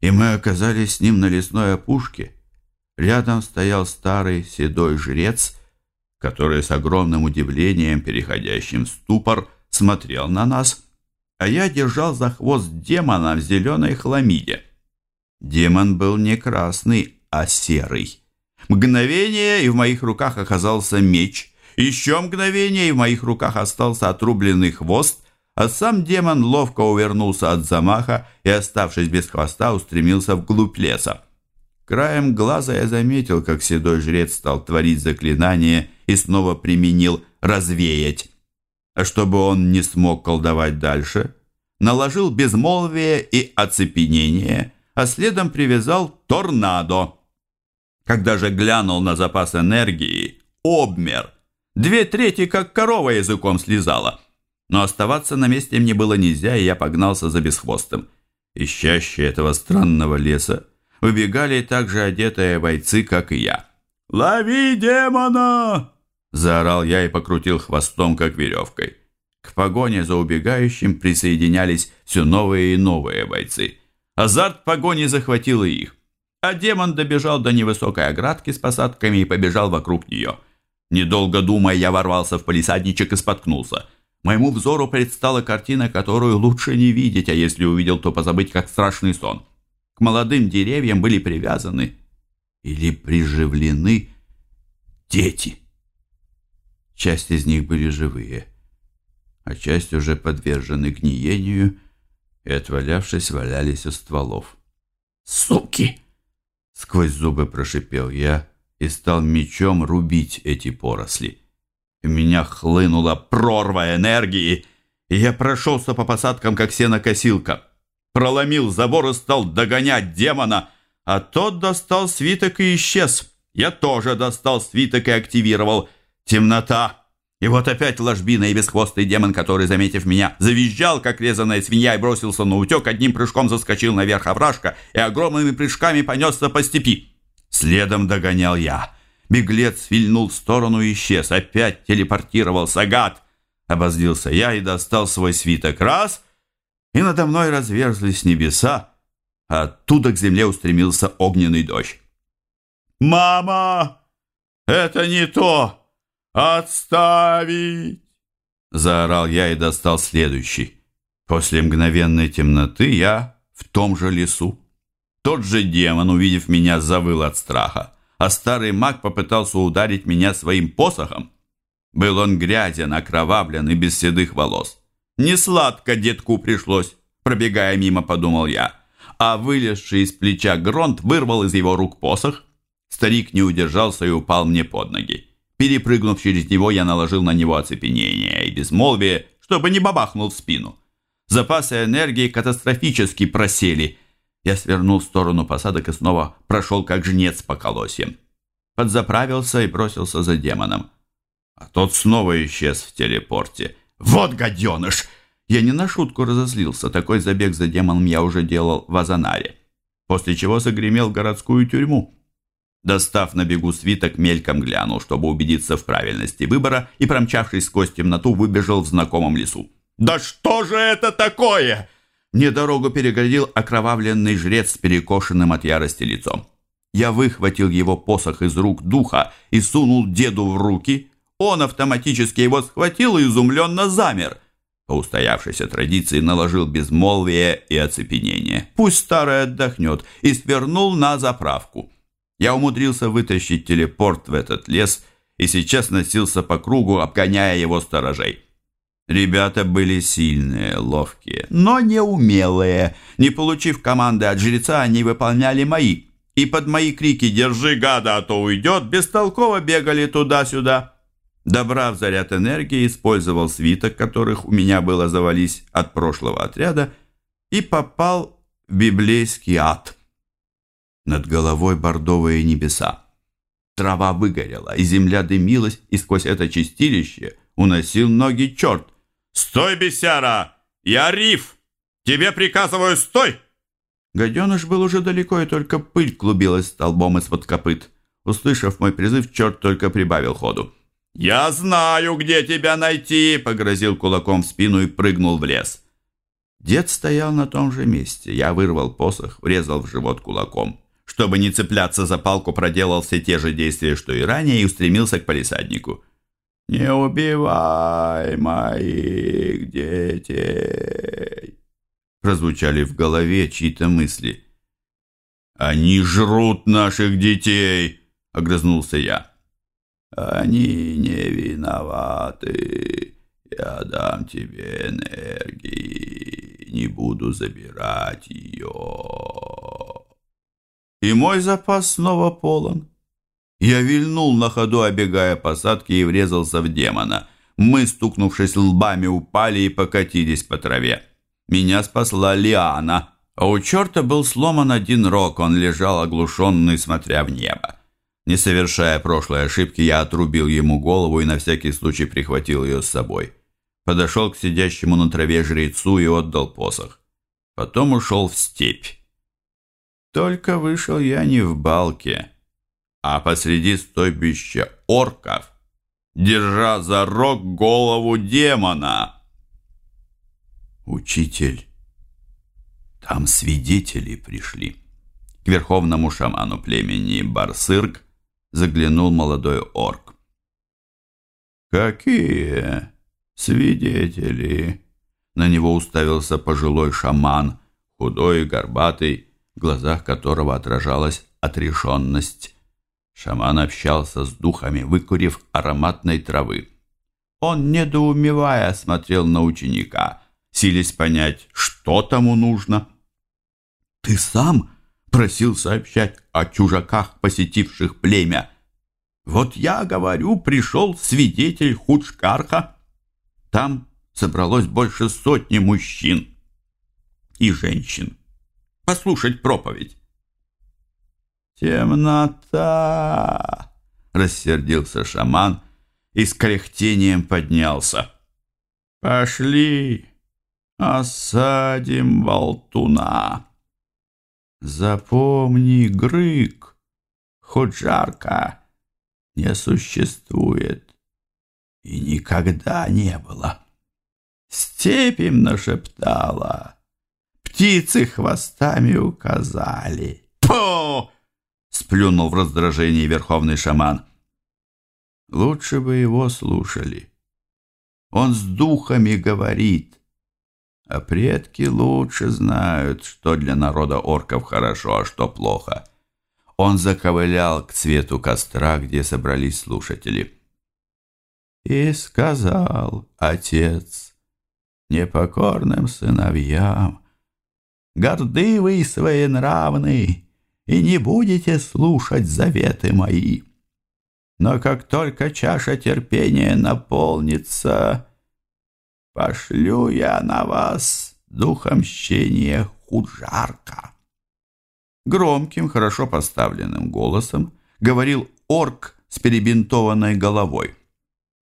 и мы оказались с ним на лесной опушке. Рядом стоял старый седой жрец, который с огромным удивлением, переходящим в ступор, смотрел на нас, а я держал за хвост демона в зеленой хламиде. Демон был не красный, а серый. Мгновение, и в моих руках оказался меч. Еще мгновение, и в моих руках остался отрубленный хвост, а сам демон ловко увернулся от замаха и, оставшись без хвоста, устремился вглубь леса. Краем глаза я заметил, как седой жрец стал творить заклинание и снова применил «развеять». А чтобы он не смог колдовать дальше, наложил безмолвие и оцепенение – а следом привязал торнадо. Когда же глянул на запас энергии, обмер. Две трети, как корова языком слезала. Но оставаться на месте мне было нельзя, и я погнался за бесхвостым. Ищащие этого странного леса выбегали так же одетые бойцы, как и я. «Лови демона!» Заорал я и покрутил хвостом, как веревкой. К погоне за убегающим присоединялись все новые и новые бойцы – Азарт погони захватил и их. А демон добежал до невысокой оградки с посадками и побежал вокруг нее. Недолго думая, я ворвался в палисадничек и споткнулся. Моему взору предстала картина, которую лучше не видеть, а если увидел, то позабыть, как страшный сон. К молодым деревьям были привязаны или приживлены дети. Часть из них были живые, а часть уже подвержены гниению и, отвалявшись, валялись у стволов. «Суки!» — сквозь зубы прошипел я и стал мечом рубить эти поросли. У меня хлынула прорва энергии, и я прошелся по посадкам, как сенокосилка. Проломил забор и стал догонять демона, а тот достал свиток и исчез. Я тоже достал свиток и активировал. Темнота и вот опять ложбина и бесхвостый демон, который, заметив меня, завизжал, как резаная свинья, и бросился на утек, одним прыжком заскочил наверх овражка и огромными прыжками понесся по степи. Следом догонял я. Беглец вильнул в сторону и исчез. Опять телепортировался гад. Обозлился я и достал свой свиток. Раз, и надо мной разверзлись небеса, а оттуда к земле устремился огненный дождь. «Мама! Это не то!» «Отставить!» Заорал я и достал следующий. После мгновенной темноты я в том же лесу. Тот же демон, увидев меня, завыл от страха, а старый маг попытался ударить меня своим посохом. Был он грязен, окровавлен и без седых волос. Не сладко детку пришлось, пробегая мимо, подумал я. А вылезший из плеча Гронт вырвал из его рук посох. Старик не удержался и упал мне под ноги. Перепрыгнув через него, я наложил на него оцепенение и безмолвие, чтобы не бабахнул в спину. Запасы энергии катастрофически просели. Я свернул в сторону посадок и снова прошел как жнец по колосьям. Подзаправился и бросился за демоном. А тот снова исчез в телепорте. «Вот гаденыш!» Я не на шутку разозлился. Такой забег за демоном я уже делал в Азанаре. После чего загремел в городскую тюрьму. Достав на бегу свиток, мельком глянул, чтобы убедиться в правильности выбора, и, промчавшись сквозь темноту, выбежал в знакомом лесу. «Да что же это такое?» Мне дорогу перегородил окровавленный жрец с перекошенным от ярости лицом. Я выхватил его посох из рук духа и сунул деду в руки. Он автоматически его схватил и изумленно замер. по устоявшейся традиции наложил безмолвие и оцепенение. Пусть старый отдохнет, и свернул на заправку. Я умудрился вытащить телепорт в этот лес и сейчас носился по кругу, обгоняя его сторожей. Ребята были сильные, ловкие, но неумелые. Не получив команды от жреца, они выполняли мои. И под мои крики «Держи, гада, а то уйдет!» бестолково бегали туда-сюда. Добрав заряд энергии, использовал свиток, которых у меня было завались от прошлого отряда, и попал в библейский ад. Над головой бордовые небеса. Трава выгорела, и земля дымилась, и сквозь это чистилище уносил ноги черт. «Стой, бесяра! Я риф! Тебе приказываю, стой!» Гаденыш был уже далеко, и только пыль клубилась столбом из-под копыт. Услышав мой призыв, черт только прибавил ходу. «Я знаю, где тебя найти!» — погрозил кулаком в спину и прыгнул в лес. Дед стоял на том же месте. Я вырвал посох, врезал в живот кулаком. Чтобы не цепляться за палку, проделал все те же действия, что и ранее, и устремился к палисаднику. «Не убивай моих детей!» Прозвучали в голове чьи-то мысли. «Они жрут наших детей!» — огрызнулся я. Они не виноваты. Я дам тебе энергии, не буду забирать ее. И мой запас снова полон. Я вильнул на ходу, обегая посадки, и врезался в демона. Мы, стукнувшись лбами, упали и покатились по траве. Меня спасла Лиана, а у черта был сломан один рог, он лежал оглушенный, смотря в небо. Не совершая прошлой ошибки, я отрубил ему голову и на всякий случай прихватил ее с собой. Подошел к сидящему на траве жрецу и отдал посох. Потом ушел в степь. Только вышел я не в балке, а посреди стойбища орков, держа за рог голову демона. «Учитель, там свидетели пришли». К верховному шаману племени Барсырк заглянул молодой орк. «Какие свидетели?» На него уставился пожилой шаман, худой и горбатый, в глазах которого отражалась отрешенность. Шаман общался с духами, выкурив ароматной травы. Он, недоумевая, смотрел на ученика, силясь понять, что тому нужно. «Ты сам просил сообщать о чужаках, посетивших племя. Вот я говорю, пришел свидетель Худшкарха. Там собралось больше сотни мужчин и женщин. Послушать проповедь. «Темнота!» — рассердился шаман и с кряхтением поднялся. «Пошли, осадим болтуна!» Запомни, Грык, хоть жарко, не существует и никогда не было. Степь им нашептала, птицы хвостами указали. По! сплюнул в раздражении верховный шаман. Лучше бы его слушали. Он с духами говорит, а предки лучше знают, что для народа орков хорошо, а что плохо. Он заковылял к цвету костра, где собрались слушатели. И сказал отец непокорным сыновьям, «Горды вы своенравны, и не будете слушать заветы мои. Но как только чаша терпения наполнится, Пошлю я на вас духом мщения худжарка. Громким, хорошо поставленным голосом говорил орк с перебинтованной головой.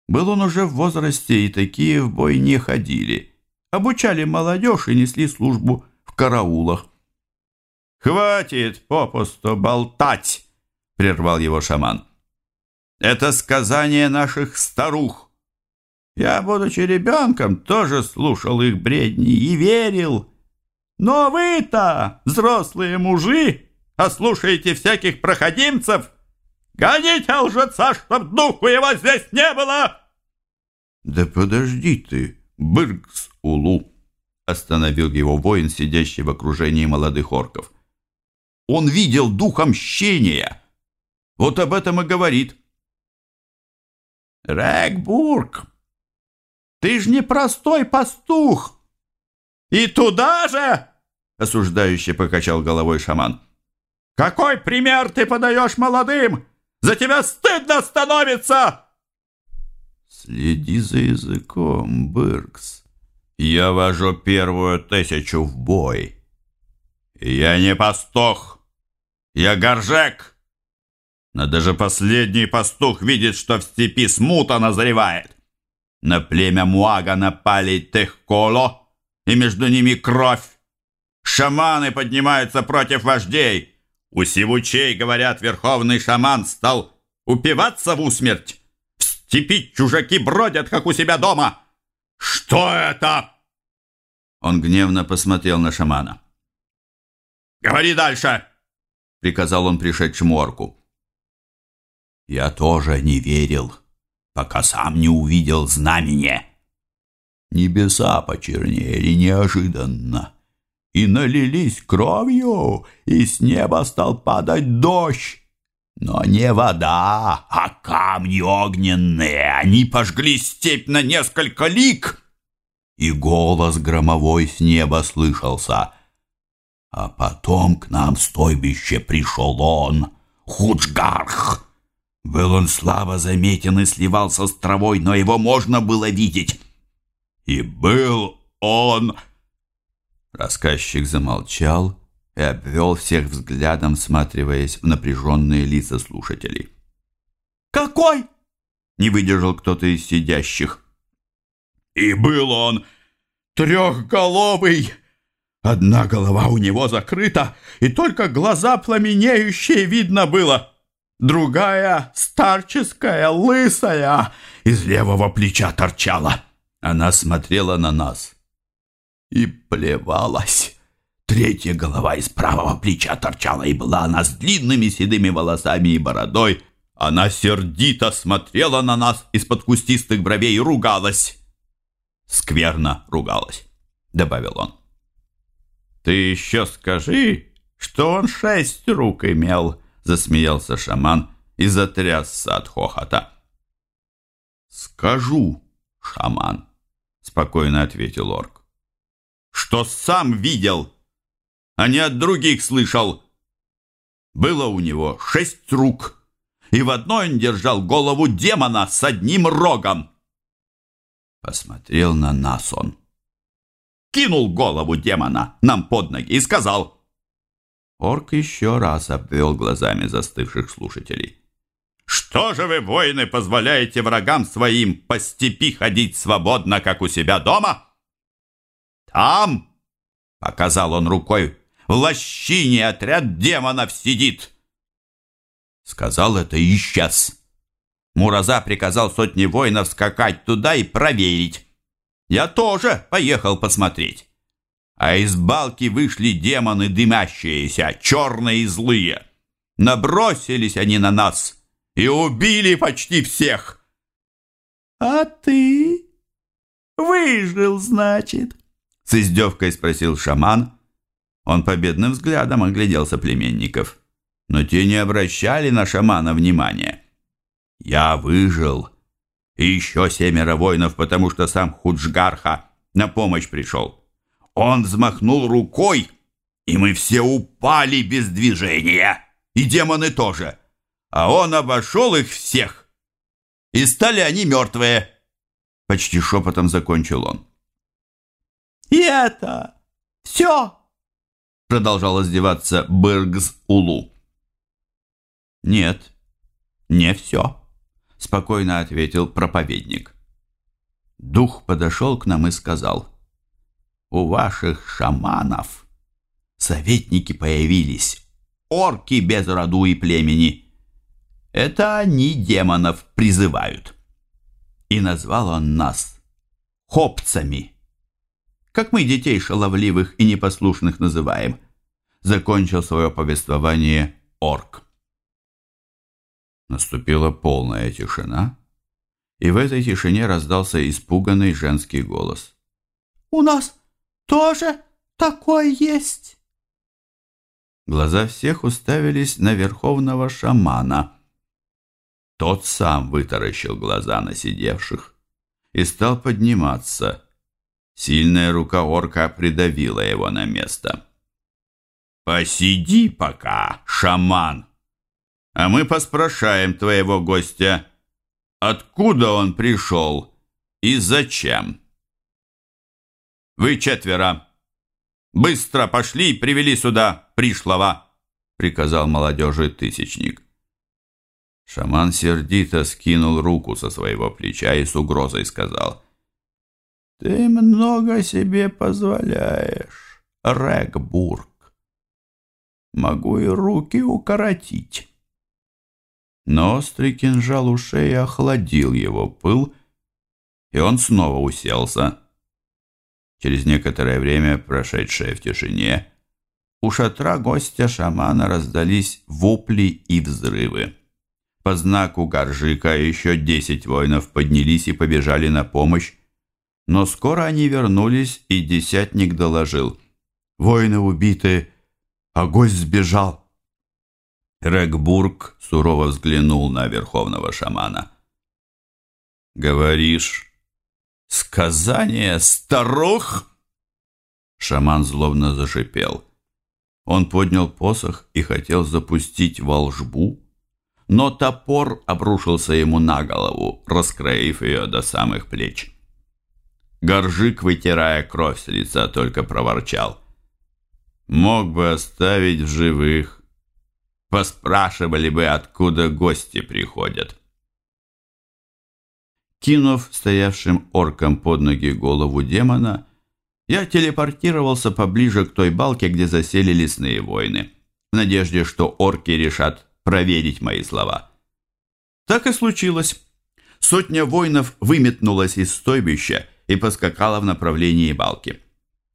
Был он уже в возрасте, и такие в бой не ходили. Обучали молодежь и несли службу в караулах. «Хватит попусту болтать!» — прервал его шаман. «Это сказание наших старух. Я, будучи ребенком, тоже слушал их бредни и верил. Но вы-то, взрослые мужи, а слушаете всяких проходимцев, гоните лжеца, чтоб духу его здесь не было!» «Да подожди ты, Быргс-Улу!» Остановил его воин, сидящий в окружении молодых орков. «Он видел дух мщения!» Вот об этом и говорит. Рэгбург, ты ж не простой пастух. И туда же, осуждающе покачал головой шаман. Какой пример ты подаешь молодым? За тебя стыдно становится! Следи за языком, Быркс. Я вожу первую тысячу в бой. Я не пастух. Я горжек. Но даже последний пастух видит, что в степи смута назревает. На племя Муага напали Техколо, и между ними кровь. Шаманы поднимаются против вождей. У сивучей, говорят, верховный шаман стал упиваться в усмерть. В степи чужаки бродят, как у себя дома. Что это? Он гневно посмотрел на шамана. «Говори дальше!» — приказал он пришедшему орку. Я тоже не верил, пока сам не увидел знамение. Небеса почернели неожиданно и налились кровью, и с неба стал падать дождь. Но не вода, а камни огненные. Они пожгли степь на несколько лик. И голос громовой с неба слышался. А потом к нам в стойбище пришел он, Худжгарх, был он слабо заметен и сливался с травой, но его можно было видеть. И был он... Рассказчик замолчал и обвел всех взглядом, всматриваясь в напряженные лица слушателей. «Какой?» — не выдержал кто-то из сидящих. «И был он трехголовый!» Одна голова у него закрыта, и только глаза пламенеющие видно было другая старческая, лысая, из левого плеча торчала. Она смотрела на нас и плевалась. Третья голова из правого плеча торчала, и была она с длинными седыми волосами и бородой. Она сердито смотрела на нас из-под кустистых бровей и ругалась. «Скверно ругалась», — добавил он. «Ты еще скажи, что он шесть рук имел», засмеялся шаман и затрясся от хохота. «Скажу, шаман», — спокойно ответил орк, — «что сам видел, а не от других слышал. Было у него шесть рук, и в одной он держал голову демона с одним рогом». Посмотрел на нас он. Кинул голову демона нам под ноги и сказал — Орк еще раз обвел глазами застывших слушателей. «Что же вы, воины, позволяете врагам своим по степи ходить свободно, как у себя дома?» «Там!» — показал он рукой. «В лощине отряд демонов сидит!» Сказал это и исчез. Мураза приказал сотне воинов скакать туда и проверить. Я тоже поехал посмотреть а из балки вышли демоны дымящиеся, черные и злые. Набросились они на нас и убили почти всех. «А ты выжил, значит?» С издевкой спросил шаман. Он победным взглядом оглядел соплеменников, но те не обращали на шамана внимания. «Я выжил, и еще семеро воинов, потому что сам Худжгарха на помощь пришел. Он взмахнул рукой, и мы все упали без движения, и демоны тоже. А он обошел их всех, и стали они мертвые. Почти шепотом закончил он. «И это все!» Продолжал издеваться Быргс-Улу. «Нет, не все», — спокойно ответил проповедник. Дух подошел к нам и сказал — у ваших шаманов советники появились, орки без роду и племени. Это они демонов призывают. И назвал он нас хопцами. Как мы детей шаловливых и непослушных называем, закончил свое повествование орк. Наступила полная тишина, и в этой тишине раздался испуганный женский голос. «У нас тоже такое есть!» Глаза всех уставились на верховного шамана. Тот сам вытаращил глаза на сидевших и стал подниматься. Сильная рука орка придавила его на место. «Посиди пока, шаман, а мы поспрашаем твоего гостя, откуда он пришел и зачем». «Вы четверо! Быстро пошли и привели сюда пришлого!» приказал молодежи тысячник. Шаман сердито скинул руку со своего плеча и с угрозой сказал. «Ты много себе позволяешь, Рэгбург могу и руки укоротить. Но острый кинжал у шеи охладил его пыл, и он снова уселся. Через некоторое время, прошедшее в тишине, у шатра гостя шамана раздались вопли и взрывы. По знаку Горжика еще десять воинов поднялись и побежали на помощь, но скоро они вернулись, и десятник доложил. «Воины убиты, а гость сбежал. Регбург сурово взглянул на верховного шамана. «Говоришь, сказание старух?» Шаман злобно зашипел. Он поднял посох и хотел запустить волжбу, но топор обрушился ему на голову, раскроив ее до самых плеч. Горжик, вытирая кровь с лица, только проворчал мог бы оставить в живых. Поспрашивали бы, откуда гости приходят. Кинув стоявшим орком под ноги голову демона, я телепортировался поближе к той балке, где засели лесные воины, в надежде, что орки решат проверить мои слова. Так и случилось. Сотня воинов выметнулась из стойбища и поскакала в направлении балки.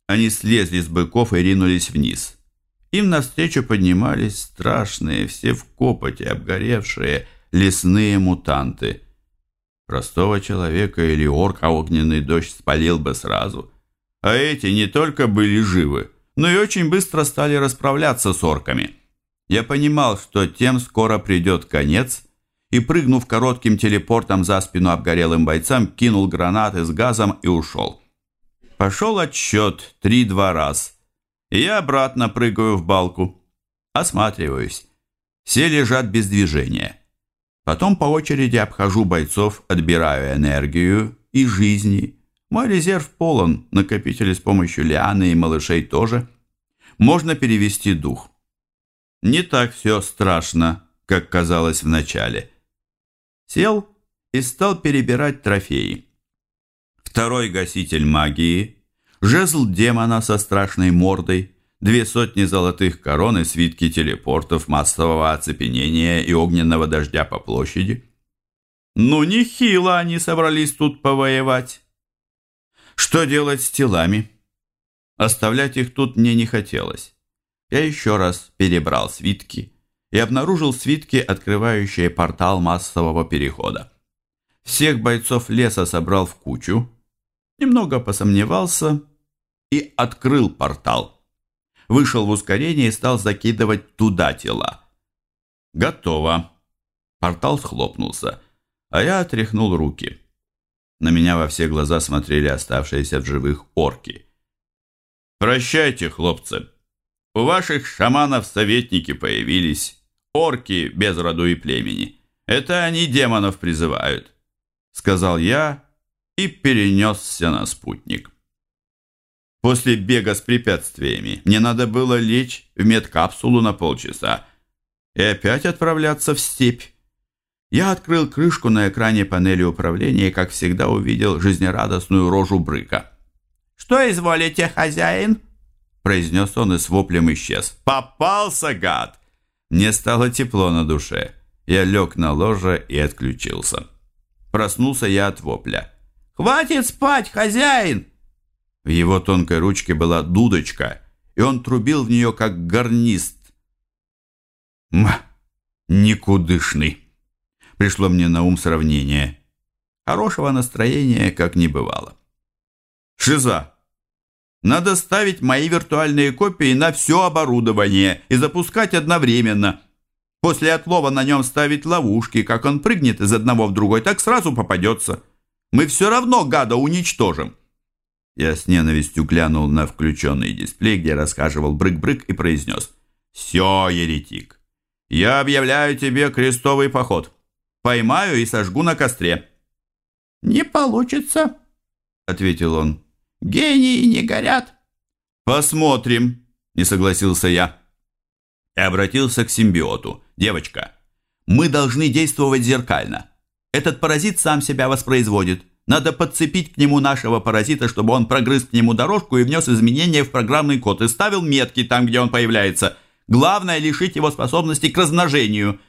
Они слезли с быков и ринулись вниз. Им навстречу поднимались страшные, все в копоте, обгоревшие, лесные мутанты. Простого человека или орка огненный дождь спалил бы сразу. А эти не только были живы, но и очень быстро стали расправляться с орками. Я понимал, что тем скоро придет конец, и, прыгнув коротким телепортом за спину обгорелым бойцам, кинул гранаты с газом и ушел. Пошел отсчет три-два раз. И я обратно прыгаю в балку. Осматриваюсь. Все лежат без движения. Потом по очереди обхожу бойцов, отбираю энергию и жизни. Мой резерв полон, накопители с помощью лианы и малышей тоже. Можно перевести дух. Не так все страшно, как казалось вначале. Сел и стал перебирать трофеи второй гаситель магии, жезл демона со страшной мордой, две сотни золотых корон и свитки телепортов, массового оцепенения и огненного дождя по площади. Ну, нехило они собрались тут повоевать. Что делать с телами? Оставлять их тут мне не хотелось. Я еще раз перебрал свитки и обнаружил свитки, открывающие портал массового перехода. Всех бойцов леса собрал в кучу, немного посомневался и открыл портал. Вышел в ускорение и стал закидывать туда тела. Готово. Портал схлопнулся, а я отряхнул руки. На меня во все глаза смотрели оставшиеся в живых орки. «Прощайте, хлопцы. У ваших шаманов советники появились. Орки без роду и племени. Это они демонов призывают», — сказал я и перенесся на спутник. После бега с препятствиями мне надо было лечь в медкапсулу на полчаса и опять отправляться в степь. Я открыл крышку на экране панели управления и, как всегда, увидел жизнерадостную рожу Брыка. «Что изволите, хозяин?» произнес он и с воплем исчез. «Попался, гад!» Мне стало тепло на душе. Я лег на ложе и отключился. Проснулся я от вопля. «Хватит спать, хозяин!» В его тонкой ручке была дудочка, и он трубил в нее, как гарнист. «М, никудышный!» Пришло мне на ум сравнение. Хорошего настроения как не бывало. Шиза. Надо ставить мои виртуальные копии на все оборудование и запускать одновременно. После отлова на нем ставить ловушки. Как он прыгнет из одного в другой, так сразу попадется. Мы все равно гада уничтожим. Я с ненавистью глянул на включенный дисплей, где рассказывал брык-брык и произнес. «Все, еретик, я объявляю тебе крестовый поход. Поймаю и сожгу на костре». «Не получится», — ответил он. «Гении не горят». «Посмотрим», — не согласился я. И обратился к симбиоту. «Девочка, мы должны действовать зеркально. Этот паразит сам себя воспроизводит. Надо подцепить к нему нашего паразита, чтобы он прогрыз к нему дорожку и внес изменения в программный код и ставил метки там, где он появляется. Главное – лишить его способности к размножению».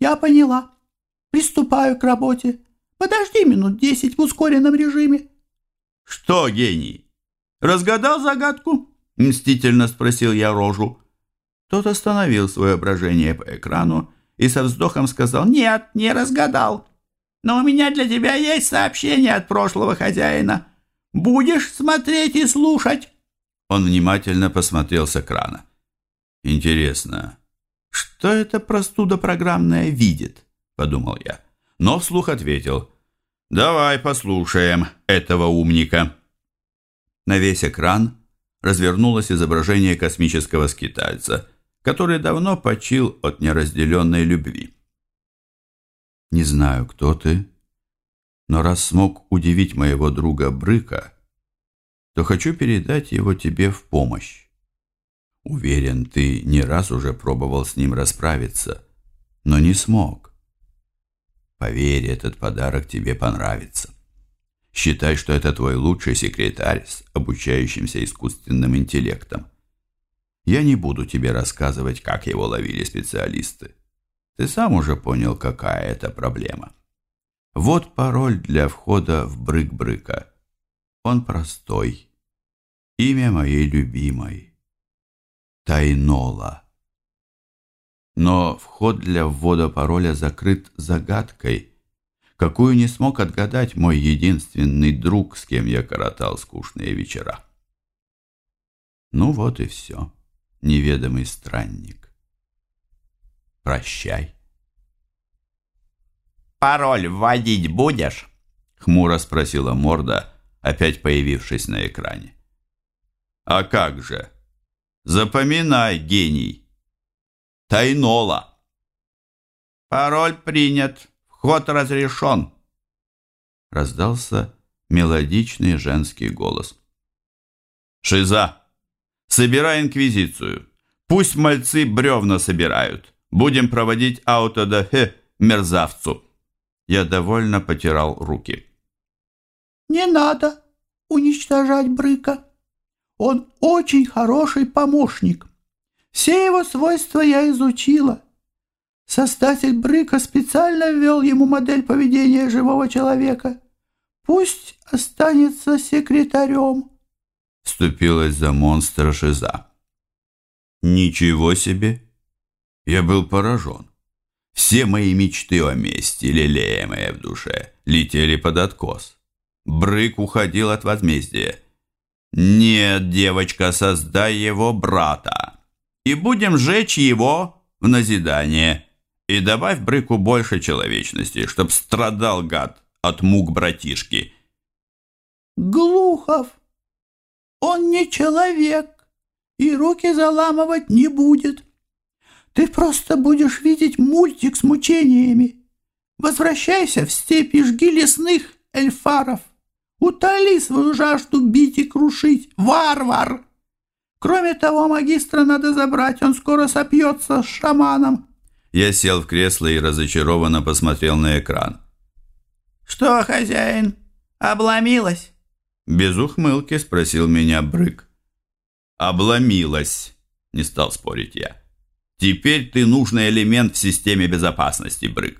«Я поняла. Приступаю к работе. Подожди минут десять в ускоренном режиме». «Что, гений? Разгадал загадку?» – мстительно спросил я рожу. Тот остановил свое брожение по экрану и со вздохом сказал «Нет, не разгадал. Но у меня для тебя есть сообщение от прошлого хозяина. Будешь смотреть и слушать?» Он внимательно посмотрел с экрана. «Интересно, что эта простуда программная видит?» – подумал я. Но вслух ответил. «Давай послушаем этого умника». На весь экран развернулось изображение космического скитальца, который давно почил от неразделенной любви. «Не знаю, кто ты, но раз смог удивить моего друга Брыка, то хочу передать его тебе в помощь. Уверен, ты не раз уже пробовал с ним расправиться, но не смог. Поверь, этот подарок тебе понравится. Считай, что это твой лучший секретарь с обучающимся искусственным интеллектом. Я не буду тебе рассказывать, как его ловили специалисты. Ты сам уже понял, какая это проблема. Вот пароль для входа в Брык-Брыка. Он простой. Имя моей любимой. Тайнола. Но вход для ввода пароля закрыт загадкой, какую не смог отгадать мой единственный друг, с кем я коротал скучные вечера. Ну вот и все, неведомый странник. Прощай. «Пароль вводить будешь?» — хмуро спросила морда, опять появившись на экране. «А как же?» Запоминай, гений. Тайнола. Пароль принят. Вход разрешен. Раздался мелодичный женский голос. Шиза, собирай инквизицию. Пусть мальцы бревна собирают. Будем проводить аутодафе мерзавцу. Я довольно потирал руки. Не надо уничтожать Брыка. Он очень хороший помощник. Все его свойства я изучила. Создатель Брыка специально ввел ему модель поведения живого человека. Пусть останется секретарем. Вступилась за монстра Шиза. Ничего себе! Я был поражен. Все мои мечты о мести, лелеемые в душе, летели под откос. Брык уходил от возмездия. «Нет, девочка, создай его брата, и будем жечь его в назидание, и добавь Брыку больше человечности, чтоб страдал гад от мук братишки». «Глухов, он не человек, и руки заламывать не будет. Ты просто будешь видеть мультик с мучениями. Возвращайся в степи жги лесных эльфаров». Утоли свою жажду бить и крушить, варвар! Кроме того, магистра надо забрать, он скоро сопьется с шаманом. Я сел в кресло и разочарованно посмотрел на экран. «Что, хозяин, обломилась?» Без ухмылки спросил меня Брык. «Обломилась», — не стал спорить я. «Теперь ты нужный элемент в системе безопасности, Брык.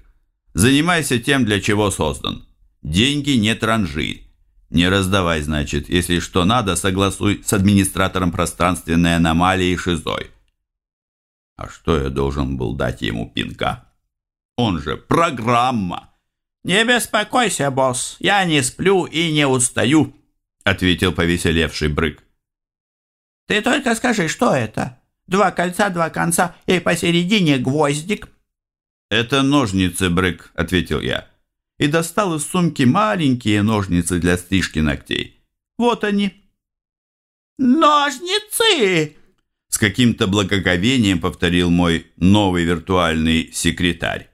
Занимайся тем, для чего создан. Деньги не транжирь. Не раздавай, значит. Если что надо, согласуй с администратором пространственной аномалии Шизой. А что я должен был дать ему пинка? Он же программа. «Не беспокойся, босс, я не сплю и не устаю», — ответил повеселевший Брык. «Ты только скажи, что это? Два кольца, два конца и посередине гвоздик». «Это ножницы, Брык», — ответил я, и достал из сумки маленькие ножницы для стрижки ногтей. «Вот они». «Ножницы!» С каким-то благоговением повторил мой новый виртуальный секретарь.